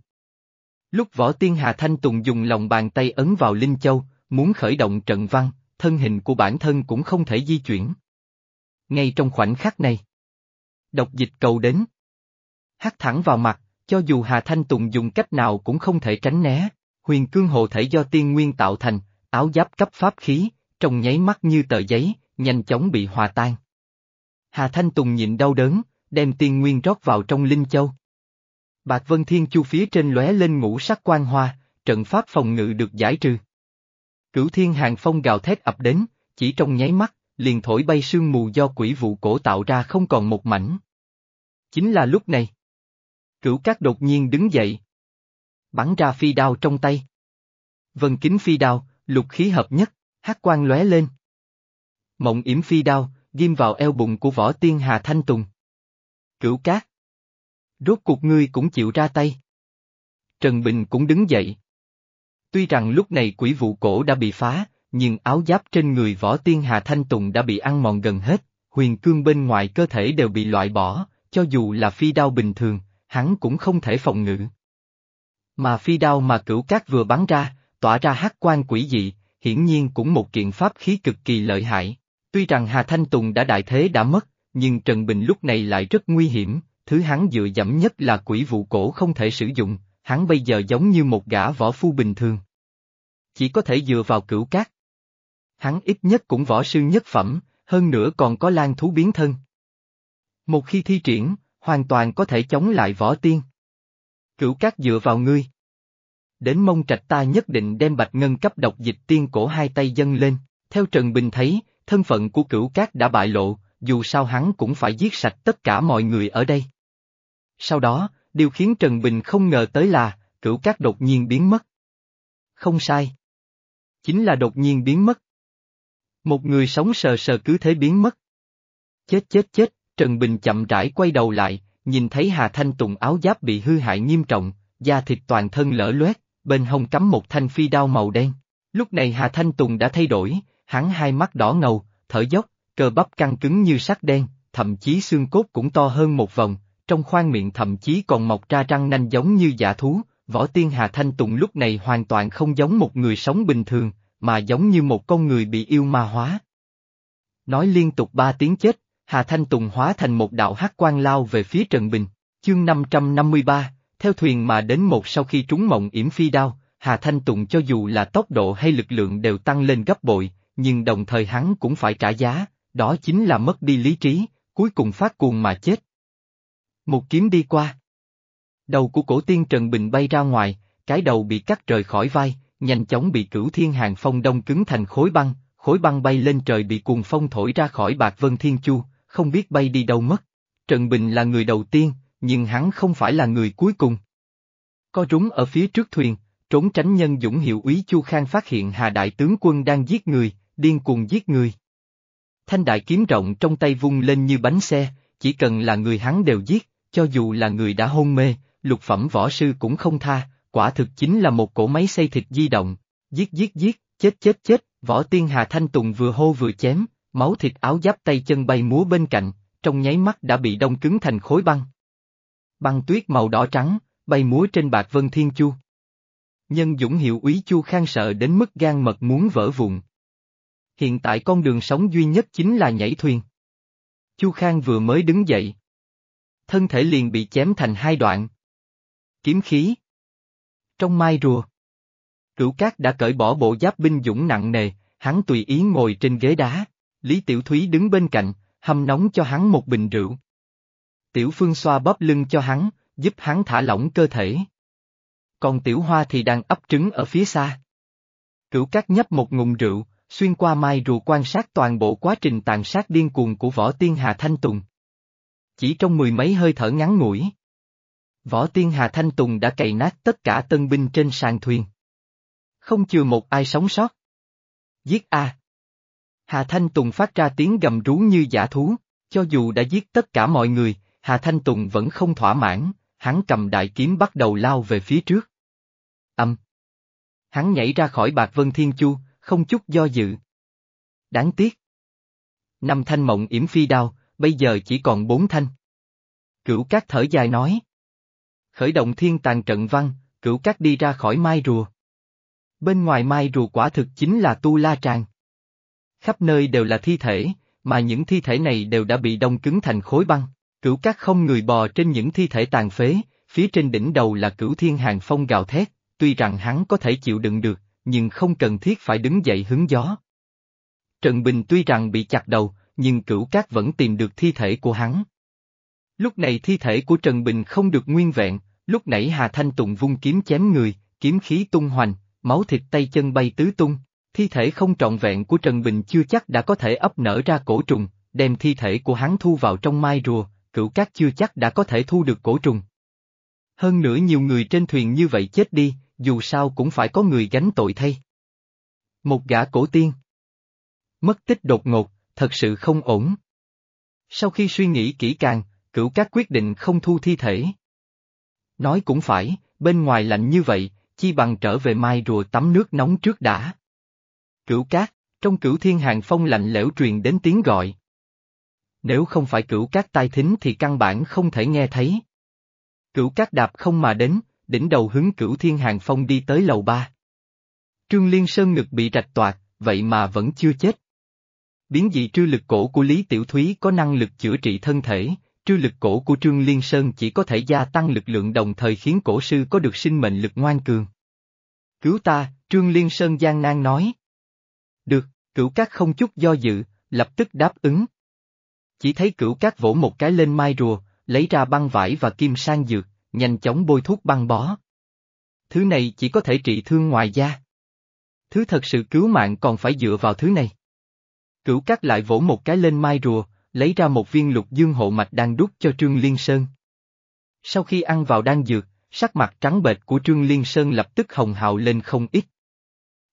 Lúc võ tiên Hà Thanh Tùng dùng lòng bàn tay ấn vào Linh Châu, muốn khởi động trận văn, thân hình của bản thân cũng không thể di chuyển. Ngay trong khoảnh khắc này, độc dịch cầu đến. Hắt thẳng vào mặt, cho dù Hà Thanh Tùng dùng cách nào cũng không thể tránh né, huyền cương hộ thể do tiên nguyên tạo thành, áo giáp cấp pháp khí, trông nháy mắt như tờ giấy, nhanh chóng bị hòa tan. Hà Thanh Tùng nhịn đau đớn, đem tiên nguyên rót vào trong linh châu. Bạc Vân Thiên Chu phía trên lóe lên ngũ sắc quang hoa, trận pháp phòng ngự được giải trừ. Cửu thiên hàng phong gào thét ập đến, chỉ trong nháy mắt, liền thổi bay sương mù do quỷ vụ cổ tạo ra không còn một mảnh. Chính là lúc này. Cửu cát đột nhiên đứng dậy. Bắn ra phi đao trong tay. Vân kính phi đao, lục khí hợp nhất, hát quang lóe lên. Mộng yểm phi đao, ghim vào eo bụng của võ tiên Hà Thanh Tùng. Cửu cát. Rốt cuộc ngươi cũng chịu ra tay. Trần Bình cũng đứng dậy. Tuy rằng lúc này quỷ vụ cổ đã bị phá, nhưng áo giáp trên người võ tiên Hà Thanh Tùng đã bị ăn mòn gần hết, huyền cương bên ngoài cơ thể đều bị loại bỏ, cho dù là phi đao bình thường, hắn cũng không thể phòng ngự. Mà phi đao mà cửu cát vừa bắn ra, tỏa ra hát quan quỷ dị, hiển nhiên cũng một kiện pháp khí cực kỳ lợi hại. Tuy rằng Hà Thanh Tùng đã đại thế đã mất, nhưng Trần Bình lúc này lại rất nguy hiểm, thứ hắn dựa dẫm nhất là quỷ vụ cổ không thể sử dụng, hắn bây giờ giống như một gã võ phu bình thường. Chỉ có thể dựa vào cửu cát. Hắn ít nhất cũng võ sư nhất phẩm, hơn nữa còn có lan thú biến thân. Một khi thi triển, hoàn toàn có thể chống lại võ tiên. Cửu cát dựa vào ngươi. Đến mông trạch ta nhất định đem bạch ngân cấp độc dịch tiên cổ hai tay dâng lên, theo Trần Bình thấy, thân phận của cửu cát đã bại lộ, dù sao hắn cũng phải giết sạch tất cả mọi người ở đây. Sau đó, điều khiến Trần Bình không ngờ tới là, cửu cát đột nhiên biến mất. Không sai. Chính là đột nhiên biến mất. Một người sống sờ sờ cứ thế biến mất. Chết chết chết, Trần Bình chậm rãi quay đầu lại, nhìn thấy Hà Thanh Tùng áo giáp bị hư hại nghiêm trọng, da thịt toàn thân lở loét, bên hông cắm một thanh phi đao màu đen. Lúc này Hà Thanh Tùng đã thay đổi, hắn hai mắt đỏ ngầu, thở dốc, cơ bắp căng cứng như sắt đen, thậm chí xương cốt cũng to hơn một vòng, trong khoang miệng thậm chí còn mọc ra răng nanh giống như giả thú, võ tiên Hà Thanh Tùng lúc này hoàn toàn không giống một người sống bình thường, mà giống như một con người bị yêu ma hóa. Nói liên tục ba tiếng chết, Hà Thanh Tùng hóa thành một đạo hắc quan lao về phía Trần Bình, chương 553, theo thuyền mà đến một sau khi trúng mộng yểm phi đao, Hà Thanh Tùng cho dù là tốc độ hay lực lượng đều tăng lên gấp bội, nhưng đồng thời hắn cũng phải trả giá, đó chính là mất đi lý trí, cuối cùng phát cuồng mà chết. Một kiếm đi qua. Đầu của cổ tiên Trần Bình bay ra ngoài, cái đầu bị cắt rời khỏi vai, nhanh chóng bị cửu thiên hàng phong đông cứng thành khối băng, khối băng bay lên trời bị cuồng phong thổi ra khỏi bạc vân thiên chu, không biết bay đi đâu mất. Trần Bình là người đầu tiên, nhưng hắn không phải là người cuối cùng. Có rúng ở phía trước thuyền, trốn tránh nhân dũng hiệu úy Chu Khang phát hiện Hà Đại tướng quân đang giết người, điên cuồng giết người. Thanh đại kiếm rộng trong tay vung lên như bánh xe, chỉ cần là người hắn đều giết, cho dù là người đã hôn mê, lục phẩm võ sư cũng không tha, quả thực chính là một cỗ máy xây thịt di động, giết giết giết, chết chết chết, võ tiên Hà Thanh Tùng vừa hô vừa chém, máu thịt áo giáp tay chân bay múa bên cạnh, trong nháy mắt đã bị đông cứng thành khối băng. Băng tuyết màu đỏ trắng, bay múa trên bạc vân thiên chu. Nhân dũng hiệu úy chu khang sợ đến mức gan mật muốn vỡ vụn. Hiện tại con đường sống duy nhất chính là nhảy thuyền. Chu Khang vừa mới đứng dậy. Thân thể liền bị chém thành hai đoạn. Kiếm khí. Trong mai rùa. Cửu Cát đã cởi bỏ bộ giáp binh dũng nặng nề, hắn tùy ý ngồi trên ghế đá. Lý Tiểu Thúy đứng bên cạnh, hâm nóng cho hắn một bình rượu. Tiểu Phương xoa bóp lưng cho hắn, giúp hắn thả lỏng cơ thể. Còn Tiểu Hoa thì đang ấp trứng ở phía xa. Cửu Cát nhấp một ngụm rượu, xuyên qua mai rùa quan sát toàn bộ quá trình tàn sát điên cuồng của võ tiên Hà Thanh Tùng. Chỉ trong mười mấy hơi thở ngắn ngủi. Võ tiên Hà Thanh Tùng đã cày nát tất cả tân binh trên sàn thuyền. Không chừa một ai sống sót. Giết A. Hà Thanh Tùng phát ra tiếng gầm rú như giả thú, cho dù đã giết tất cả mọi người, Hà Thanh Tùng vẫn không thỏa mãn, hắn cầm đại kiếm bắt đầu lao về phía trước. Âm. Hắn nhảy ra khỏi bạc vân thiên chu, không chút do dự. Đáng tiếc. Năm thanh mộng yểm phi đao, bây giờ chỉ còn bốn thanh. Cửu cát thở dài nói. Khởi động thiên tàn trận văn, cửu cát đi ra khỏi mai rùa. Bên ngoài mai rùa quả thực chính là tu la tràng. Khắp nơi đều là thi thể, mà những thi thể này đều đã bị đông cứng thành khối băng. Cửu cát không người bò trên những thi thể tàn phế, phía trên đỉnh đầu là cửu thiên hàng phong gào thét, tuy rằng hắn có thể chịu đựng được, nhưng không cần thiết phải đứng dậy hứng gió. Trần Bình tuy rằng bị chặt đầu, nhưng cửu cát vẫn tìm được thi thể của hắn. Lúc này thi thể của Trần Bình không được nguyên vẹn, lúc nãy Hà Thanh Tùng vung kiếm chém người, kiếm khí tung hoành, máu thịt tay chân bay tứ tung, thi thể không trọn vẹn của Trần Bình chưa chắc đã có thể ấp nở ra cổ trùng, đem thi thể của hắn thu vào trong mai rùa, cửu cát chưa chắc đã có thể thu được cổ trùng. Hơn nữa nhiều người trên thuyền như vậy chết đi, dù sao cũng phải có người gánh tội thay. Một gã cổ tiên. Mất tích đột ngột, thật sự không ổn. Sau khi suy nghĩ kỹ càng, cửu các quyết định không thu thi thể. Nói cũng phải, bên ngoài lạnh như vậy, chi bằng trở về mai rùa tắm nước nóng trước đã. Cửu cát, trong cửu thiên hàng phong lạnh lẽo truyền đến tiếng gọi. Nếu không phải cửu cát tai thính thì căn bản không thể nghe thấy. Cửu cát đạp không mà đến, đỉnh đầu hướng cửu thiên hàng phong đi tới lầu ba. Trương Liên Sơn ngực bị rạch toạc, vậy mà vẫn chưa chết. Biến dị trư lực cổ của Lý Tiểu Thúy có năng lực chữa trị thân thể, trư lực cổ của Trương Liên Sơn chỉ có thể gia tăng lực lượng đồng thời khiến cổ sư có được sinh mệnh lực ngoan cường. Cứu ta, Trương Liên Sơn gian nan nói. Được, cửu cát không chút do dự, lập tức đáp ứng. Chỉ thấy cửu cát vỗ một cái lên mai rùa, lấy ra băng vải và kim sang dược, nhanh chóng bôi thuốc băng bó. Thứ này chỉ có thể trị thương ngoài da. Thứ thật sự cứu mạng còn phải dựa vào thứ này. Cửu cát lại vỗ một cái lên mai rùa, lấy ra một viên lục dương hộ mạch đang đút cho Trương Liên Sơn. Sau khi ăn vào đan dược, sắc mặt trắng bệch của Trương Liên Sơn lập tức hồng hào lên không ít.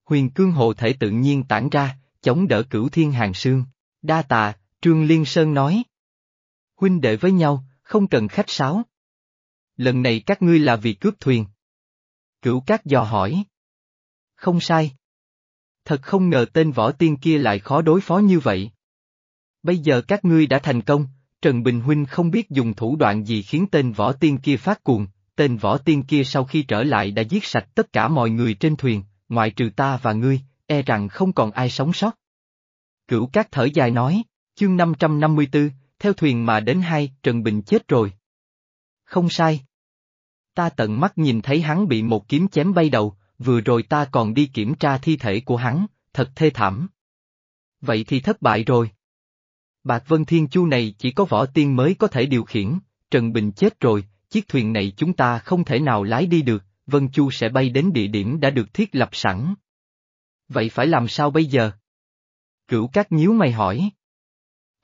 Huyền cương hộ thể tự nhiên tản ra, chống đỡ cửu thiên hàng sương. Đa tà. Trương Liên Sơn nói. Huynh đệ với nhau, Không cần khách sáo. Lần này các ngươi là vì cướp thuyền. Cửu Cát dò hỏi. Không sai. Thật không ngờ tên võ tiên kia lại khó đối phó như vậy. Bây giờ các ngươi đã thành công, Trần Bình Huynh không biết dùng thủ đoạn gì khiến tên võ tiên kia phát cuồng, tên võ tiên kia sau khi trở lại đã giết sạch tất cả mọi người trên thuyền, ngoại trừ ta và ngươi, e rằng không còn ai sống sót. Cửu Cát thở dài nói, chương 554, theo thuyền mà đến hai, Trần Bình chết rồi. Không sai. Ta tận mắt nhìn thấy hắn bị một kiếm chém bay đầu, vừa rồi ta còn đi kiểm tra thi thể của hắn, thật thê thảm. Vậy thì thất bại rồi. Bạc Vân Thiên Chu này chỉ có võ tiên mới có thể điều khiển, Trần Bình chết rồi, chiếc thuyền này chúng ta không thể nào lái đi được, Vân Chu sẽ bay đến địa điểm đã được thiết lập sẵn. Vậy phải làm sao bây giờ? Cửu các nhíu mày hỏi.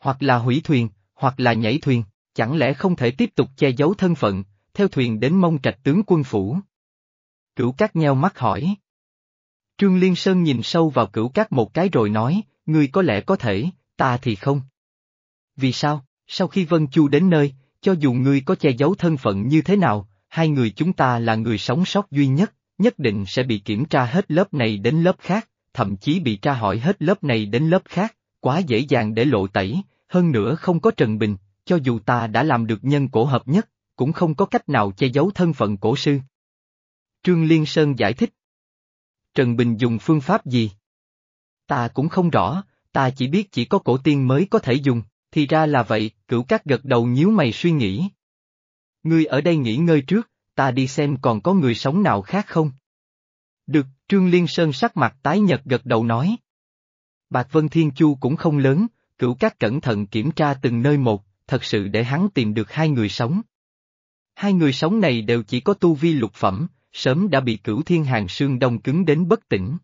Hoặc là hủy thuyền, hoặc là nhảy thuyền, chẳng lẽ không thể tiếp tục che giấu thân phận, theo thuyền đến mông trạch tướng quân phủ? Cửu các nheo mắt hỏi. Trương Liên Sơn nhìn sâu vào cửu các một cái rồi nói, ngươi có lẽ có thể, ta thì không. Vì sao, sau khi Vân Chu đến nơi, cho dù ngươi có che giấu thân phận như thế nào, hai người chúng ta là người sống sót duy nhất, nhất định sẽ bị kiểm tra hết lớp này đến lớp khác, thậm chí bị tra hỏi hết lớp này đến lớp khác, quá dễ dàng để lộ tẩy, hơn nữa không có Trần Bình, cho dù ta đã làm được nhân cổ hợp nhất, cũng không có cách nào che giấu thân phận cổ sư. Trương Liên Sơn giải thích. Trần Bình dùng phương pháp gì? Ta cũng không rõ, ta chỉ biết chỉ có cổ tiên mới có thể dùng, thì ra là vậy, cửu các gật đầu nhíu mày suy nghĩ. Ngươi ở đây nghỉ ngơi trước, ta đi xem còn có người sống nào khác không? Được, Trương Liên Sơn sắc mặt tái nhật gật đầu nói. Bạc Vân Thiên Chu cũng không lớn, cửu các cẩn thận kiểm tra từng nơi một, thật sự để hắn tìm được hai người sống. Hai người sống này đều chỉ có tu vi lục phẩm, sớm đã bị cửu thiên hàng sương đông cứng đến bất tỉnh.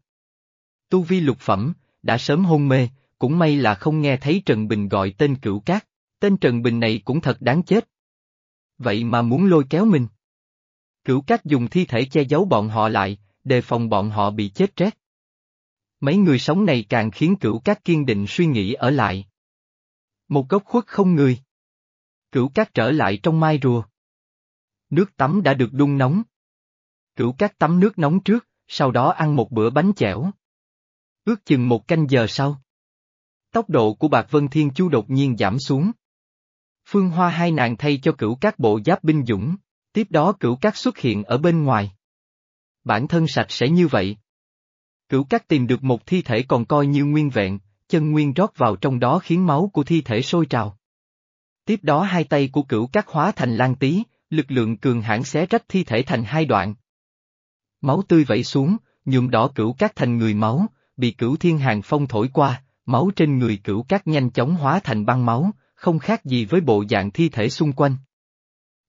Tu vi lục phẩm, đã sớm hôn mê, cũng may là không nghe thấy Trần Bình gọi tên cửu cát, tên Trần Bình này cũng thật đáng chết. Vậy mà muốn lôi kéo mình. Cửu cát dùng thi thể che giấu bọn họ lại, đề phòng bọn họ bị chết rét. Mấy người sống này càng khiến cửu cát kiên định suy nghĩ ở lại. Một góc khuất không người. Cửu cát trở lại trong mai rùa. Nước tắm đã được đun nóng. Cửu cát tắm nước nóng trước, sau đó ăn một bữa bánh chẻo. Ước chừng một canh giờ sau. Tốc độ của Bạc Vân Thiên Chu đột nhiên giảm xuống. Phương Hoa hai nàng thay cho cửu các bộ giáp binh dũng, tiếp đó cửu các xuất hiện ở bên ngoài. Bản thân sạch sẽ như vậy. Cửu Cát tìm được một thi thể còn coi như nguyên vẹn, chân nguyên rót vào trong đó khiến máu của thi thể sôi trào. Tiếp đó hai tay của cửu Cát hóa thành lan tí, lực lượng cường hãn xé rách thi thể thành hai đoạn. Máu tươi vẩy xuống, nhuộm đỏ cửu Cát thành người máu, bị cửu thiên hàng phong thổi qua, máu trên người cửu Cát nhanh chóng hóa thành băng máu, không khác gì với bộ dạng thi thể xung quanh.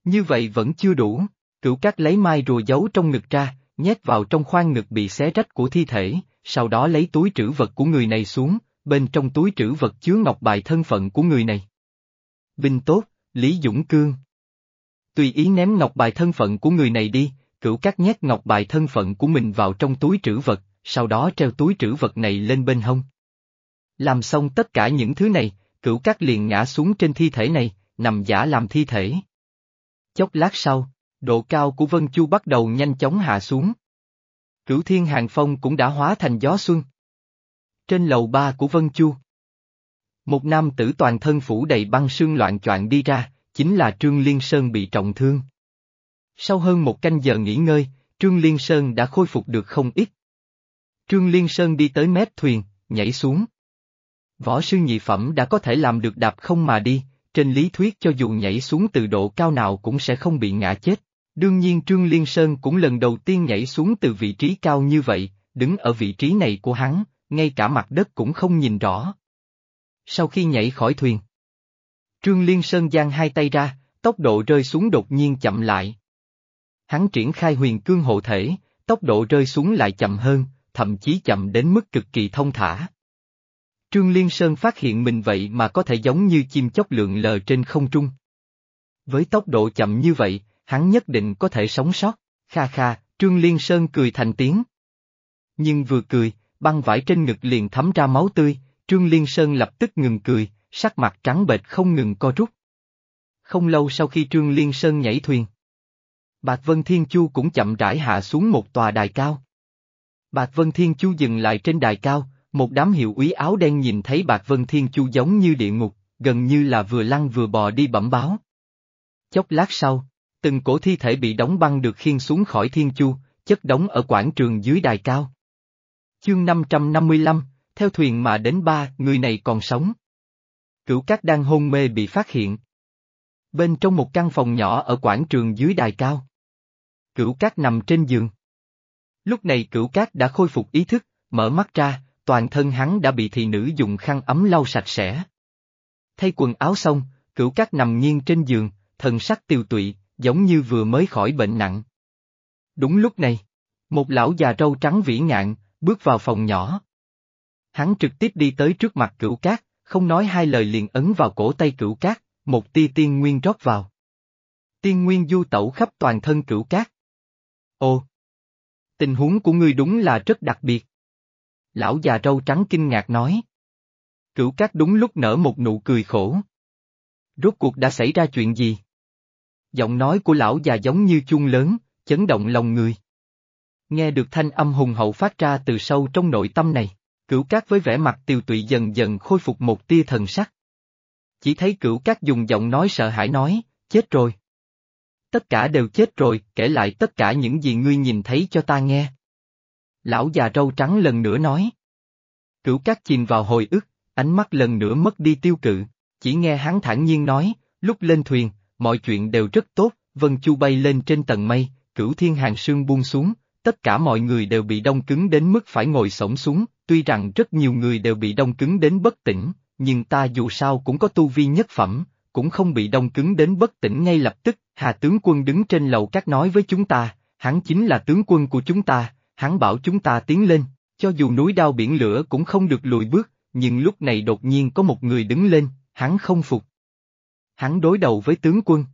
Như vậy vẫn chưa đủ, cửu Cát lấy mai rùa giấu trong ngực ra, nhét vào trong khoang ngực bị xé rách của thi thể, sau đó lấy túi trữ vật của người này xuống, bên trong túi trữ vật chứa ngọc bài thân phận của người này. Vinh tốt, Lý Dũng Cương. Tùy ý ném ngọc bài thân phận của người này đi, cửu Cát nhét ngọc bài thân phận của mình vào trong túi trữ vật, sau đó treo túi trữ vật này lên bên hông. Làm xong tất cả những thứ này, cửu cát liền ngã xuống trên thi thể này, nằm giả làm thi thể. Chốc lát sau, độ cao của Vân Chu bắt đầu nhanh chóng hạ xuống. Cửu thiên hàng phong cũng đã hóa thành gió xuân. Trên lầu ba của Vân Chu. Một nam tử toàn thân phủ đầy băng sương loạn choạng đi ra, chính là Trương Liên Sơn bị trọng thương. Sau hơn một canh giờ nghỉ ngơi, Trương Liên Sơn đã khôi phục được không ít. Trương Liên Sơn đi tới mép thuyền, nhảy xuống. Võ sư nhị phẩm đã có thể làm được đạp không mà đi, trên lý thuyết cho dù nhảy xuống từ độ cao nào cũng sẽ không bị ngã chết. Đương nhiên Trương Liên Sơn cũng lần đầu tiên nhảy xuống từ vị trí cao như vậy, đứng ở vị trí này của hắn, ngay cả mặt đất cũng không nhìn rõ. Sau khi nhảy khỏi thuyền, Trương Liên Sơn giang hai tay ra, tốc độ rơi xuống đột nhiên chậm lại. Hắn triển khai huyền cương hộ thể, tốc độ rơi xuống lại chậm hơn, thậm chí chậm đến mức cực kỳ thông thả. Trương Liên Sơn phát hiện mình vậy mà có thể giống như chim chóc lượn lờ trên không trung. Với tốc độ chậm như vậy, hắn nhất định có thể sống sót, kha kha, Trương Liên Sơn cười thành tiếng. Nhưng vừa cười, băng vải trên ngực liền thấm ra máu tươi, Trương Liên Sơn lập tức ngừng cười, sắc mặt trắng bệch không ngừng co rút. Không lâu sau khi Trương Liên Sơn nhảy thuyền, Bạc Vân Thiên Chu cũng chậm rãi hạ xuống một tòa đài cao. Bạc Vân Thiên Chu dừng lại trên đài cao, một đám hiệu úy áo đen nhìn thấy Bạc Vân Thiên Chu giống như địa ngục, gần như là vừa lăn vừa bò đi bẩm báo. Chốc lát sau, từng cổ thi thể bị đóng băng được khiêng xuống khỏi Thiên Chu, chất đóng ở quảng trường dưới đài cao. Chương 555, theo thuyền mà đến ba, người này còn sống. Cửu Cát đang hôn mê bị phát hiện. Bên trong một căn phòng nhỏ ở quảng trường dưới đài cao. Cửu Cát nằm trên giường. Lúc này Cửu Cát đã khôi phục ý thức, mở mắt ra, toàn thân hắn đã bị thị nữ dùng khăn ấm lau sạch sẽ. Thay quần áo xong, Cửu Cát nằm nghiêng trên giường, thần sắc tiêu tụy, giống như vừa mới khỏi bệnh nặng. Đúng lúc này, một lão già râu trắng vĩ ngạn, bước vào phòng nhỏ. Hắn trực tiếp đi tới trước mặt cửu cát, không nói hai lời liền ấn vào cổ tay cửu cát, một tia tiên nguyên rót vào. Tiên nguyên du tẩu khắp toàn thân cửu cát. Ồ! Tình huống của ngươi đúng là rất đặc biệt. Lão già râu trắng kinh ngạc nói. Cửu cát đúng lúc nở một nụ cười khổ. Rốt cuộc đã xảy ra chuyện gì? Giọng nói của lão già giống như chuông lớn, chấn động lòng người. Nghe được thanh âm hùng hậu phát ra từ sâu trong nội tâm này, cửu cát với vẻ mặt tiêu tụy dần dần khôi phục một tia thần sắc. Chỉ thấy cửu cát dùng giọng nói sợ hãi nói, chết rồi. Tất cả đều chết rồi, kể lại tất cả những gì ngươi nhìn thấy cho ta nghe. Lão già râu trắng lần nữa nói. Cửu cát chìm vào hồi ức, ánh mắt lần nữa mất đi tiêu cự, chỉ nghe hắn thản nhiên nói, lúc lên thuyền, mọi chuyện đều rất tốt, Vân Chu bay lên trên tầng mây, cửu thiên hàng sương buông xuống, tất cả mọi người đều bị đông cứng đến mức phải ngồi sổng xuống, tuy rằng rất nhiều người đều bị đông cứng đến bất tỉnh, nhưng ta dù sao cũng có tu vi nhất phẩm, cũng không bị đông cứng đến bất tỉnh ngay lập tức, Hà tướng quân đứng trên lầu các nói với chúng ta, hắn chính là tướng quân của chúng ta, hắn bảo chúng ta tiến lên, cho dù núi đao biển lửa cũng không được lùi bước, nhưng lúc này đột nhiên có một người đứng lên, hắn không phục. Hắn đối đầu với tướng quân.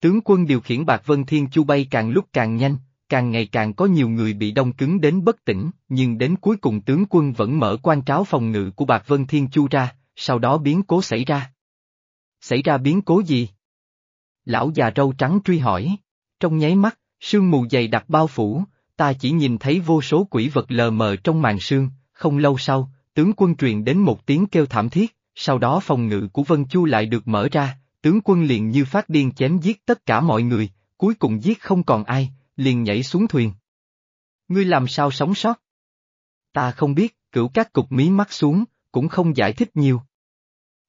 Tướng quân điều khiển Bạc Vân Thiên Chu bay càng lúc càng nhanh, càng ngày càng có nhiều người bị đông cứng đến bất tỉnh, nhưng đến cuối cùng tướng quân vẫn mở quan tráo phòng ngự của Bạc Vân Thiên Chu ra, sau đó biến cố xảy ra. Xảy ra biến cố gì? Lão già râu trắng truy hỏi, trong nháy mắt, sương mù dày đặc bao phủ, ta chỉ nhìn thấy vô số quỷ vật lờ mờ trong màn sương, không lâu sau, tướng quân truyền đến một tiếng kêu thảm thiết, sau đó phòng ngự của Vân Chu lại được mở ra, tướng quân liền như phát điên chém giết tất cả mọi người, cuối cùng giết không còn ai, liền nhảy xuống thuyền. Ngươi làm sao sống sót? Ta không biết, cửu các cục mí mắt xuống, cũng không giải thích nhiều.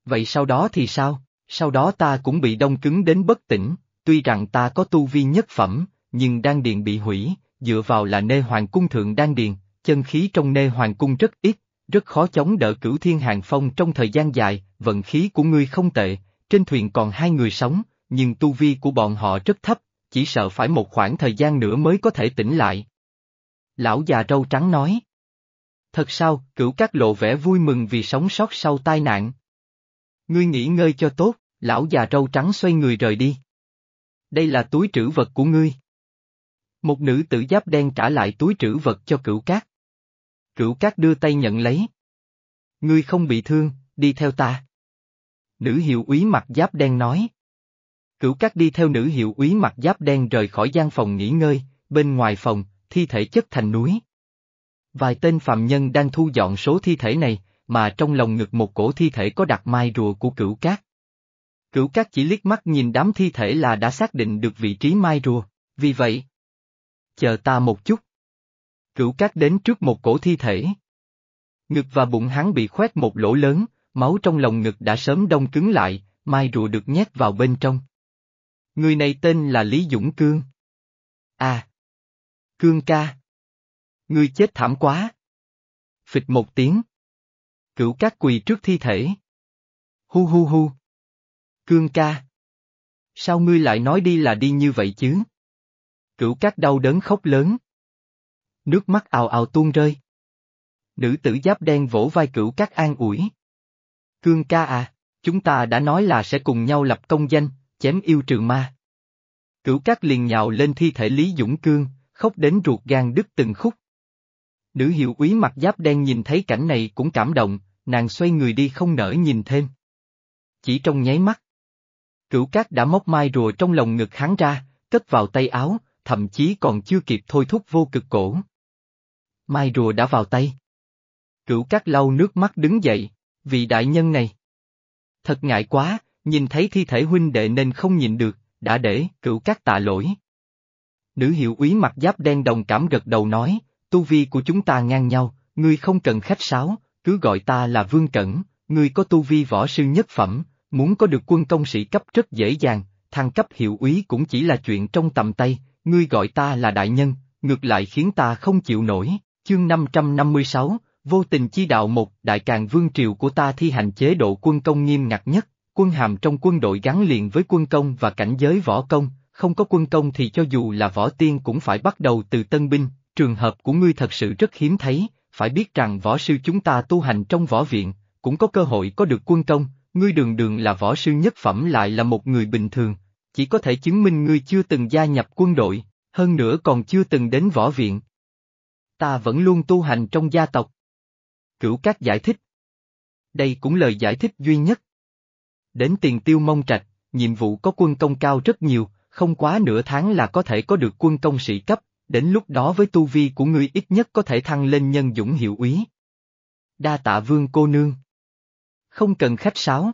Vậy sau đó thì sao? Sau đó ta cũng bị đông cứng đến bất tỉnh, tuy rằng ta có tu vi nhất phẩm, nhưng đan điền bị hủy, dựa vào là nê hoàng cung thượng đan điền, chân khí trong nê hoàng cung rất ít, rất khó chống đỡ cửu thiên hàng phong trong thời gian dài, vận khí của ngươi không tệ, trên thuyền còn hai người sống, nhưng tu vi của bọn họ rất thấp, chỉ sợ phải một khoảng thời gian nữa mới có thể tỉnh lại. Lão già râu trắng nói. Thật sao, cửu các lộ vẻ vui mừng vì sống sót sau tai nạn. Ngươi nghỉ ngơi cho tốt, lão già râu trắng xoay người rời đi. Đây là túi trữ vật của ngươi. Một nữ tử giáp đen trả lại túi trữ vật cho cửu cát. Cửu cát đưa tay nhận lấy. Ngươi không bị thương, đi theo ta. Nữ hiệu úy mặt giáp đen nói. Cửu cát đi theo nữ hiệu úy mặt giáp đen rời khỏi gian phòng nghỉ ngơi, bên ngoài phòng, thi thể chất thành núi. Vài tên phạm nhân đang thu dọn số thi thể này, mà trong lòng ngực một cổ thi thể có đặt mai rùa của cửu cát. Cửu cát chỉ liếc mắt nhìn đám thi thể là đã xác định được vị trí mai rùa, vì vậy. Chờ ta một chút. Cửu cát đến trước một cổ thi thể. Ngực và bụng hắn bị khoét một lỗ lớn, máu trong lòng ngực đã sớm đông cứng lại, mai rùa được nhét vào bên trong. Người này tên là Lý Dũng Cương. À! Cương ca! Ngươi chết thảm quá! Phịch một tiếng. Cửu cát quỳ trước thi thể. Hu hu hu! Cương ca! Sao ngươi lại nói đi là đi như vậy chứ? Cửu cát đau đớn khóc lớn. Nước mắt ào ào tuôn rơi. Nữ tử giáp đen vỗ vai cửu cát an ủi. Cương ca à, chúng ta đã nói là sẽ cùng nhau lập công danh, chém yêu trừ ma. Cửu cát liền nhào lên thi thể Lý Dũng Cương, khóc đến ruột gan đứt từng khúc. Nữ hiệu úy mặt giáp đen nhìn thấy cảnh này cũng cảm động, nàng xoay người đi không nỡ nhìn thêm. Chỉ trong nháy mắt. Cửu cát đã móc mai rùa trong lồng ngực hắn ra, cất vào tay áo, thậm chí còn chưa kịp thôi thúc vô cực cổ. Mai rùa đã vào tay. Cửu cát lau nước mắt đứng dậy, vị đại nhân này. Thật ngại quá, nhìn thấy thi thể huynh đệ nên không nhìn được, đã để, cửu cát tạ lỗi. Nữ hiệu úy mặt giáp đen đồng cảm gật đầu nói, tu vi của chúng ta ngang nhau, ngươi không cần khách sáo, cứ gọi ta là Vương Cẩn, ngươi có tu vi võ sư nhất phẩm, muốn có được quân công sĩ cấp rất dễ dàng, thăng cấp hiệu úy cũng chỉ là chuyện trong tầm tay, ngươi gọi ta là đại nhân, ngược lại khiến ta không chịu nổi. Chương 556, Vô tình chi đạo một đại càng vương triều của ta thi hành chế độ quân công nghiêm ngặt nhất, quân hàm trong quân đội gắn liền với quân công và cảnh giới võ công, không có quân công thì cho dù là võ tiên cũng phải bắt đầu từ tân binh, trường hợp của ngươi thật sự rất hiếm thấy, phải biết rằng võ sư chúng ta tu hành trong võ viện, cũng có cơ hội có được quân công, ngươi đường đường là võ sư nhất phẩm lại là một người bình thường, chỉ có thể chứng minh ngươi chưa từng gia nhập quân đội, hơn nữa còn chưa từng đến võ viện. Ta vẫn luôn tu hành trong gia tộc. Cửu các giải thích. Đây cũng lời giải thích duy nhất. Đến tiền tiêu mông trạch, nhiệm vụ có quân công cao rất nhiều, không quá nửa tháng là có thể có được quân công sĩ cấp, đến lúc đó với tu vi của ngươi ít nhất có thể thăng lên nhân dũng hiệu úy. Đa tạ vương cô nương. Không cần khách sáo.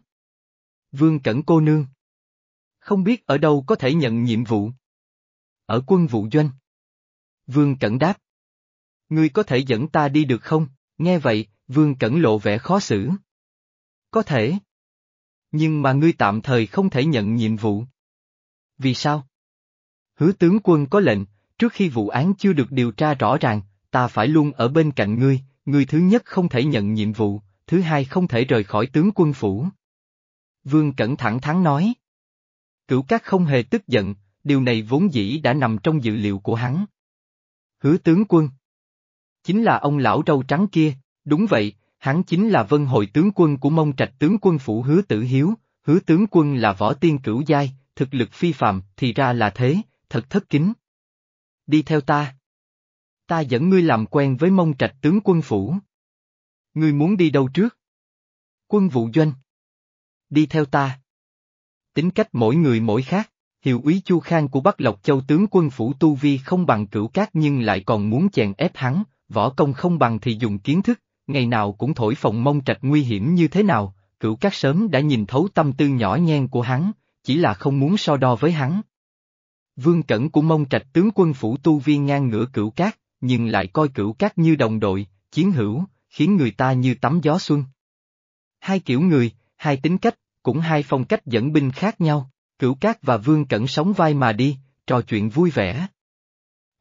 Vương cẩn cô nương. Không biết ở đâu có thể nhận nhiệm vụ. Ở quân vụ doanh. Vương cẩn đáp. Ngươi có thể dẫn ta đi được không? Nghe vậy, vương cẩn lộ vẻ khó xử. Có thể. Nhưng mà ngươi tạm thời không thể nhận nhiệm vụ. Vì sao? Hứa tướng quân có lệnh, trước khi vụ án chưa được điều tra rõ ràng, ta phải luôn ở bên cạnh ngươi, ngươi thứ nhất không thể nhận nhiệm vụ, thứ hai không thể rời khỏi tướng quân phủ. Vương Cẩn thẳng thắn nói. Cửu Cát không hề tức giận, điều này vốn dĩ đã nằm trong dự liệu của hắn. Hứa tướng quân. Chính là ông lão râu trắng kia, đúng vậy, hắn chính là vân hội tướng quân của mông trạch tướng quân phủ hứa tử hiếu, hứa tướng quân là võ tiên cửu giai, thực lực phi phạm, thì ra là thế, thật thất kính. Đi theo ta. Ta dẫn ngươi làm quen với mông trạch tướng quân phủ. Ngươi muốn đi đâu trước? Quân vụ doanh. Đi theo ta. Tính cách mỗi người mỗi khác, hiệu úy Chu Khang của Bắc Lộc Châu tướng quân phủ Tu Vi không bằng cửu cát nhưng lại còn muốn chèn ép hắn, võ công không bằng thì dùng kiến thức, ngày nào cũng thổi phồng mông trạch nguy hiểm như thế nào, cửu cát sớm đã nhìn thấu tâm tư nhỏ nhen của hắn, chỉ là không muốn so đo với hắn. Vương Cẩn của mông trạch tướng quân phủ tu viên ngang ngửa cửu cát, nhưng lại coi cửu cát như đồng đội, chiến hữu, khiến người ta như tắm gió xuân. Hai kiểu người, hai tính cách, cũng hai phong cách dẫn binh khác nhau, cửu cát và vương cẩn sống vai mà đi, trò chuyện vui vẻ.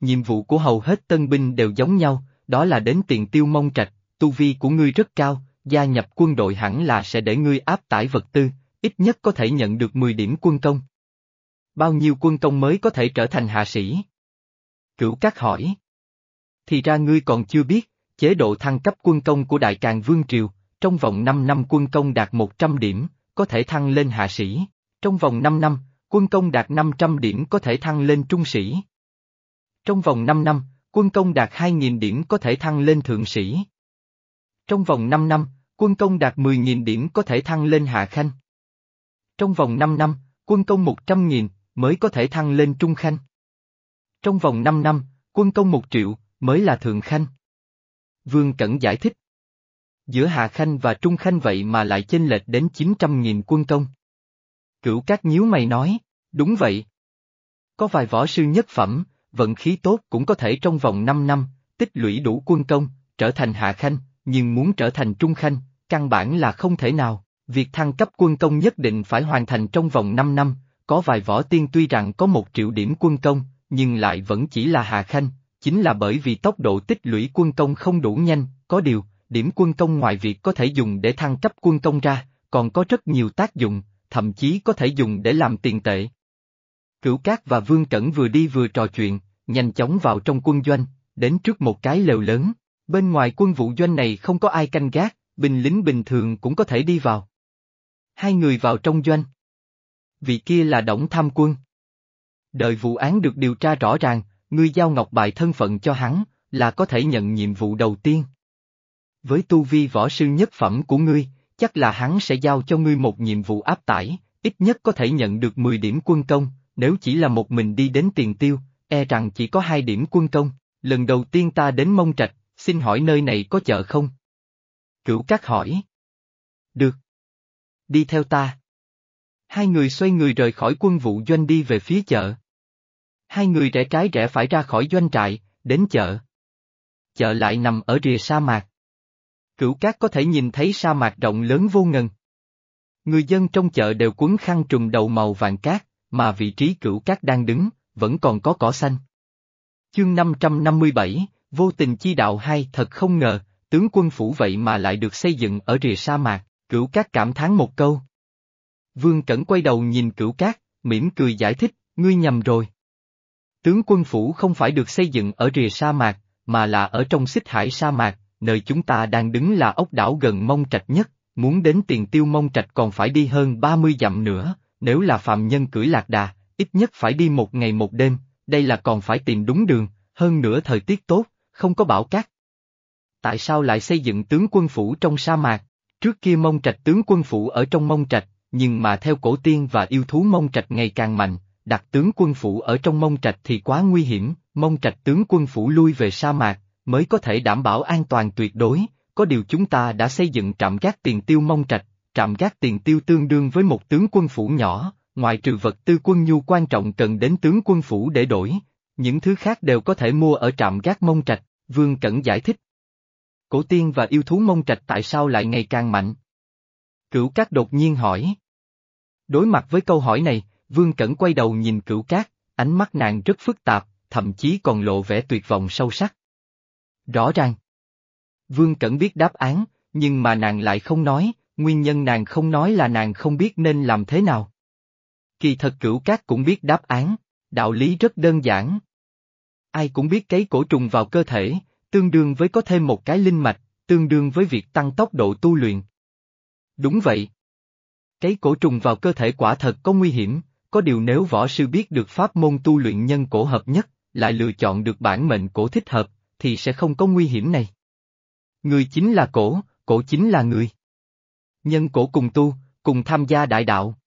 Nhiệm vụ của hầu hết tân binh đều giống nhau, đó là đến tiền tiêu mông trạch, tu vi của ngươi rất cao, gia nhập quân đội hẳn là sẽ để ngươi áp tải vật tư, ít nhất có thể nhận được 10 điểm quân công. Bao nhiêu quân công mới có thể trở thành hạ sĩ? Cửu Cát hỏi. Thì ra ngươi còn chưa biết, chế độ thăng cấp quân công của Đại Càng Vương Triều, trong vòng 5 năm quân công đạt 100 điểm, có thể thăng lên hạ sĩ, trong vòng 5 năm, quân công đạt 500 điểm có thể thăng lên trung sĩ. Trong vòng 5 năm, quân công đạt 2.000 điểm có thể thăng lên thượng sĩ. Trong vòng 5 năm, quân công đạt 10.000 điểm có thể thăng lên hạ khanh. Trong vòng 5 năm, quân công 100.000 mới có thể thăng lên trung khanh. Trong vòng 5 năm, quân công 1 triệu mới là thượng khanh. Vương Cẩn giải thích. Giữa Hạ Khanh và Trung Khanh vậy mà lại chênh lệch đến 900.000 quân công. Cửu các nhíu mày nói, đúng vậy. Có vài võ sư nhất phẩm, vận khí tốt cũng có thể trong vòng 5 năm, tích lũy đủ quân công, trở thành Hạ Khanh, nhưng muốn trở thành Trung Khanh, căn bản là không thể nào. Việc thăng cấp quân công nhất định phải hoàn thành trong vòng 5 năm, có vài võ tiên tuy rằng có một triệu điểm quân công, nhưng lại vẫn chỉ là Hạ Khanh, chính là bởi vì tốc độ tích lũy quân công không đủ nhanh, có điều, điểm quân công ngoài việc có thể dùng để thăng cấp quân công ra, còn có rất nhiều tác dụng, thậm chí có thể dùng để làm tiền tệ. Cửu Cát và Vương Cẩn vừa đi vừa trò chuyện, nhanh chóng vào trong quân doanh, đến trước một cái lều lớn. Bên ngoài quân vụ doanh này không có ai canh gác, binh lính bình thường cũng có thể đi vào. Hai người vào trong doanh. Vị kia là Đổng Tham Quân. Đợi vụ án được điều tra rõ ràng, ngươi giao ngọc bài thân phận cho hắn, là có thể nhận nhiệm vụ đầu tiên. Với tu vi võ sư nhất phẩm của ngươi, chắc là hắn sẽ giao cho ngươi một nhiệm vụ áp tải, ít nhất có thể nhận được 10 điểm quân công, nếu chỉ là một mình đi đến tiền tiêu, e rằng chỉ có hai điểm quân công. Lần đầu tiên ta đến Mông Trạch, xin hỏi nơi này có chợ không? Cửu Cát hỏi. Được. Đi theo ta. Hai người xoay người rời khỏi quân vụ doanh đi về phía chợ. Hai người rẽ trái rẽ phải ra khỏi doanh trại, đến chợ. Chợ lại nằm ở rìa sa mạc. Cửu Cát có thể nhìn thấy sa mạc rộng lớn vô ngần. Người dân trong chợ đều quấn khăn trùm đầu màu vàng cát, mà vị trí cửu cát đang đứng, vẫn còn có cỏ xanh. Chương 557, Vô tình chi đạo hai thật không ngờ, tướng quân phủ vậy mà lại được xây dựng ở rìa sa mạc, cửu cát cảm thán một câu. Vương Cẩn quay đầu nhìn cửu cát, mỉm cười giải thích, ngươi nhầm rồi. Tướng quân phủ không phải được xây dựng ở rìa sa mạc, mà là ở trong xích hải sa mạc, nơi chúng ta đang đứng là ốc đảo gần mông trạch nhất, muốn đến tiền tiêu mông trạch còn phải đi hơn 30 dặm nữa, nếu là phạm nhân cưỡi lạc đà, ít nhất phải đi một ngày một đêm, đây là còn phải tìm đúng đường, hơn nữa thời tiết tốt, không có bão cát. Tại sao lại xây dựng tướng quân phủ trong sa mạc? Trước kia mông trạch tướng quân phủ ở trong mông trạch, nhưng mà theo cổ tiên và yêu thú mông trạch ngày càng mạnh, đặt tướng quân phủ ở trong mông trạch thì quá nguy hiểm, mông trạch tướng quân phủ lui về sa mạc, mới có thể đảm bảo an toàn tuyệt đối, có điều chúng ta đã xây dựng trạm gác tiền tiêu mông trạch, trạm gác tiền tiêu tương đương với một tướng quân phủ nhỏ, ngoại trừ vật tư quân nhu quan trọng cần đến tướng quân phủ để đổi, những thứ khác đều có thể mua ở trạm gác mông trạch, Vương Cẩn giải thích. Cổ tiên và yêu thú mông trạch tại sao lại ngày càng mạnh? Cửu Cát đột nhiên hỏi. Đối mặt với câu hỏi này, Vương Cẩn quay đầu nhìn Cửu Cát, ánh mắt nàng rất phức tạp, thậm chí còn lộ vẻ tuyệt vọng sâu sắc. Rõ ràng. Vương Cẩn biết đáp án, nhưng mà nàng lại không nói, nguyên nhân nàng không nói là nàng không biết nên làm thế nào. Kỳ thật cửu cát cũng biết đáp án, đạo lý rất đơn giản. Ai cũng biết cấy cổ trùng vào cơ thể, tương đương với có thêm một cái linh mạch, tương đương với việc tăng tốc độ tu luyện. Đúng vậy. Cấy cổ trùng vào cơ thể quả thật có nguy hiểm, có điều nếu võ sư biết được pháp môn tu luyện nhân cổ hợp nhất, lại lựa chọn được bản mệnh cổ thích hợp, thì sẽ không có nguy hiểm này. Người chính là cổ, cổ chính là người. Nhân cổ cùng tu, cùng tham gia đại đạo.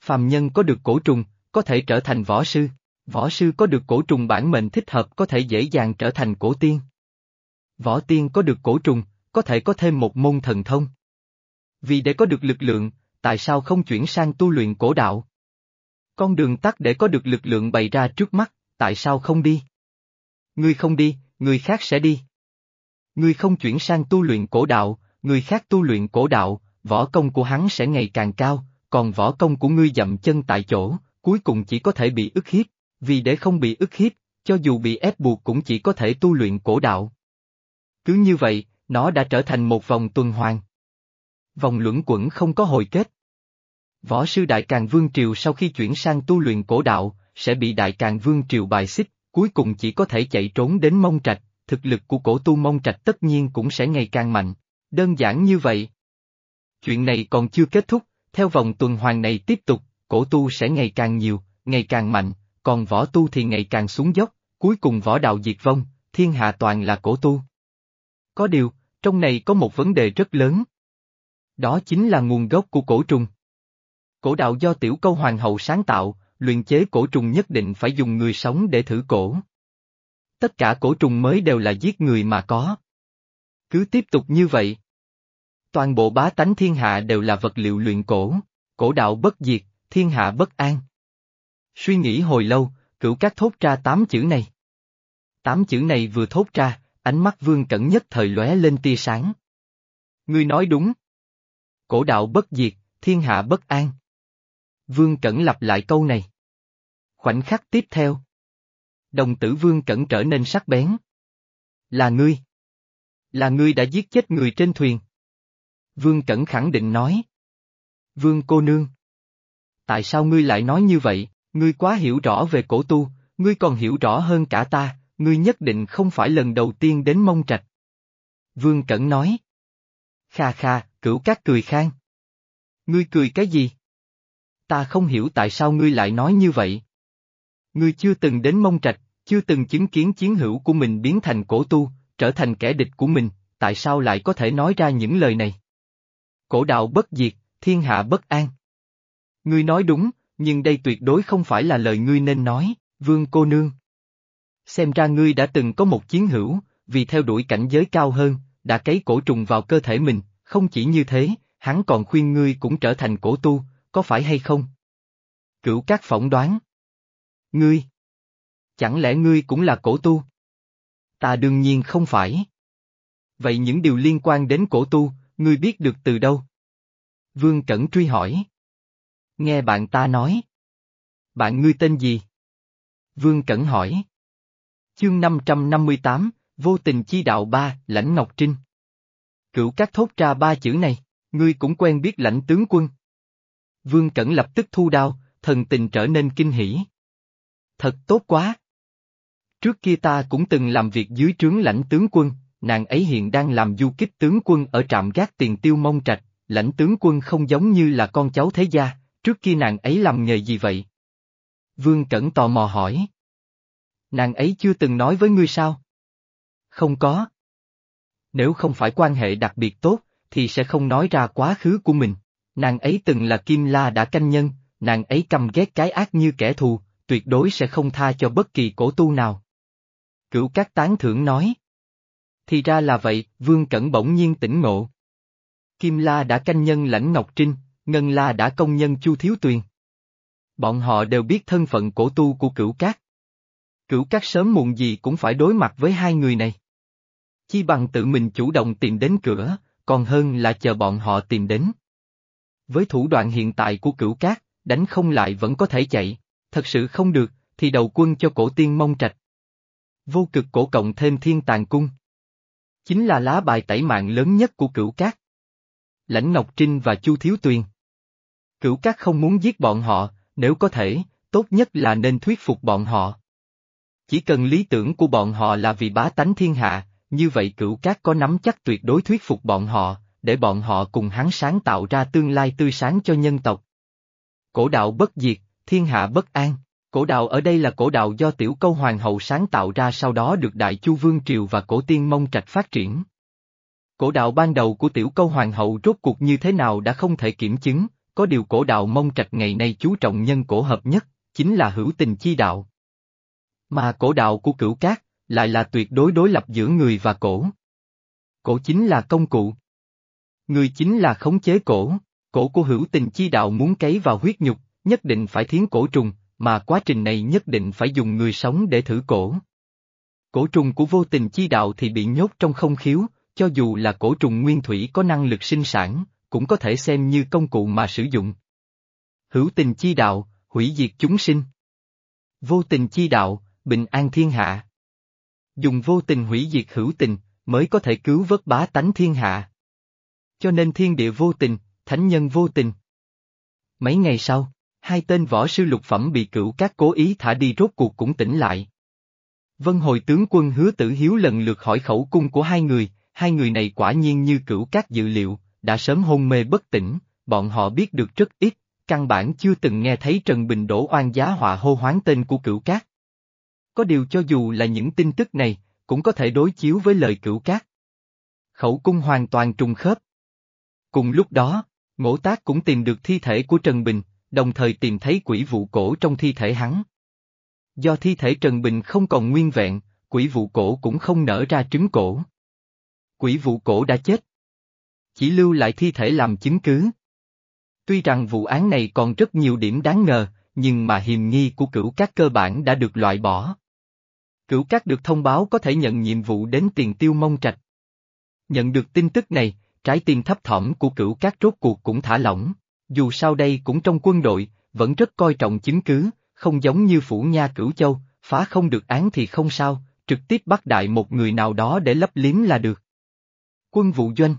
Phàm nhân có được cổ trùng, có thể trở thành võ sư, võ sư có được cổ trùng bản mệnh thích hợp có thể dễ dàng trở thành cổ tiên. Võ tiên có được cổ trùng, có thể có thêm một môn thần thông. Vì để có được lực lượng, tại sao không chuyển sang tu luyện cổ đạo? Con đường tắt để có được lực lượng bày ra trước mắt, tại sao không đi? Ngươi không đi, người khác sẽ đi. Ngươi không chuyển sang tu luyện cổ đạo, người khác tu luyện cổ đạo, võ công của hắn sẽ ngày càng cao, còn võ công của ngươi dậm chân tại chỗ, cuối cùng chỉ có thể bị ức hiếp, vì để không bị ức hiếp, cho dù bị ép buộc cũng chỉ có thể tu luyện cổ đạo. Cứ như vậy, nó đã trở thành một vòng tuần hoàn. Vòng luẩn quẩn không có hồi kết. Võ sư Đại Càng Vương Triều sau khi chuyển sang tu luyện cổ đạo, sẽ bị Đại Càng Vương Triều bài xích, cuối cùng chỉ có thể chạy trốn đến mông trạch, thực lực của cổ tu mông trạch tất nhiên cũng sẽ ngày càng mạnh. Đơn giản như vậy. Chuyện này còn chưa kết thúc, theo vòng tuần hoàn này tiếp tục, cổ tu sẽ ngày càng nhiều, ngày càng mạnh, còn võ tu thì ngày càng xuống dốc, cuối cùng võ đạo diệt vong, thiên hạ toàn là cổ tu. Có điều, trong này có một vấn đề rất lớn. Đó chính là nguồn gốc của cổ trùng. Cổ đạo do tiểu câu hoàng hậu sáng tạo, luyện chế cổ trùng nhất định phải dùng người sống để thử cổ. Tất cả cổ trùng mới đều là giết người mà có. Cứ tiếp tục như vậy. Toàn bộ bá tánh thiên hạ đều là vật liệu luyện cổ, cổ đạo bất diệt, thiên hạ bất an. Suy nghĩ hồi lâu, cửu các thốt ra tám chữ này. Tám chữ này vừa thốt ra, ánh mắt vương cẩn nhất thời lóe lên tia sáng. Ngươi nói đúng. Cổ đạo bất diệt, thiên hạ bất an. Vương Cẩn lặp lại câu này. Khoảnh khắc tiếp theo. Đồng tử Vương Cẩn trở nên sắc bén. Là ngươi. Là ngươi đã giết chết người trên thuyền. Vương Cẩn khẳng định nói. Vương cô nương. Tại sao ngươi lại nói như vậy, ngươi quá hiểu rõ về cổ tu, ngươi còn hiểu rõ hơn cả ta, ngươi nhất định không phải lần đầu tiên đến mông trạch. Vương Cẩn nói. Kha kha, cửu các cười khang. Ngươi cười cái gì? ta không hiểu tại sao ngươi lại nói như vậy. Ngươi chưa từng đến mông trạch, chưa từng chứng kiến chiến hữu của mình biến thành cổ tu, trở thành kẻ địch của mình, tại sao lại có thể nói ra những lời này? Cổ đạo bất diệt, thiên hạ bất an. Ngươi nói đúng, nhưng đây tuyệt đối không phải là lời ngươi nên nói, vương cô nương. Xem ra ngươi đã từng có một chiến hữu, vì theo đuổi cảnh giới cao hơn, đã cấy cổ trùng vào cơ thể mình, không chỉ như thế, hắn còn khuyên ngươi cũng trở thành cổ tu, có phải hay không? Cửu các phỏng đoán. Ngươi. Chẳng lẽ ngươi cũng là cổ tu? Ta đương nhiên không phải. Vậy những điều liên quan đến cổ tu, ngươi biết được từ đâu? Vương Cẩn truy hỏi. Nghe bạn ta nói. Bạn ngươi tên gì? Vương Cẩn hỏi. Chương 558, Vô tình chi đạo ba, Lãnh Ngọc Trinh. Cửu các thốt ra ba chữ này, ngươi cũng quen biết lãnh tướng quân. Vương Cẩn lập tức thu đao, thần tình trở nên kinh hỉ. Thật tốt quá! Trước kia ta cũng từng làm việc dưới trướng lãnh tướng quân, nàng ấy hiện đang làm du kích tướng quân ở trạm gác tiền tiêu mông trạch, lãnh tướng quân không giống như là con cháu thế gia, trước kia nàng ấy làm nghề gì vậy? Vương Cẩn tò mò hỏi. Nàng ấy chưa từng nói với ngươi sao? Không có. Nếu không phải quan hệ đặc biệt tốt, thì sẽ không nói ra quá khứ của mình. Nàng ấy từng là Kim La đã canh nhân, nàng ấy căm ghét cái ác như kẻ thù, tuyệt đối sẽ không tha cho bất kỳ cổ tu nào. Cửu các tán thưởng nói. Thì ra là vậy, Vương Cẩn bỗng nhiên tỉnh ngộ. Kim La đã canh nhân lãnh Ngọc Trinh, Ngân La đã công nhân Chu Thiếu Tuyền. Bọn họ đều biết thân phận cổ tu của cửu cát. Cửu cát sớm muộn gì cũng phải đối mặt với hai người này. Chi bằng tự mình chủ động tìm đến cửa, còn hơn là chờ bọn họ tìm đến. Với thủ đoạn hiện tại của cửu cát, đánh không lại vẫn có thể chạy, thật sự không được, thì đầu quân cho cổ tiên mông trạch. Vô cực cổ cộng thêm thiên tàng cung. Chính là lá bài tẩy mạng lớn nhất của cửu cát. Lãnh Ngọc Trinh và Chu Thiếu Tuyền. Cửu cát không muốn giết bọn họ, nếu có thể, tốt nhất là nên thuyết phục bọn họ. Chỉ cần lý tưởng của bọn họ là vì bá tánh thiên hạ, như vậy cửu cát có nắm chắc tuyệt đối thuyết phục bọn họ, để bọn họ cùng hắn sáng tạo ra tương lai tươi sáng cho nhân tộc. Cổ đạo bất diệt, thiên hạ bất an. Cổ đạo ở đây là cổ đạo do tiểu câu hoàng hậu sáng tạo ra sau đó được đại chu vương triều và cổ tiên mông trạch phát triển. Cổ đạo ban đầu của tiểu câu hoàng hậu rốt cuộc như thế nào đã không thể kiểm chứng, có điều cổ đạo mông trạch ngày nay chú trọng nhân cổ hợp nhất, chính là hữu tình chi đạo. Mà cổ đạo của cửu cát, lại là tuyệt đối đối lập giữa người và cổ. Cổ chính là công cụ. Người chính là khống chế cổ, cổ của hữu tình chi đạo muốn cấy vào huyết nhục, nhất định phải thiến cổ trùng, mà quá trình này nhất định phải dùng người sống để thử cổ. Cổ trùng của vô tình chi đạo thì bị nhốt trong không khiếu, cho dù là cổ trùng nguyên thủy có năng lực sinh sản, cũng có thể xem như công cụ mà sử dụng. Hữu tình chi đạo, hủy diệt chúng sinh. Vô tình chi đạo, bình an thiên hạ. Dùng vô tình hủy diệt hữu tình, mới có thể cứu vớt bá tánh thiên hạ. Cho nên thiên địa vô tình, thánh nhân vô tình. Mấy ngày sau, hai tên võ sư lục phẩm bị cửu các cố ý thả đi rốt cuộc cũng tỉnh lại. Vân hồi tướng quân hứa tử hiếu lần lượt hỏi khẩu cung của hai người, hai người này quả nhiên như cửu các dự liệu, đã sớm hôn mê bất tỉnh, bọn họ biết được rất ít, căn bản chưa từng nghe thấy Trần Bình đổ oan giá họa hô hoáng tên của cửu cát. Có điều cho dù là những tin tức này, cũng có thể đối chiếu với lời cửu cát. Khẩu cung hoàn toàn trùng khớp. Cùng lúc đó, ngỗ tác cũng tìm được thi thể của Trần Bình, đồng thời tìm thấy quỷ vụ cổ trong thi thể hắn. Do thi thể Trần Bình không còn nguyên vẹn, quỷ vụ cổ cũng không nở ra trứng cổ. Quỷ vụ cổ đã chết. Chỉ lưu lại thi thể làm chứng cứ. Tuy rằng vụ án này còn rất nhiều điểm đáng ngờ, nhưng mà hiềm nghi của cửu các cơ bản đã được loại bỏ. Cửu các được thông báo có thể nhận nhiệm vụ đến tiền tiêu mông trạch. Nhận được tin tức này, trái tim thấp thỏm của cửu các rốt cuộc cũng thả lỏng, dù sao đây cũng trong quân đội, vẫn rất coi trọng chứng cứ, không giống như phủ nha cửu châu, phá không được án thì không sao, trực tiếp bắt đại một người nào đó để lấp liếm là được. Quân vụ doanh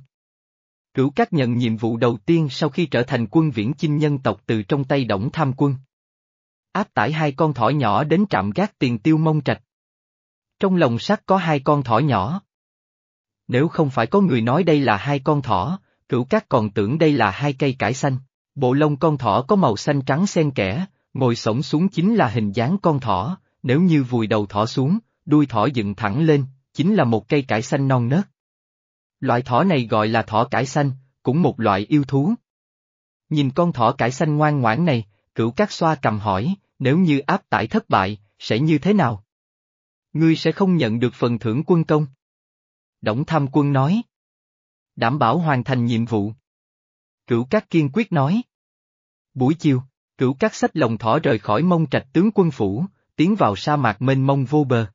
Cửu các nhận nhiệm vụ đầu tiên sau khi trở thành quân viễn chinh nhân tộc từ trong tay Đổng Tham Quân. Áp tải hai con thỏ nhỏ đến trạm gác tiền tiêu mông trạch. Trong lồng sắt có hai con thỏ nhỏ. Nếu không phải có người nói đây là hai con thỏ, cửu các còn tưởng đây là hai cây cải xanh. Bộ lông con thỏ có màu xanh trắng xen kẽ, ngồi sổng xuống chính là hình dáng con thỏ, nếu như vùi đầu thỏ xuống, đuôi thỏ dựng thẳng lên, chính là một cây cải xanh non nớt. Loại thỏ này gọi là thỏ cải xanh, cũng một loại yêu thú. Nhìn con thỏ cải xanh ngoan ngoãn này, cửu cát xoa cầm hỏi, nếu như áp tải thất bại, sẽ như thế nào? Ngươi sẽ không nhận được phần thưởng quân công. Đổng tham quân nói. Đảm bảo hoàn thành nhiệm vụ. Cửu cát kiên quyết nói. Buổi chiều, cửu các sách lồng thỏ rời khỏi mông trạch tướng quân phủ, tiến vào sa mạc mênh mông vô bờ.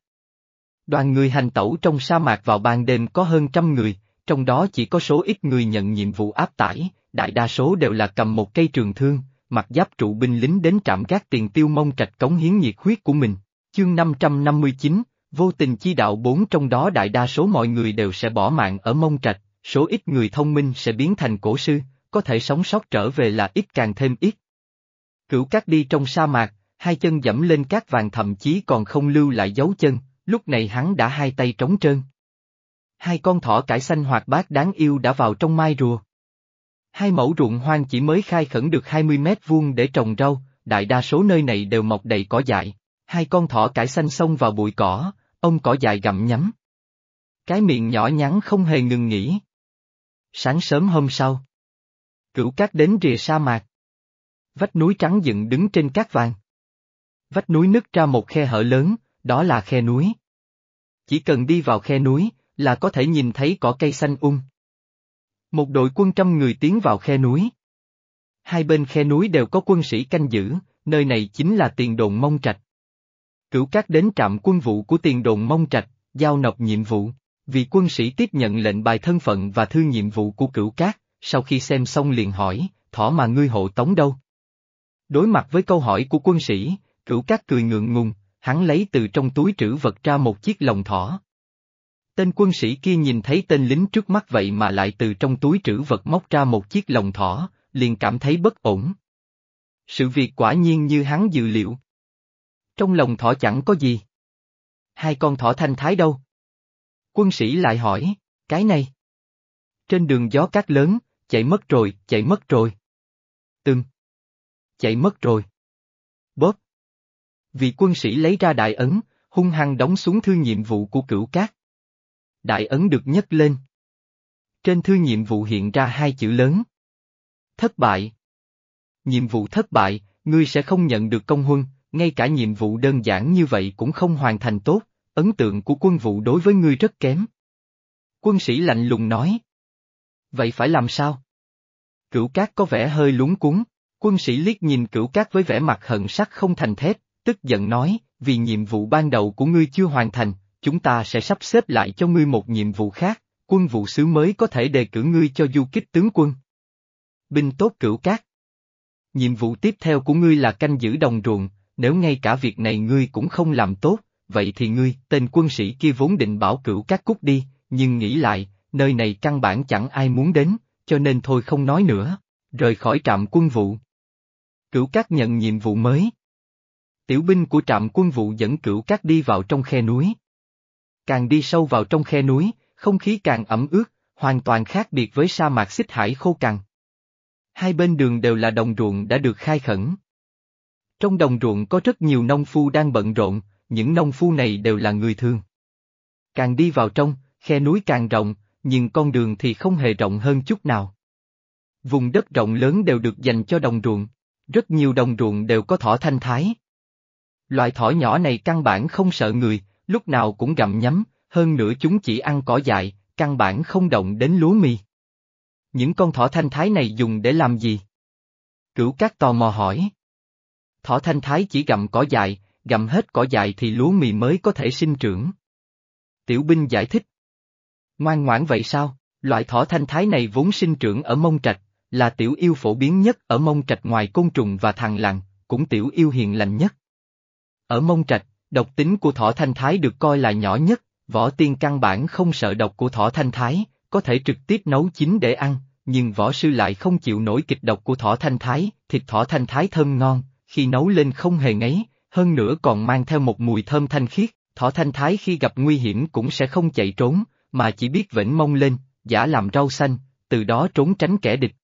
Đoàn người hành tẩu trong sa mạc vào ban đêm có hơn trăm người, trong đó chỉ có số ít người nhận nhiệm vụ áp tải, đại đa số đều là cầm một cây trường thương, mặc giáp trụ binh lính đến trạm gác tiền tiêu mông trạch cống hiến nhiệt huyết của mình. Chương 559, vô tình chi đạo bốn trong đó đại đa số mọi người đều sẽ bỏ mạng ở mông trạch, số ít người thông minh sẽ biến thành cổ sư, có thể sống sót trở về là ít càng thêm ít. Cửu cát đi trong sa mạc, hai chân dẫm lên cát vàng thậm chí còn không lưu lại dấu chân, lúc này hắn đã hai tay trống trơn. Hai con thỏ cải xanh hoạt bát đáng yêu đã vào trong mai rùa. Hai mẫu ruộng hoang chỉ mới khai khẩn được 20 mét vuông để trồng rau, đại đa số nơi này đều mọc đầy cỏ dại. Hai con thỏ cải xanh xông vào bụi cỏ, ông cỏ dại gặm nhắm. Cái miệng nhỏ nhắn không hề ngừng nghỉ. Sáng sớm hôm sau. Cửu cát đến rìa sa mạc. Vách núi trắng dựng đứng trên cát vàng. Vách núi nứt ra một khe hở lớn, đó là khe núi. Chỉ cần đi vào khe núi, là có thể nhìn thấy cỏ cây xanh um. Một đội quân trăm người tiến vào khe núi. Hai bên khe núi đều có quân sĩ canh giữ, nơi này chính là tiền đồn mông trạch. Cửu cát đến trạm quân vụ của tiền đồn mông trạch, giao nộp nhiệm vụ, vì quân sĩ tiếp nhận lệnh bài thân phận và thư nhiệm vụ của cửu cát, sau khi xem xong liền hỏi, thỏ mà ngươi hộ tống đâu? Đối mặt với câu hỏi của quân sĩ, cửu cát cười ngượng ngùng, hắn lấy từ trong túi trữ vật ra một chiếc lồng thỏ. Tên quân sĩ kia nhìn thấy tên lính trước mắt vậy mà lại từ trong túi trữ vật móc ra một chiếc lồng thỏ, liền cảm thấy bất ổn. Sự việc quả nhiên như hắn dự liệu. Trong lồng thỏ chẳng có gì. Hai con thỏ thanh thái đâu? Quân sĩ lại hỏi, cái này. Trên đường gió cát lớn, chạy mất rồi, chạy mất rồi. Từng. Chạy mất rồi. Bóp. Vị quân sĩ lấy ra đại ấn, hung hăng đóng xuống thư nhiệm vụ của cửu cát. Đại ấn được nhấc lên. Trên thư nhiệm vụ hiện ra hai chữ lớn. Thất bại. Nhiệm vụ thất bại, ngươi sẽ không nhận được công huân, ngay cả nhiệm vụ đơn giản như vậy cũng không hoàn thành tốt, ấn tượng của quân vụ đối với ngươi rất kém. Quân sĩ lạnh lùng nói. Vậy phải làm sao? Cửu cát có vẻ hơi lúng cuốn, quân sĩ liếc nhìn cửu cát với vẻ mặt hận sắc không thành thép, tức giận nói, vì nhiệm vụ ban đầu của ngươi chưa hoàn thành, chúng ta sẽ sắp xếp lại cho ngươi một nhiệm vụ khác, quân vụ sứ mới có thể đề cử ngươi cho du kích tướng quân. Binh tốt cửu cát. Nhiệm vụ tiếp theo của ngươi là canh giữ đồng ruộng, nếu ngay cả việc này ngươi cũng không làm tốt, vậy thì ngươi, tên quân sĩ kia vốn định bảo cửu cát cút đi, nhưng nghĩ lại, nơi này căn bản chẳng ai muốn đến, cho nên thôi không nói nữa, rời khỏi trạm quân vụ. Cửu cát nhận nhiệm vụ mới. Tiểu binh của trạm quân vụ dẫn cửu cát đi vào trong khe núi. Càng đi sâu vào trong khe núi, không khí càng ẩm ướt, hoàn toàn khác biệt với sa mạc xích hải khô cằn. Hai bên đường đều là đồng ruộng đã được khai khẩn. Trong đồng ruộng có rất nhiều nông phu đang bận rộn, những nông phu này đều là người thường. Càng đi vào trong, khe núi càng rộng, nhưng con đường thì không hề rộng hơn chút nào. Vùng đất rộng lớn đều được dành cho đồng ruộng, rất nhiều đồng ruộng đều có thỏ thanh thái. Loại thỏ nhỏ này căn bản không sợ người, lúc nào cũng gặm nhắm, hơn nữa chúng chỉ ăn cỏ dại, căn bản không động đến lúa mì. Những con thỏ thanh thái này dùng để làm gì? Cửu Cát tò mò hỏi. Thỏ thanh thái chỉ gặm cỏ dại, gặm hết cỏ dại thì lúa mì mới có thể sinh trưởng. Tiểu binh giải thích. Ngoan ngoãn vậy sao, loại thỏ thanh thái này vốn sinh trưởng ở mông trạch, là tiểu yêu phổ biến nhất ở mông trạch ngoài côn trùng và thằng lằn, cũng tiểu yêu hiền lành nhất. Ở mông trạch, độc tính của thỏ thanh thái được coi là nhỏ nhất, võ tiên căn bản không sợ độc của thỏ thanh thái, có thể trực tiếp nấu chín để ăn, nhưng võ sư lại không chịu nổi kịch độc của thỏ thanh thái, thịt thỏ thanh thái thơm ngon, khi nấu lên không hề ngấy, hơn nữa còn mang theo một mùi thơm thanh khiết, thỏ thanh thái khi gặp nguy hiểm cũng sẽ không chạy trốn, mà chỉ biết vĩnh mông lên, giả làm rau xanh, từ đó trốn tránh kẻ địch.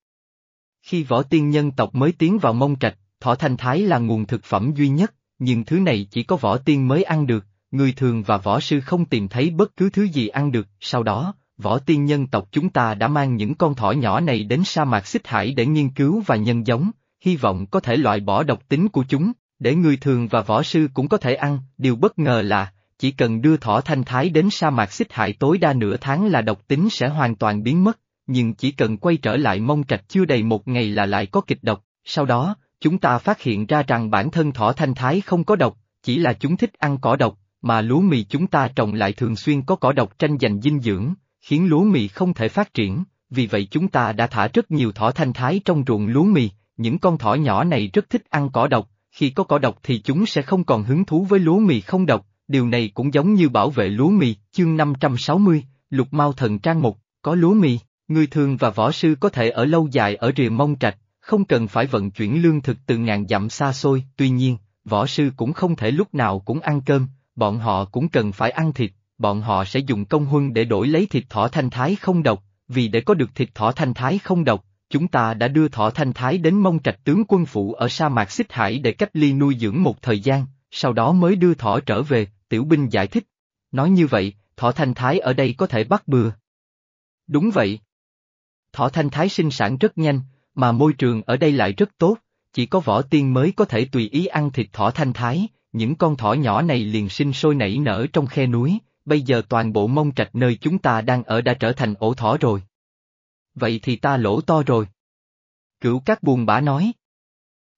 Khi võ tiên nhân tộc mới tiến vào mông trạch, thỏ thanh thái là nguồn thực phẩm duy nhất, nhưng thứ này chỉ có võ tiên mới ăn được, người thường và võ sư không tìm thấy bất cứ thứ gì ăn được, sau đó, võ tiên nhân tộc chúng ta đã mang những con thỏ nhỏ này đến sa mạc xích hải để nghiên cứu và nhân giống, hy vọng có thể loại bỏ độc tính của chúng, để người thường và võ sư cũng có thể ăn, điều bất ngờ là, chỉ cần đưa thỏ thanh thái đến sa mạc xích hại tối đa nửa tháng là độc tính sẽ hoàn toàn biến mất, nhưng chỉ cần quay trở lại mông trạch chưa đầy một ngày là lại có kịch độc, sau đó, chúng ta phát hiện ra rằng bản thân thỏ thanh thái không có độc, chỉ là chúng thích ăn cỏ độc, mà lúa mì chúng ta trồng lại thường xuyên có cỏ độc tranh giành dinh dưỡng, khiến lúa mì không thể phát triển, vì vậy chúng ta đã thả rất nhiều thỏ thanh thái trong ruộng lúa mì, những con thỏ nhỏ này rất thích ăn cỏ độc, khi có cỏ độc thì chúng sẽ không còn hứng thú với lúa mì không độc, điều này cũng giống như bảo vệ lúa mì, chương 560, lục mau thần trang một, có lúa mì, người thường và võ sư có thể ở lâu dài ở rìa mông trạch, không cần phải vận chuyển lương thực từ ngàn dặm xa xôi, tuy nhiên, võ sư cũng không thể lúc nào cũng ăn cơm, bọn họ cũng cần phải ăn thịt, bọn họ sẽ dùng công huân để đổi lấy thịt thỏ thanh thái không độc, vì để có được thịt thỏ thanh thái không độc, chúng ta đã đưa thỏ thanh thái đến mông trạch tướng quân phụ ở sa mạc xích hải để cách ly nuôi dưỡng một thời gian, sau đó mới đưa thỏ trở về, tiểu binh giải thích. Nói như vậy, thỏ thanh thái ở đây có thể bắt bừa. Đúng vậy. Thỏ thanh thái sinh sản rất nhanh, mà môi trường ở đây lại rất tốt, chỉ có võ tiên mới có thể tùy ý ăn thịt thỏ thanh thái, những con thỏ nhỏ này liền sinh sôi nảy nở trong khe núi, bây giờ toàn bộ mông trạch nơi chúng ta đang ở đã trở thành ổ thỏ rồi. Vậy thì ta lỗ to rồi. Cửu các buồn bã nói.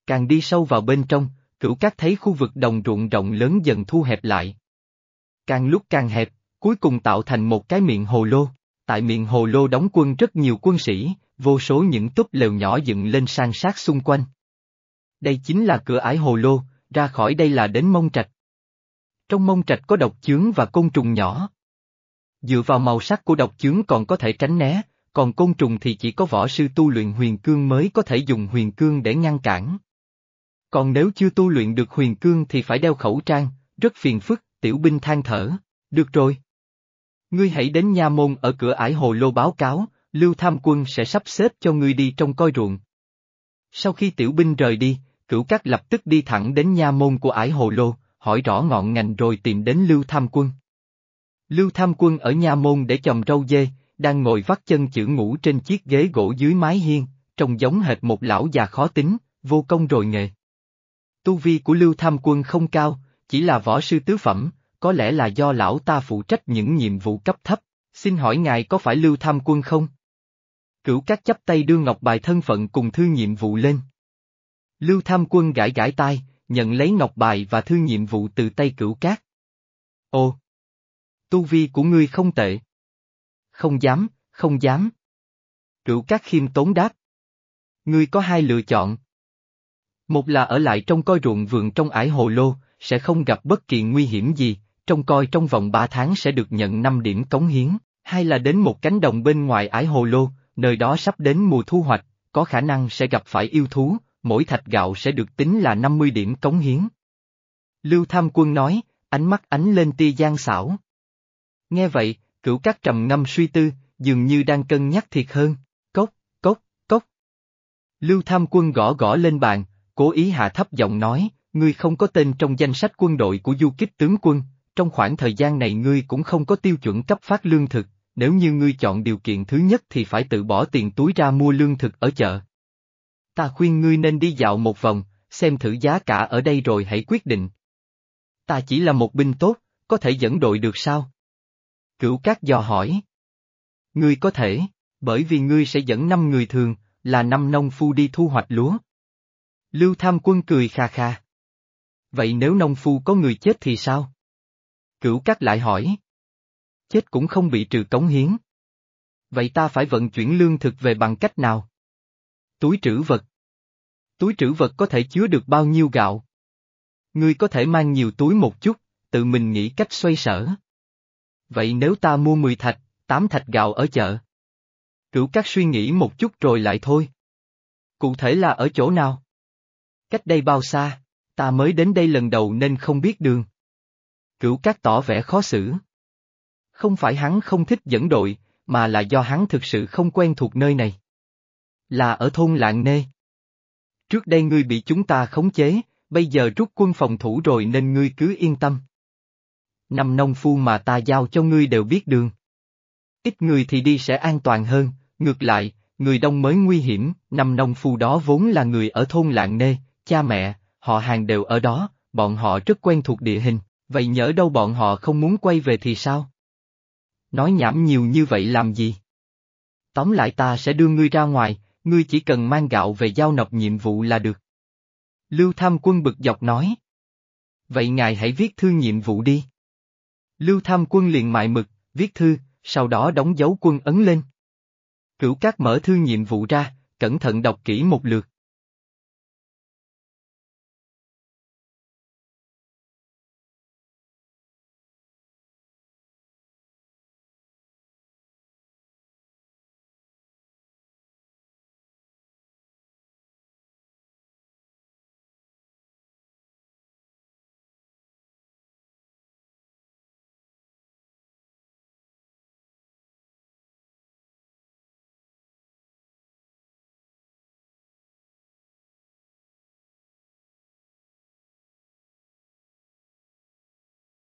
Càng đi sâu vào bên trong, cửu các thấy khu vực đồng ruộng rộng lớn dần thu hẹp lại. Càng lúc càng hẹp, cuối cùng tạo thành một cái miệng hồ lô. Tại miệng hồ lô đóng quân rất nhiều quân sĩ, vô số những túp lều nhỏ dựng lên san sát xung quanh. Đây chính là cửa ải hồ lô, ra khỏi đây là đến mông trạch. Trong mông trạch có độc chướng và côn trùng nhỏ. Dựa vào màu sắc của độc chướng còn có thể tránh né, còn côn trùng thì chỉ có võ sư tu luyện huyền cương mới có thể dùng huyền cương để ngăn cản. Còn nếu chưa tu luyện được huyền cương thì phải đeo khẩu trang, rất phiền phức, tiểu binh than thở, được rồi. Ngươi hãy đến nha môn ở cửa ải hồ lô báo cáo, Lưu Tham Quân sẽ sắp xếp cho ngươi đi trong coi ruộng. Sau khi tiểu binh rời đi, cửu cát lập tức đi thẳng đến nha môn của ải hồ lô, hỏi rõ ngọn ngành rồi tìm đến Lưu Tham Quân. Lưu Tham Quân ở nha môn để chồng râu dê, đang ngồi vắt chân chữ ngủ trên chiếc ghế gỗ dưới mái hiên, trông giống hệt một lão già khó tính, vô công rồi nghề. Tu vi của Lưu Tham Quân không cao, chỉ là võ sư tứ phẩm, có lẽ là do lão ta phụ trách những nhiệm vụ cấp thấp, xin hỏi ngài có phải Lưu Tham Quân không? Cửu các chấp tay đưa ngọc bài thân phận cùng thư nhiệm vụ lên. Lưu Tham Quân gãi gãi tai, nhận lấy ngọc bài và thư nhiệm vụ từ tay cửu cát. Ồ! Tu vi của ngươi không tệ. Không dám, không dám. Cửu cát khiêm tốn đáp. Ngươi có hai lựa chọn. Một là ở lại trong coi ruộng vườn trong ải hồ lô, sẽ không gặp bất kỳ nguy hiểm gì, trong coi trong vòng ba tháng sẽ được nhận 5 điểm cống hiến, hai là đến một cánh đồng bên ngoài ải hồ lô, nơi đó sắp đến mùa thu hoạch, có khả năng sẽ gặp phải yêu thú, mỗi thạch gạo sẽ được tính là 50 điểm cống hiến. Lưu Tham Quân nói, ánh mắt ánh lên tia gian xảo. Nghe vậy, cửu các trầm ngâm suy tư, dường như đang cân nhắc thiệt hơn, cốc, cốc, cốc. Lưu Tham Quân gõ gõ lên bàn, cố ý hạ thấp giọng nói, ngươi không có tên trong danh sách quân đội của du kích tướng quân, trong khoảng thời gian này ngươi cũng không có tiêu chuẩn cấp phát lương thực, nếu như ngươi chọn điều kiện thứ nhất thì phải tự bỏ tiền túi ra mua lương thực ở chợ. Ta khuyên ngươi nên đi dạo một vòng, xem thử giá cả ở đây rồi hãy quyết định. Ta chỉ là một binh tốt, có thể dẫn đội được sao? Cửu Cát dò hỏi. Ngươi có thể, bởi vì ngươi sẽ dẫn năm người thường, là năm nông phu đi thu hoạch lúa. Lưu Tham Quân cười kha kha. Vậy nếu nông phu có người chết thì sao? Cửu Cát lại hỏi. Chết cũng không bị trừ cống hiến. Vậy ta phải vận chuyển lương thực về bằng cách nào? Túi trữ vật. Túi trữ vật có thể chứa được bao nhiêu gạo? Ngươi có thể mang nhiều túi một chút, tự mình nghĩ cách xoay sở. Vậy nếu ta mua 10 thạch, 8 thạch gạo ở chợ? Cửu các suy nghĩ một chút rồi lại thôi. Cụ thể là ở chỗ nào? Cách đây bao xa, ta mới đến đây lần đầu nên không biết đường. Cửu các tỏ vẻ khó xử. Không phải hắn không thích dẫn đội, mà là do hắn thực sự không quen thuộc nơi này. Là ở thôn Lạng Nê. Trước đây ngươi bị chúng ta khống chế, bây giờ rút quân phòng thủ rồi nên ngươi cứ yên tâm. Năm nông phu mà ta giao cho ngươi đều biết đường. ít người thì đi sẽ an toàn hơn, ngược lại, người đông mới nguy hiểm, năm nông phu đó vốn là người ở thôn lạng nê, cha mẹ, họ hàng đều ở đó, bọn họ rất quen thuộc địa hình, vậy nhỡ đâu bọn họ không muốn quay về thì sao? Nói nhảm nhiều như vậy làm gì? Tóm lại ta sẽ đưa ngươi ra ngoài, ngươi chỉ cần mang gạo về giao nộp nhiệm vụ là được. Lưu Tham Quân bực dọc nói. Vậy ngài hãy viết thư nhiệm vụ đi. Lưu Tham Quân liền mại mực, viết thư, sau đó đóng dấu quân ấn lên. Cửu Cát mở thư nhiệm vụ ra, cẩn thận đọc kỹ một lượt.